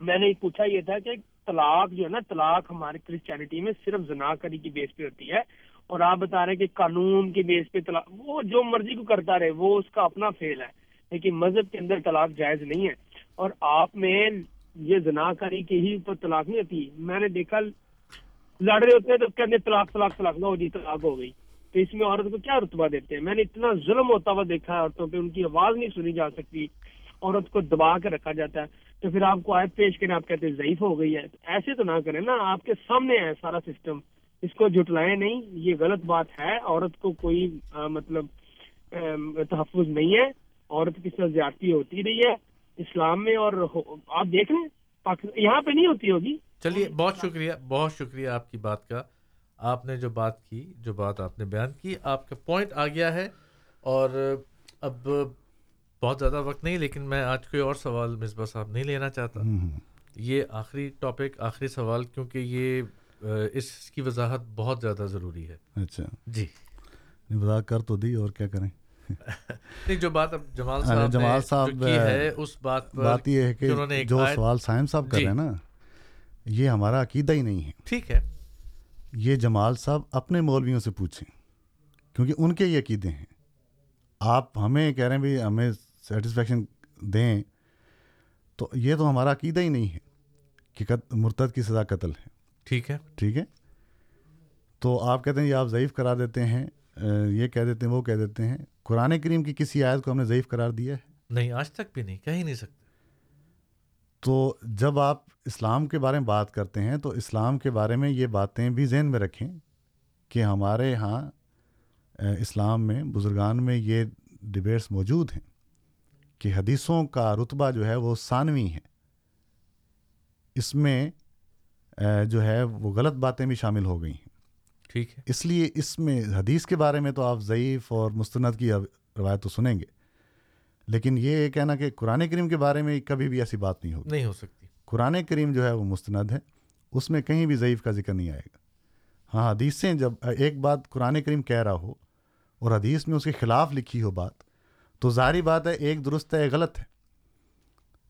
K: میں نے پوچھا یہ تھا کہ طلاق جو ہے نا، طلاق ہمارے کرسچینٹی میں صرف زنا کری کی بیس پہ ہوتی ہے اور آپ بتا رہے ہیں کہ قانون کے بیس پہ طلاق، وہ جو مرضی کو کرتا رہے، وہ اس کا اپنا فیل ہے، لیکن مذہب کے اندر طلاق جائز نہیں ہے۔ اور آپ میں یہ زنا کری کی ہی اوپر طلاق نہیں ہوتی۔ میں نے دیکھا، لڑ رہے ہوتے ہیں تو کہتے ہیں طلاق طلاق طلاق نہ جی طلاق ہو گئی۔ تو اس میں عورت کو کیا رتبہ دیتے ہیں؟ میں نے اتنا ظلم ہوتا ہوا دیکھا ہے، عورتوں پہ ان کی آواز نہیں سنی جا سکتی۔ عورت کو دبا کے رکھا جاتا ہے تو پھر آپ کو آیت پیش کریں آپ کہتے ہیں ضعیف ہو گئی ہے۔ ایسے تو نہ کریں نا آپ کے سامنے ہے سارا سسٹم اس کو جھٹلائیں نہیں یہ غلط بات ہے۔ عورت کو کوئی آ, مطلب آم، تحفظ نہیں ہے۔ عورت کی ساتھ زیادتی ہوتی رہی ہے اسلام میں اور ہو- آپ دیکھ لیں یہاں پہ نہیں ہوتی ہوگی۔
D: چلیے بہت شکریہ بہت شکریہ آپ کی بات کا۔ آپ نے جو بات کی جو بات آپ نے بیان کی آپ کا پوائنٹ آ گیا ہے۔ اور اب بہت زیادہ وقت نہیں لیکن میں آج کوئی اور سوال مصباح صاحب نہیں لینا چاہتا۔ یہ آخری ٹاپک آخری سوال کیونکہ یہ اس کی وضاحت بہت زیادہ ضروری ہے۔
E: اچھا۔
D: جی۔
E: وضاحت کر تو دی اور کیا کریں؟
D: نہیں جو بات اب جمال صاحب
E: جمال صاحب
D: کی ہے اس بات پر
E: بات یہ ہے کہ جو سوال سائم صاحب کر
D: جی،
E: رہے ہیں نا یہ ہمارا عقیدہ ہی نہیں ہے۔
D: ٹھیک ہے۔
E: یہ جمال صاحب اپنے مولویوں سے پوچھیں کیونکہ ان کے یہ عقیدے ہیں۔ آپ ہمیں کہہ رہے ہیں بھی ہمیں سیٹسفیکشن دیں تو یہ تو ہمارا عقیدہ ہی نہیں ہے کہ مرتد کی سزا قتل ہے۔
D: ٹھیک ہے۔
E: ٹھیک ہے؟ تو آپ کہتے ہیں یہ آپ ضعیف قرار دیتے ہیں یہ کہہ دیتے ہیں وہ کہہ دیتے ہیں۔ قرآن کریم کی کسی آیت کو ہم نے ضعیف قرار دیا ہے؟
D: نہیں آج تک بھی نہیں کہہ ہی نہیں سکتے۔
E: تو جب آپ اسلام کے بارے میں بات کرتے ہیں تو اسلام کے بارے میں یہ باتیں بھی ذہن میں رکھیں کہ ہمارے ہاں اسلام میں بزرگان میں یہ ڈبیٹس موجود ہیں۔ کہ حدیثوں کا رتبہ جو ہے وہ ثانوی ہے۔ اس میں جو ہے وہ غلط باتیں بھی شامل ہو گئی ہیں۔
D: ٹھیک ہے۔
E: اس لیے اس میں حدیث کے بارے میں تو آپ ضعیف اور مستند کی روایت تو سنیں گے۔ لیکن یہ کہنا کہ قرآن کریم کے بارے میں کبھی بھی ایسی بات نہیں ہوگی۔
D: نہیں ہو سکتی۔
E: قرآن کریم جو ہے وہ مستند ہے۔ اس میں کہیں بھی ضعیف کا ذکر نہیں آئے گا۔ ہاں حدیثیں جب ایک بات قرآن کریم کہہ رہا ہو اور حدیث میں اس کے خلاف لکھی ہو بات تو ظاہری بات ہے ایک درست ہے ایک غلط ہے۔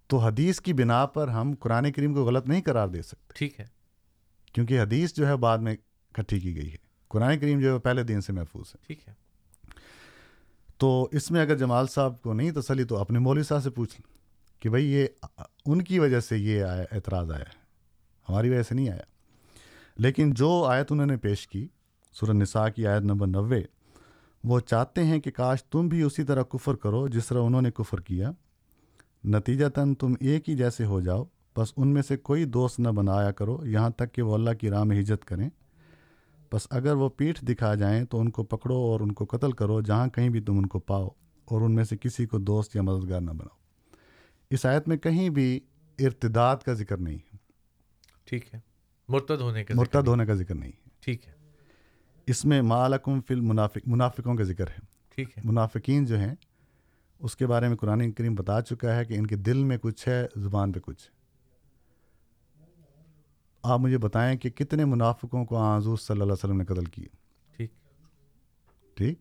E: تو حدیث کی بنا پر ہم قرآن کریم کو غلط نہیں قرار دے سکتے۔
D: ٹھیک ہے۔
E: کیونکہ حدیث جو ہے بعد میں اکٹھی کی گئی ہے۔ قرآن کریم جو ہے پہلے دن سے محفوظ ہے۔
D: ٹھیک ہے۔
E: تو اس میں اگر جمال صاحب کو نہیں تسلی تو اپنے مولوی صاحب سے پوچھ لیں کہ بھائی یہ ان کی وجہ سے یہ آیا اعتراض آیا۔ ہے ہماری وجہ سے نہیں آیا۔ لیکن جو آیت انہوں نے پیش کی سورہ نساء کی آیت نمبر نوے وہ چاہتے ہیں کہ کاش تم بھی اسی طرح کفر کرو جس طرح انہوں نے کفر کیا۔ نتیجتاً تم ایک ہی جیسے ہو جاؤ بس ان میں سے کوئی دوست نہ بنایا کرو یہاں تک کہ وہ اللہ کی راہ میں ہجرت کریں۔ بس اگر وہ پیٹھ دکھا جائیں تو ان کو پکڑو اور ان کو قتل کرو جہاں کہیں بھی تم ان کو پاؤ اور ان میں سے کسی کو دوست یا مددگار نہ بناؤ۔ اس آیت میں کہیں بھی ارتداد کا ذکر نہیں ہے۔
D: ٹھیک ہے۔ مرتد ہونے کا
E: مرتد ہونے کا ذکر نہیں ہے۔
D: ٹھیک ہے۔
E: اس میں مالکم فل منافق منافقوں کا ذکر ہے۔
D: ٹھیک ہے۔
E: منافقین جو ہیں اس کے بارے میں قرآن کریم بتا چکا ہے کہ ان کے دل میں کچھ ہے زبان پہ کچھ۔ آپ مجھے بتائیں کہ کتنے منافقوں کو حضور صلی اللہ علیہ وسلم نے قتل کیا؟
D: ٹھیک۔
E: ٹھیک۔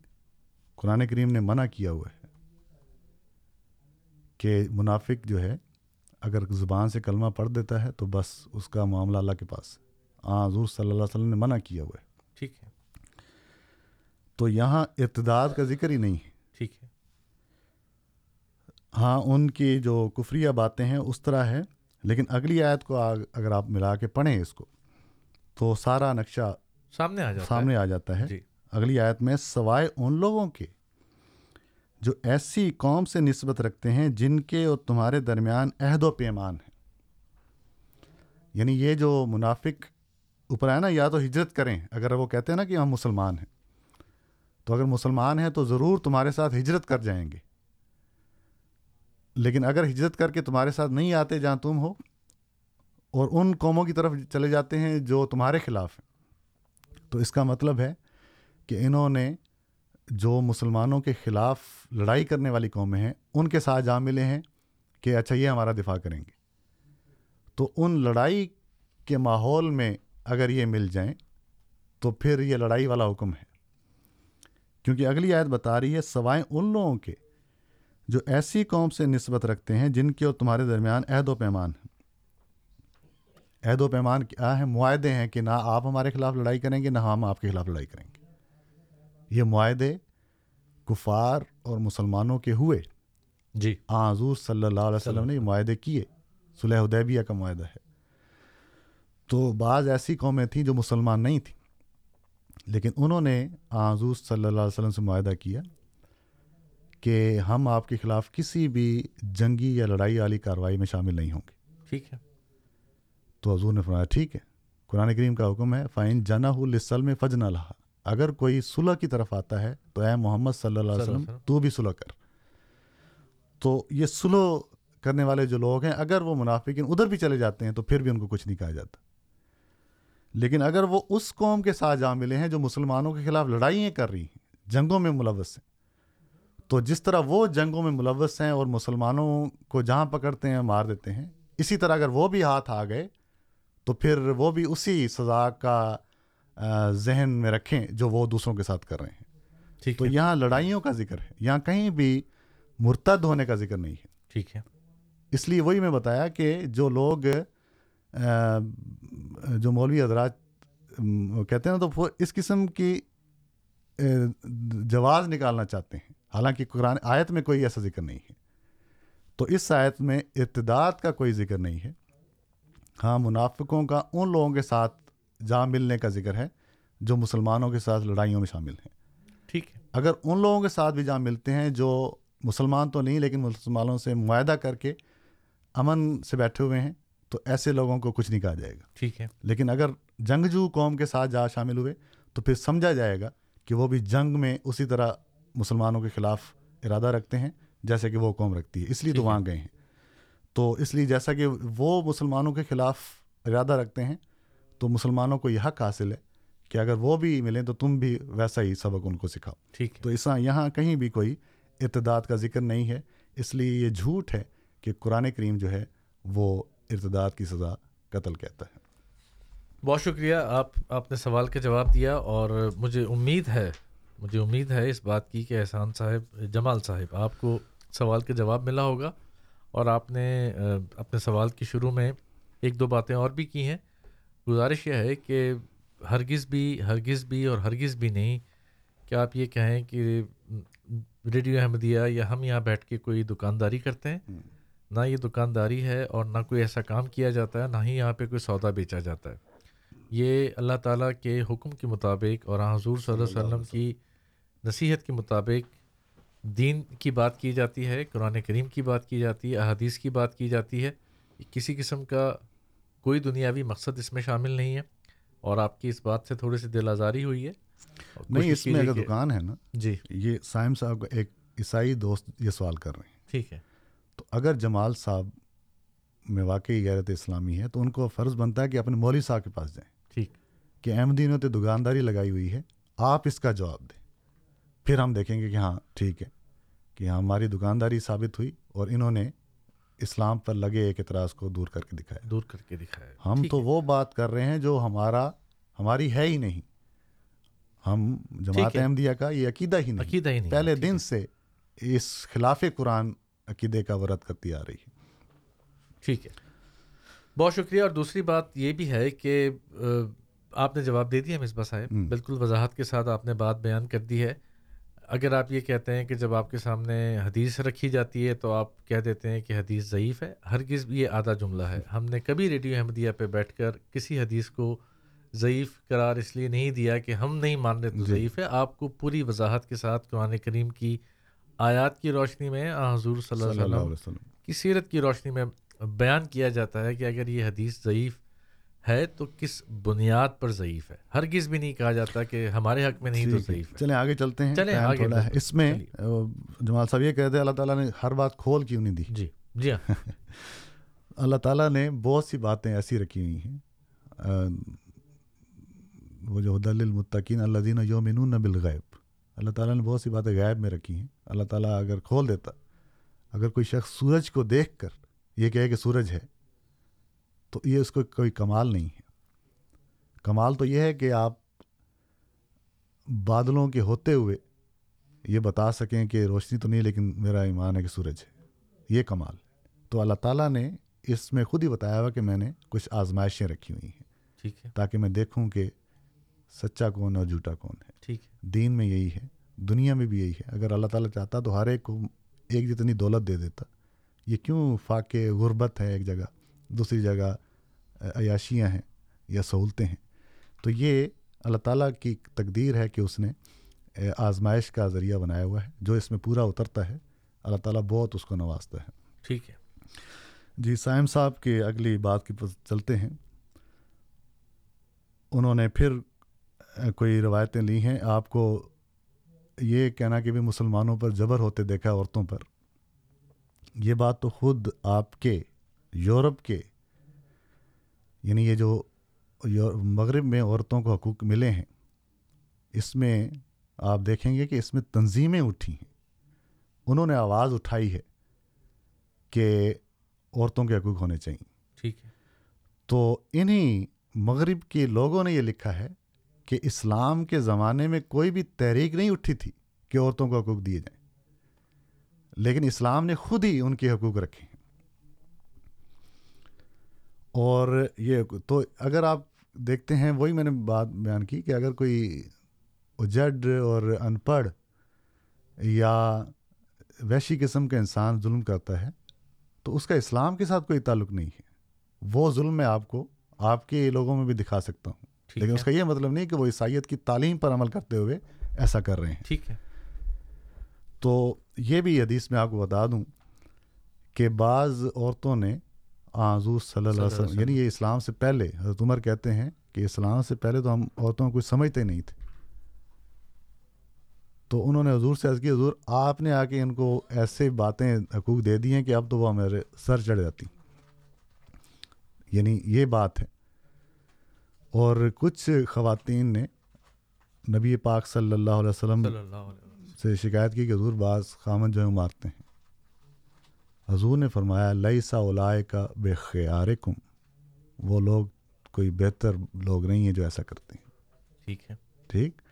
E: قرآن کریم نے منع کیا ہوا ہے کہ منافق جو ہے اگر زبان سے کلمہ پڑھ دیتا ہے تو بس اس کا معاملہ اللہ کے پاس حضور صلی اللہ علیہ وسلم نے منع کیا ہوا ہے۔ تو یہاں ارتداد کا ذکر ہی نہیں
D: ٹھیک ہے۔
E: ہاں ان کی جو کفریہ باتیں ہیں اس طرح ہے لیکن اگلی آیت کو اگر آپ ملا کے پڑھیں اس کو تو سارا نقشہ
D: سامنے آ جاتا
E: سامنے آ جاتا ہے۔
D: جی۔
E: اگلی آیت میں سوائے ان لوگوں کے جو ایسی قوم سے نسبت رکھتے ہیں جن کے اور تمہارے درمیان عہد و پیمان ہے۔ یعنی یہ جو منافق اوپر ہے نا یا تو ہجرت کریں اگر وہ کہتے ہیں نا کہ ہم مسلمان ہیں۔ تو اگر مسلمان ہیں تو ضرور تمہارے ساتھ ہجرت کر جائیں گے۔ لیکن اگر ہجرت کر کے تمہارے ساتھ نہیں آتے جہاں تم ہو، اور ان قوموں کی طرف چلے جاتے ہیں جو تمہارے خلاف ہیں، تو اس کا مطلب ہے کہ انہوں نے جو مسلمانوں کے خلاف لڑائی کرنے والی قومیں ہیں، ان کے ساتھ جا ملے ہیں کہ اچھا یہ ہمارا دفاع کریں گے۔ تو ان لڑائی کے ماحول میں اگر یہ مل جائیں، تو پھر یہ لڑائی والا حکم ہے۔ کیونکہ اگلی آیت بتا رہی ہے سوائے ان لوگوں کے جو ایسی قوم سے نسبت رکھتے ہیں جن کے اور تمہارے درمیان عہد و پیمان ہیں۔ عہد و پیمان کیا ہے؟ معاہدے ہیں کہ نہ آپ ہمارے خلاف لڑائی کریں گے نہ ہم آپ کے خلاف لڑائی کریں گے۔ یہ معاہدے کفار اور مسلمانوں کے ہوئے۔
D: جی۔
E: حضور صلی اللہ علیہ وسلم نے یہ معاہدے کیے۔ صلح حدیبیہ کا معاہدہ ہے۔ تو بعض ایسی قومیں تھیں جو مسلمان نہیں تھیں۔ لیکن انہوں نے حضور صلی اللہ علیہ وسلم سے معاہدہ کیا کہ ہم آپ کے خلاف کسی بھی جنگی یا لڑائی والی کارروائی میں شامل نہیں ہوں گے۔
D: ٹھیک ہے۔
E: تو حضور نے فرمایا ٹھیک ہے قرآن کریم کا حکم ہے فائن جنا السل میں فج نہ لہا اگر کوئی صلح کی طرف آتا ہے تو اے محمد صلی اللہ علیہ وسلم تو بھی صلح کر۔ تو یہ سلو کرنے والے جو لوگ ہیں اگر وہ منافقین ادھر بھی چلے جاتے ہیں تو پھر بھی ان کو کچھ نہیں کہا جاتا۔ لیکن اگر وہ اس قوم کے ساتھ جا ملے ہیں جو مسلمانوں کے خلاف لڑائیاں کر رہی ہیں جنگوں میں ملوث ہیں تو جس طرح وہ جنگوں میں ملوث ہیں اور مسلمانوں کو جہاں پکڑتے ہیں مار دیتے ہیں اسی طرح اگر وہ بھی ہاتھ آ گئے تو پھر وہ بھی اسی سزا کا ذہن میں رکھیں جو وہ دوسروں کے ساتھ کر رہے ہیں۔ تو یہاں لڑائیوں کا ذکر ہے یہاں کہیں بھی مرتد ہونے کا ذکر نہیں ہے۔
D: ٹھیک ہے۔
E: اس لیے وہی میں بتایا کہ جو لوگ جو مولوی حضرات کہتے ہیں نا تو اس قسم کی جواز نکالنا چاہتے ہیں۔ حالانکہ قرآن آیت میں کوئی ایسا ذکر نہیں ہے۔ تو اس آیت میں ارتداد کا کوئی ذکر نہیں ہے۔ ہاں منافقوں کا ان لوگوں کے ساتھ جا ملنے کا ذکر ہے جو مسلمانوں کے ساتھ لڑائیوں میں شامل ہیں۔
D: ٹھیک ہے۔
E: اگر ان لوگوں کے ساتھ بھی جا ملتے ہیں جو مسلمان تو نہیں لیکن مسلمانوں سے معاہدہ کر کے امن سے بیٹھے ہوئے ہیں تو ایسے لوگوں کو کچھ نہیں کہا جائے گا۔
D: ٹھیک ہے۔
E: لیکن اگر جنگجو قوم کے ساتھ جا شامل ہوئے تو پھر سمجھا جائے گا کہ وہ بھی جنگ میں اسی طرح مسلمانوں کے خلاف ارادہ رکھتے ہیں جیسے کہ وہ قوم رکھتی ہے اس لیے تو وہاں گئے ہیں۔ تو اس لیے جیسا کہ وہ مسلمانوں کے خلاف ارادہ رکھتے ہیں تو مسلمانوں کو یہ حق حاصل ہے کہ اگر وہ بھی ملیں تو تم بھی ویسا ہی سبق ان کو سکھاؤ۔
D: ٹھیک
E: تو اس یہاں کہیں بھی کوئی ارتداد کا ذکر نہیں ہے۔ اس لیے یہ جھوٹ ہے کہ قرآن کریم جو ہے وہ ارتداد کی سزا قتل کہتا ہے۔
D: بہت شکریہ آپ آپ نے سوال کا جواب دیا اور مجھے امید ہے مجھے امید ہے اس بات کی کہ احسان صاحب جمال صاحب آپ کو سوال کا جواب ملا ہوگا اور آپ نے اپنے سوال کی شروع میں ایک دو باتیں اور بھی کی ہیں۔ گزارش یہ ہے کہ ہرگز بھی ہرگز بھی اور ہرگز بھی نہیں کہ آپ یہ کہیں کہ ریڈیو احمدیہ یا ہم یہاں بیٹھ کے کوئی دکانداری کرتے ہیں۔ نہ یہ دکانداری ہے اور نہ کوئی ایسا کام کیا جاتا ہے نہ ہی یہاں پہ کوئی سودا بیچا جاتا ہے۔ یہ اللہ تعالیٰ کے حکم کے مطابق اور حضور صلی اللہ علیہ وسلم کی نصیحت کے مطابق دین کی بات کی جاتی ہے قرآن کریم کی بات کی جاتی ہے احادیث کی بات کی جاتی ہے۔ کسی قسم کا کوئی دنیاوی مقصد اس میں شامل نہیں ہے اور آپ کی اس بات سے تھوڑی سی دل آزاری ہوئی ہے۔
E: نہیں اس میں اگر دکان ہے نا
D: جی۔
E: یہ سائم صاحب ایک عیسائی دوست یہ سوال کر رہے ہیں۔
D: ٹھیک ہے۔
E: تو اگر جمال صاحب میں واقعی غیرت اسلامی ہے تو ان کو فرض بنتا ہے کہ اپنے مولوی صاحب کے پاس جائیں۔
D: ٹھیک۔
E: کہ احمدی نے تو دکانداری لگائی ہوئی ہے آپ اس کا جواب دیں۔ پھر ہم دیکھیں گے کہ ہاں ٹھیک ہے۔ کہ ہماری دکانداری ثابت ہوئی اور انہوں نے اسلام پر لگے ایک اعتراض کو دور کر کے دکھایا۔
D: دور کر کے دکھایا۔
E: ہم تو وہ بات کر رہے ہیں جو ہمارا ہماری ہے ہی نہیں۔ ہم جماعت احمدیہ کا یہ عقیدہ ہی نہیں۔
D: عقیدہ ہی نہیں
E: پہلے دن سے اس خلاف قرآن عقیدے کا ورد کرتی آ رہی ہے۔
D: ٹھیک ہے۔ بہت شکریہ۔ اور دوسری بات یہ بھی ہے کہ آپ نے جواب دے دیا مصباح صاحب بالکل وضاحت کے ساتھ آپ نے بات بیان کر دی ہے۔ اگر آپ یہ کہتے ہیں کہ جب آپ کے سامنے حدیث رکھی جاتی ہے تو آپ کہہ دیتے ہیں کہ حدیث ضعیف ہے۔ ہرگز یہ آدھا جملہ ہے۔ ہم نے کبھی ریڈیو احمدیہ پہ بیٹھ کر کسی حدیث کو ضعیف قرار اس لیے نہیں دیا کہ ہم نہیں مان رہے تو جی۔ ضعیف ہے۔ آپ کو پوری وضاحت کے ساتھ قرآن کریم کی آیات کی روشنی میں حضور صلی اللہ علیہ وسلم کی سیرت کی روشنی میں بیان کیا جاتا ہے کہ اگر یہ حدیث ضعیف ہے تو کس بنیاد پر ضعیف ہے؟ ہرگز بھی نہیں کہا جاتا کہ ہمارے حق میں نہیں تو ضعیف ہے۔
E: چلیں آگے چلتے ہیں۔
D: چلیں آگے
E: اس میں جمال صاحب یہ کہتے ہیں اللہ تعالیٰ نے ہر بات کھول کیوں نہیں دی؟
D: جی جی ہاں۔
E: اللہ تعالیٰ نے بہت سی باتیں ایسی رکھی ہوئی ہیں۔ وہ جو حد المطقین اللہ دین یومن بالغیب اللہ تعالیٰ نے بہت سی باتیں غائب میں رکھی ہیں۔ اللہ تعالیٰ اگر کھول دیتا اگر کوئی شخص سورج کو دیکھ کر یہ کہے کہ سورج ہے تو یہ اس کو کوئی کمال نہیں ہے۔ کمال تو یہ ہے کہ آپ بادلوں کے ہوتے ہوئے یہ بتا سکیں کہ روشنی تو نہیں لیکن میرا ایمان ہے کہ سورج ہے۔ یہ کمال۔ تو اللہ تعالیٰ نے اس میں خود ہی بتایا ہوا کہ میں نے کچھ آزمائشیں رکھی ہوئی ہیں۔
D: ٹھیک ہے۔
E: تاکہ میں دیکھوں کہ سچا کون اور جھوٹا کون ہے؟
D: ٹھیک ہے۔
E: دین میں یہی ہے دنیا میں بھی یہی ہے۔ اگر اللہ تعالیٰ چاہتا تو ہر ایک کو ایک جتنی دولت دے دیتا۔ یہ کیوں فاقے غربت ہے ایک جگہ دوسری جگہ عیاشیاں ہیں یا سہولتیں ہیں؟ تو یہ اللہ تعالیٰ کی تقدیر ہے کہ اس نے آزمائش کا ذریعہ بنایا ہوا ہے۔ جو اس میں پورا اترتا ہے اللہ تعالیٰ بہت اس کو نوازتا ہے۔
D: ٹھیک ہے۔
E: جی سائم صاحب کے اگلی بات کی چلتے ہیں۔ انہوں نے پھر کوئی روایتیں لی ہیں؟ آپ کو یہ کہنا کہ بھی مسلمانوں پر جبر ہوتے دیکھا عورتوں پر یہ بات تو خود آپ کے یورپ کے یعنی یہ جو مغرب میں عورتوں کو حقوق ملے ہیں اس میں آپ دیکھیں گے کہ اس میں تنظیمیں اٹھی ہیں۔ انہوں نے آواز اٹھائی ہے کہ عورتوں کے حقوق ہونے چاہیے۔
D: ٹھیک ہے۔
E: تو انہی مغرب کے لوگوں نے یہ لکھا ہے کہ اسلام کے زمانے میں کوئی بھی تحریک نہیں اٹھی تھی کہ عورتوں کو حقوق دیے جائیں۔ لیکن اسلام نے خود ہی ان کے حقوق رکھے ہیں۔ اور یہ تو اگر آپ دیکھتے ہیں، وہی میں نے بات بیان کی کہ اگر کوئی اجڈ اور ان پڑھ یا ویشی قسم کا انسان ظلم کرتا ہے، تو اس کا اسلام کے ساتھ کوئی تعلق نہیں ہے۔ وہ ظلم میں آپ کو، آپ کے لوگوں میں بھی دکھا سکتا ہوں۔ لیکن اس کا یہ مطلب نہیں کہ وہ عیسائیت کی تعلیم پر عمل کرتے ہوئے ایسا کر رہے ہیں۔
D: ٹھیک ہے۔
E: تو یہ بھی حدیث میں آپ کو بتا دوں کہ بعض عورتوں نے حضور صلی اللہ علیہ وسلم یعنی یہ اسلام سے پہلے حضرت عمر کہتے ہیں کہ اسلام سے پہلے تو ہم عورتوں کو کچھ سمجھتے نہیں تھے۔ تو انہوں نے حضور سے عرض کی حضور آپ نے آ کے ان کو ایسے باتیں حقوق دے دی ہیں کہ اب تو وہ میرے سر چڑھ جاتی۔ یعنی یہ بات ہے۔ اور کچھ خواتین نے نبی پاک صلی اللہ علیہ وسلم
D: صلی اللہ علیہ وسلم۔
E: سے شکایت کی کہ حضور بعض خامن جو ہے وہ مارتے ہیں۔ حضور نے فرمایا لئی سا اولائے کا بے خیار وہ لوگ کوئی بہتر لوگ نہیں ہیں جو ایسا کرتے ہیں۔
D: ٹھیک ہے۔
E: ٹھیک؟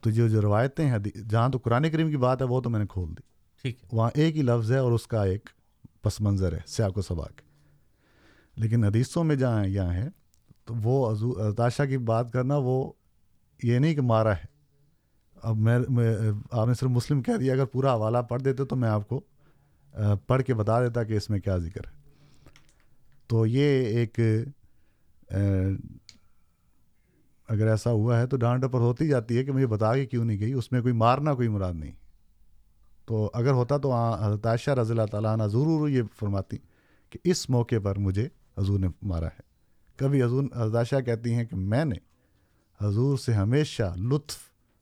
E: تو جو جو روایتیں ہیں جہاں تو قرآن کریم کی بات ہے وہ تو میں نے کھول دی۔
D: ٹھیک ہے۔
E: وہاں ایک ہی لفظ ہے اور اس کا ایک پس منظر ہے سیاق و سباق۔ لیکن حدیثوں میں جہاں یہاں ہے تو وہ ارتاشا کی بات کرنا وہ یہ نہیں کہ مارا ہے۔ اب میں میں- آپ نے صرف مسلم کہہ دیا، اگر پورا حوالہ پڑھ دیتے تو میں آپ کو پڑھ کے بتا دیتا کہ اس میں کیا ذکر ہے۔ تو یہ ایک اگر ایسا ہوا ہے تو ڈانٹ پر ہوتی جاتی ہے کہ مجھے بتا کے کیوں نہیں گئی، اس میں کوئی مارنا کوئی مراد نہیں۔ تو اگر ہوتا تو حضرت عائشہ رضی اللہ تعالیٰ عنہ ضرور یہ فرماتی کہ اس موقع پر مجھے حضور نے مارا ہے۔ کبھی حضور عائشہ کہتی ہیں کہ میں نے حضور سے ہمیشہ لطف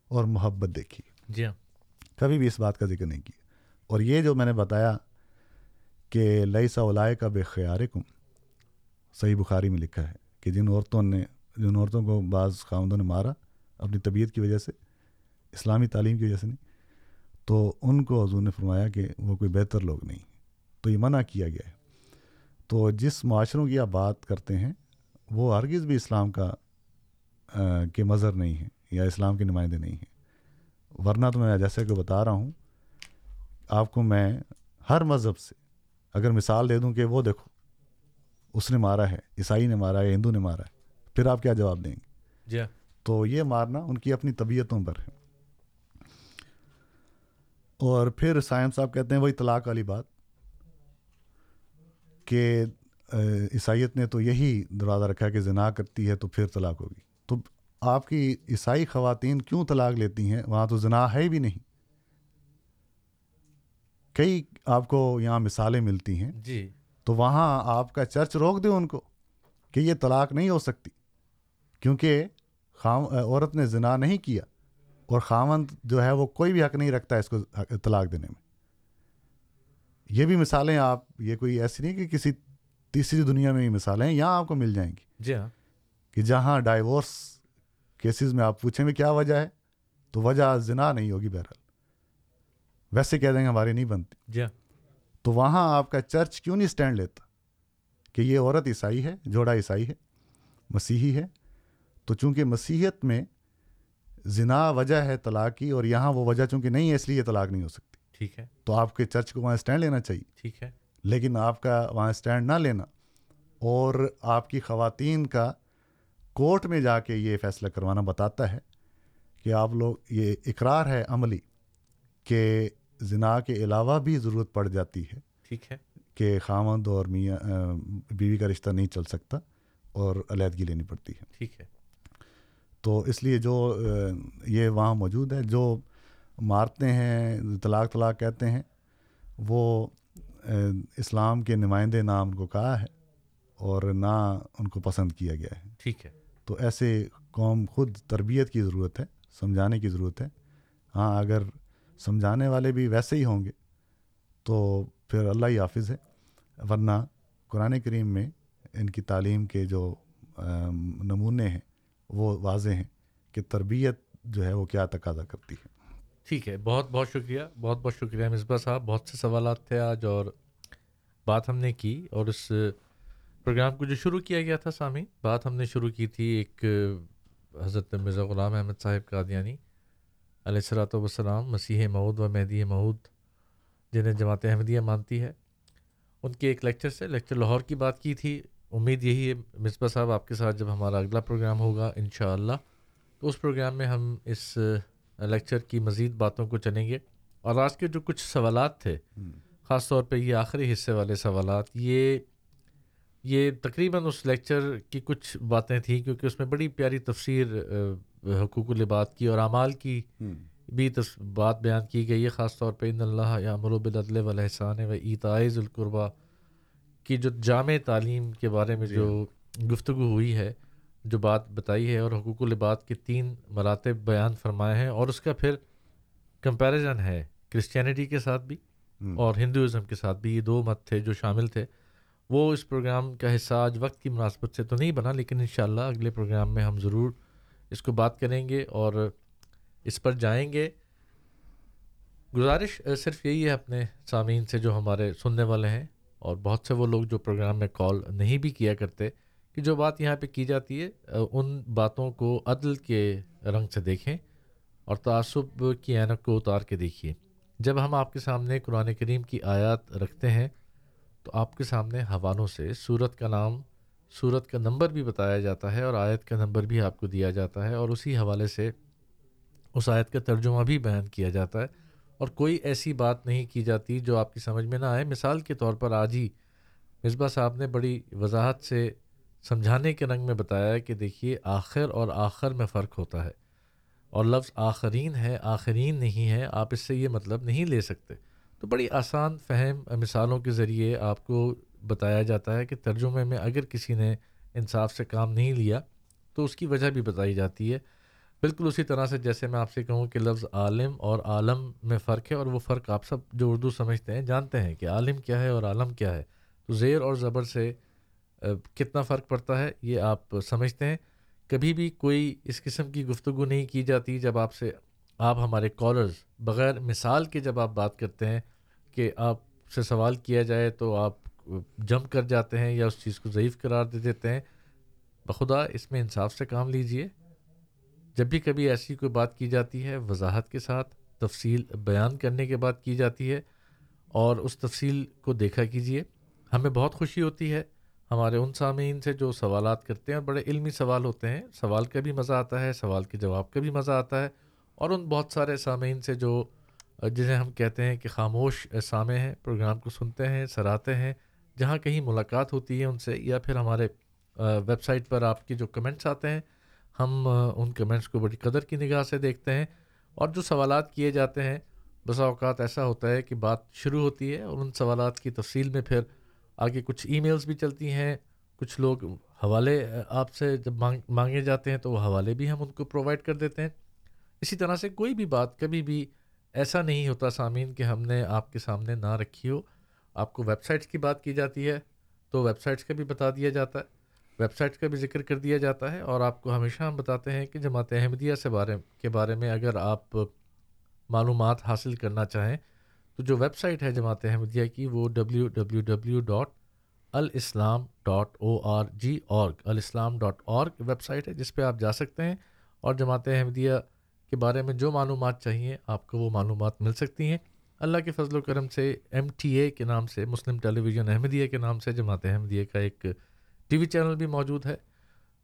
E: اور محبت دیکھی۔
D: جی ہاں۔
E: کبھی بھی اس بات کا ذکر نہیں کیا۔ اور یہ جو میں نے بتایا کہ لئی سا اولائے کا بے خیار صحیح بخاری میں لکھا ہے کہ جن عورتوں نے جن عورتوں کو بعض خاوندوں نے مارا اپنی طبیعت کی وجہ سے اسلامی تعلیم کی وجہ سے نہیں تو ان کو حضور نے فرمایا کہ وہ کوئی بہتر لوگ نہیں۔ تو یہ منع کیا گیا ہے۔ تو جس معاشروں کی آپ بات کرتے ہیں وہ ہرگز بھی اسلام کا کے مظہر نہیں ہیں یا اسلام کے نمائندے نہیں ہیں۔ ورنہ تو میں جیسے کہ بتا رہا ہوں آپ کو میں ہر مذہب سے اگر مثال دے دوں کہ وہ دیکھو اس نے مارا ہے عیسائی نے مارا ہے ہندو نے مارا ہے پھر آپ کیا جواب دیں گے؟
D: جی ہاں۔
E: تو یہ مارنا ان کی اپنی طبیعتوں پر ہے۔ اور پھر سائم صاحب کہتے ہیں وہی طلاق والی بات کہ عیسائیت نے تو یہی دروازہ رکھا کہ زنا کرتی ہے تو پھر طلاق ہوگی۔ تو آپ کی عیسائی خواتین کیوں طلاق لیتی ہیں؟ وہاں تو زنا ہے بھی نہیں۔ کئی آپ کو یہاں مثالیں ملتی ہیں۔
D: جی۔
E: تو وہاں آپ کا چرچ روک دے ان کو کہ یہ طلاق نہیں ہو سکتی۔ کیونکہ خام عورت نے زنا نہیں کیا اور خامند جو ہے وہ کوئی بھی حق نہیں رکھتا اس کو طلاق دینے میں۔ یہ بھی مثالیں آپ یہ کوئی ایسی نہیں کہ کسی تیسری دنیا میں یہ مثالیں یہاں آپ کو مل جائیں گی۔
D: جی ہاں۔
E: کہ جہاں ڈائیورس کیسز میں آپ پوچھیں گے کیا وجہ ہے؟ تو وجہ زنا نہیں ہوگی بہرحال۔ ویسے کہہ دیں گے ہماری نہیں بنتی۔
D: جی ہاں۔
E: تو وہاں آپ کا چرچ کیوں نہیں سٹینڈ لیتا؟ کہ یہ عورت عیسائی ہے جوڑا عیسائی ہے مسیحی ہے۔ تو چونکہ مسیحیت میں زنا وجہ ہے طلاق کی اور یہاں وہ وجہ چونکہ نہیں ہے اس لیے طلاق نہیں ہو سکتی۔
D: ٹھیک ہے۔
E: تو آپ کے چرچ کو وہاں سٹینڈ لینا چاہیے۔
D: ٹھیک ہے۔
E: لیکن آپ کا وہاں سٹینڈ نہ لینا۔ اور آپ کی خواتین کا کورٹ میں جا کے یہ فیصلہ کروانا بتاتا ہے کہ آپ لوگ یہ اقرار ہے عملی کہ زنا کے علاوہ بھی ضرورت پڑ جاتی ہے۔
D: ٹھیک ہے۔
E: کہ خامند اور میاں بیوی کا رشتہ نہیں چل سکتا اور علیحدگی لینی پڑتی ہے۔
D: ٹھیک ہے۔
E: تو اس لیے جو یہ وہاں موجود ہے جو مارتے ہیں طلاق طلاق کہتے ہیں وہ اسلام کے نمائندے نہ ان کو کہا ہے اور نہ ان کو پسند کیا گیا ہے۔
D: ٹھیک ہے۔
E: تو ایسے قوم خود تربیت کی ضرورت ہے سمجھانے کی ضرورت ہے۔ ہاں اگر سمجھانے والے بھی ویسے ہی ہوں گے تو پھر اللہ ہی حافظ ہے۔ ورنہ قرآن کریم میں ان کی تعلیم کے جو نمونے ہیں وہ واضح ہیں کہ تربیت جو ہے وہ کیا تقاضا کرتی ہے۔
D: ٹھیک ہے، بہت بہت شکریہ، بہت بہت شکریہ مصباح صاحب۔ بہت سے سوالات تھے آج اور بات ہم نے کی اور اس پروگرام کو جو شروع کیا گیا تھا سامع بات ہم نے شروع کی تھی ایک حضرت مرزا غلام احمد صاحب قادیانی علیہ السلاۃ وسلام مسیح معود و مہدی معود جنہیں جماعت احمدیہ مانتی ہے۔ ان کے ایک لیکچر سے لیکچر لاہور کی بات کی تھی۔ امید یہی ہے مصباح صاحب، آپ کے ساتھ جب ہمارا اگلا پروگرام ہوگا ان شاء اللہ تو اس پروگرام میں ہم اس لیکچر کی مزید باتوں کو چلیں گے۔ اور آج کے جو کچھ سوالات تھے خاص طور پہ یہ آخری حصے والے سوالات یہ یہ تقریباً اس لیکچر کی کچھ باتیں تھیں کیونکہ اس میں بڑی پیاری تفسیر حقوق العباد کی اور اعمال کی بھی بات بیان کی گئی ہے۔ خاص طور پہ ان اللہ یا امروب العدل والاحسان و ایتائز القربہ کی جو جامع تعلیم کے بارے میں
E: جی
D: جو گفتگو ہوئی ہے۔ جو بات بتائی ہے اور حقوق العباد کے تین مراتب بیان فرمائے ہیں اور اس کا پھر کمپیریزن ہے کرسچینٹی کے ساتھ بھی اور ہندوازم کے ساتھ بھی یہ دو مت تھے جو شامل تھے۔ وہ اس پروگرام کا حصہ آج وقت کی مناسبت سے تو نہیں بنا لیکن انشاءاللہ اگلے پروگرام میں ہم ضرور اس کو بات کریں گے اور اس پر جائیں گے۔ گزارش صرف یہی ہے اپنے سامعین سے جو ہمارے سننے والے ہیں اور بہت سے وہ لوگ جو پروگرام میں کال نہیں بھی کیا کرتے۔ کہ جو بات یہاں پہ کی جاتی ہے ان باتوں کو عدل کے رنگ سے دیکھیں اور تعصب کی اینک کو اتار کے دیکھیے۔ جب ہم آپ کے سامنے قرآن کریم کی آیات رکھتے ہیں، تو آپ کے سامنے حوالوں سے صورت کا نام صورت کا نمبر بھی بتایا جاتا ہے اور آیت کا نمبر بھی آپ کو دیا جاتا ہے اور اسی حوالے سے اس آیت کا ترجمہ بھی بیان کیا جاتا ہے۔ اور کوئی ایسی بات نہیں کی جاتی جو آپ کی سمجھ میں نہ آئے۔ مثال کے طور پر آج ہی مصباح صاحب نے بڑی وضاحت سے سمجھانے کے رنگ میں بتایا کہ دیکھیے، آخر اور آخر میں فرق ہوتا ہے۔ اور لفظ آخرین ہے، آخرین نہیں ہے، آپ اس سے یہ مطلب نہیں لے سکتے۔ تو بڑی آسان فہم، مثالوں کے ذریعے آپ کو بتایا جاتا ہے کہ ترجمے میں اگر کسی نے انصاف سے کام نہیں لیا، تو اس کی وجہ بھی بتائی جاتی ہے۔ بالکل اسی طرح سے جیسے میں آپ سے کہوں کہ لفظ عالم اور عالم میں فرق ہے اور وہ فرق آپ سب جو اردو سمجھتے ہیں، جانتے ہیں کہ عالم کیا ہے اور عالم کیا ہے۔ تو زیر اور زبر سے کتنا فرق پڑتا ہے یہ آپ سمجھتے ہیں۔ کبھی بھی کوئی اس قسم کی گفتگو نہیں کی جاتی جب آپ سے، آپ ہمارے کالرز بغیر مثال کے جب آپ بات کرتے ہیں کہ آپ سے سوال کیا جائے تو آپ جم کر جاتے ہیں یا اس چیز کو ضعیف قرار دے دیتے ہیں۔ بخدا، اس میں انصاف سے کام لیجیے۔ جب بھی کبھی ایسی کوئی بات کی جاتی ہے، وضاحت کے ساتھ تفصیل بیان کرنے کے بعد کی جاتی ہے اور اس تفصیل کو دیکھا کیجیے ہمیں بہت خوشی ہوتی ہے ہمارے ان سامعین سے جو سوالات کرتے ہیں اور بڑے علمی سوال ہوتے ہیں۔ سوال کا بھی مزہ آتا ہے، سوال کے جواب کا بھی مزہ آتا ہے۔ اور ان بہت سارے سامعین سے جو جسے ہم کہتے ہیں کہ خاموش، سامع ہیں، پروگرام کو سنتے ہیں سراہتے ہیں، جہاں کہیں ملاقات ہوتی ہے ان سے یا پھر ہمارے ویب سائٹ پر آپ کے جو کمنٹس آتے ہیں، ہم ان کمنٹس کو بڑی قدر کی نگاہ سے دیکھتے ہیں۔ اور جو سوالات کیے جاتے ہیں، بسا اوقات ایسا ہوتا ہے کہ بات شروع ہوتی ہے اور ان سوالات کی تفصیل میں پھر آگے کچھ ای میلز بھی چلتی ہیں، کچھ لوگ حوالے آپ سے جب مانگ، مانگے جاتے ہیں تو وہ حوالے بھی ہم ان کو پرووائڈ کر دیتے ہیں۔ اسی طرح سے کوئی بھی بات کبھی بھی ایسا نہیں ہوتا سامعین کہ ہم نے آپ کے سامنے نہ رکھی ہو۔ آپ کو ویب سائٹس کی بات کی جاتی ہے تو ویب سائٹس کا بھی بتا دیا جاتا ہے۔ ویب سائٹس کا بھی ذکر کر دیا جاتا ہے اور آپ کو ہمیشہ ہم بتاتے ہیں کہ جماعت احمدیہ سے بارے، کے بارے میں اگر آپ معلومات حاصل کرنا چاہیں تو جو ویب سائٹ ہے جماعت احمدیہ کی وہ W W W dot Alislam dot O R G org Alislam dot org website ہے جس پہ آپ جا سکتے ہیں اور جماعت احمدیہ کے بارے میں جو معلومات چاہیے آپ کو وہ معلومات مل سکتی ہیں۔ اللہ کے فضل و کرم سے ایم ٹی اے کے نام سے، مسلم ٹیلی ویژن احمدیہ کے نام سے جماعت احمدیہ کا ایک ٹی وی چینل بھی موجود ہے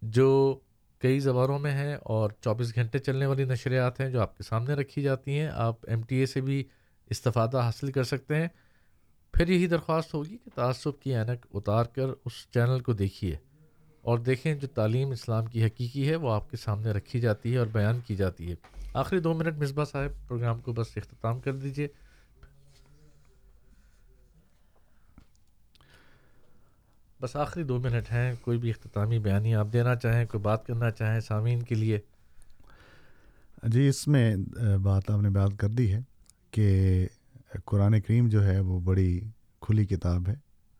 D: جو کئی زبانوں میں ہے اور چوبیس گھنٹے چلنے والی نشریات ہیں جو آپ کے سامنے رکھی جاتی ہیں۔ آپ ایم ٹی اے سے بھی استفادہ حاصل کر سکتے ہیں۔ پھر یہی درخواست ہوگی کہ تعصب کی اینک اتار کر اس چینل کو دیکھیے اور دیکھیں جو تعلیم اسلام کی حقیقی ہے وہ آپ کے سامنے رکھی جاتی ہے اور بیان کی جاتی ہے۔ آخری دو منٹ مصباح صاحب، پروگرام کو بس اختتام کر دیجیے بس آخری دو منٹ ہیں، کوئی بھی اختتامی بیانی آپ دینا چاہیں، کوئی بات کرنا چاہیں سامعین کے لیے۔
E: جی اس میں بات آپ نے بات کر دی ہے۔ کہ قرآن کریم جو ہے وہ بڑی کھلی کتاب ہے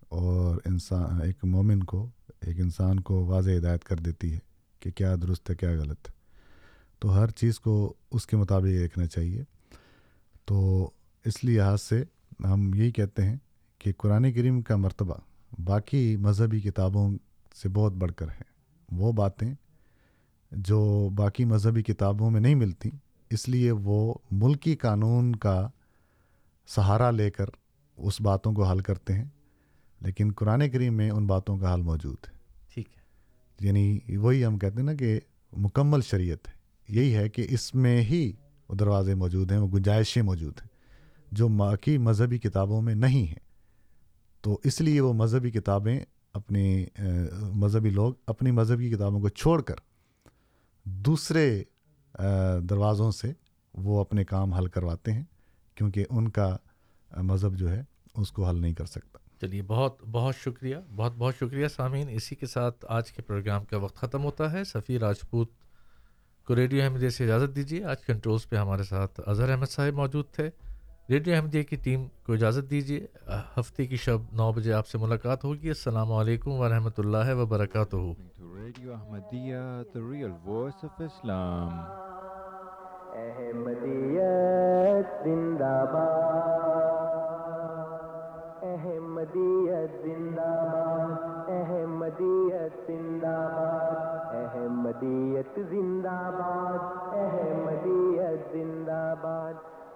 E: اور انسان، ایک مومن کو، ایک انسان کو واضح ہدایت کر دیتی ہے کہ کیا درست ہے، کیا غلط تو ہر چیز کو اس کے مطابق دیکھنا چاہیے۔ تو اس لحاظ سے ہم یہی کہتے ہیں کہ قرآن کریم کا مرتبہ باقی مذہبی کتابوں سے بہت بڑھ کر ہے۔ وہ باتیں جو باقی مذہبی کتابوں میں نہیں ملتی اس لیے وہ ملکی قانون کا سہارا لے کر اس باتوں کو حل کرتے ہیں لیکن قرآن کریم میں ان باتوں کا حل موجود ہے۔
D: ٹھیک ہے۔
E: یعنی وہی ہم کہتے ہیں نا کہ مکمل شریعت ہے۔ یہی ہے کہ اس میں ہی وہ دروازے موجود ہیں وہ گنجائشیں موجود ہیں جو باقی مذہبی کتابوں میں نہیں ہیں۔ تو اس لیے وہ مذہبی کتابیں اپنی مذہبی لوگ اپنی مذہبی کتابوں کو چھوڑ کر دوسرے دروازوں سے وہ اپنے کام حل کرواتے ہیں، کیونکہ ان کا مذہب جو ہے اس کو حل نہیں کر سکتا۔
D: چلیے، بہت بہت شکریہ، بہت بہت شکریہ سامعین۔ اسی کے ساتھ آج کے پروگرام کا وقت ختم ہوتا ہے۔ سفیر راجپوت کو ریڈیو احمدیہ سے اجازت دیجیے۔ آج کنٹرولز پہ ہمارے ساتھ اظہر احمد صاحب موجود تھے۔ ریڈیو احمدیہ کی ٹیم کو اجازت دیجیے ہفتے کی شب نو بجے آپ سے ملاقات ہوگی۔ السلام علیکم ورحمۃ اللہ وبرکاتہ۔
M: Radio Ahmadiyya, the real voice of Islam.
C: احمدیت زندہ باد۔ احمدیت زندہ باد۔ احمدیت زندہ باد۔ احمدیت زندہ باد۔ احمدیت زندہ باد۔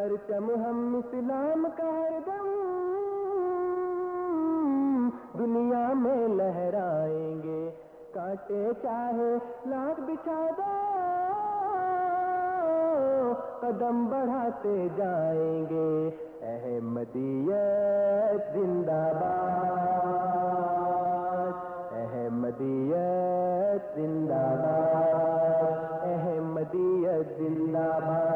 C: پرچم ہم اسلام کا ہر دم دنیا میں لہرائیں گے۔ کاٹے چاہے لاکھ بچاد قدم بڑھاتے جائیں گے۔ احمدیت زندہ باد، احمدیت زندہ باد، احمدیت زندہ باد۔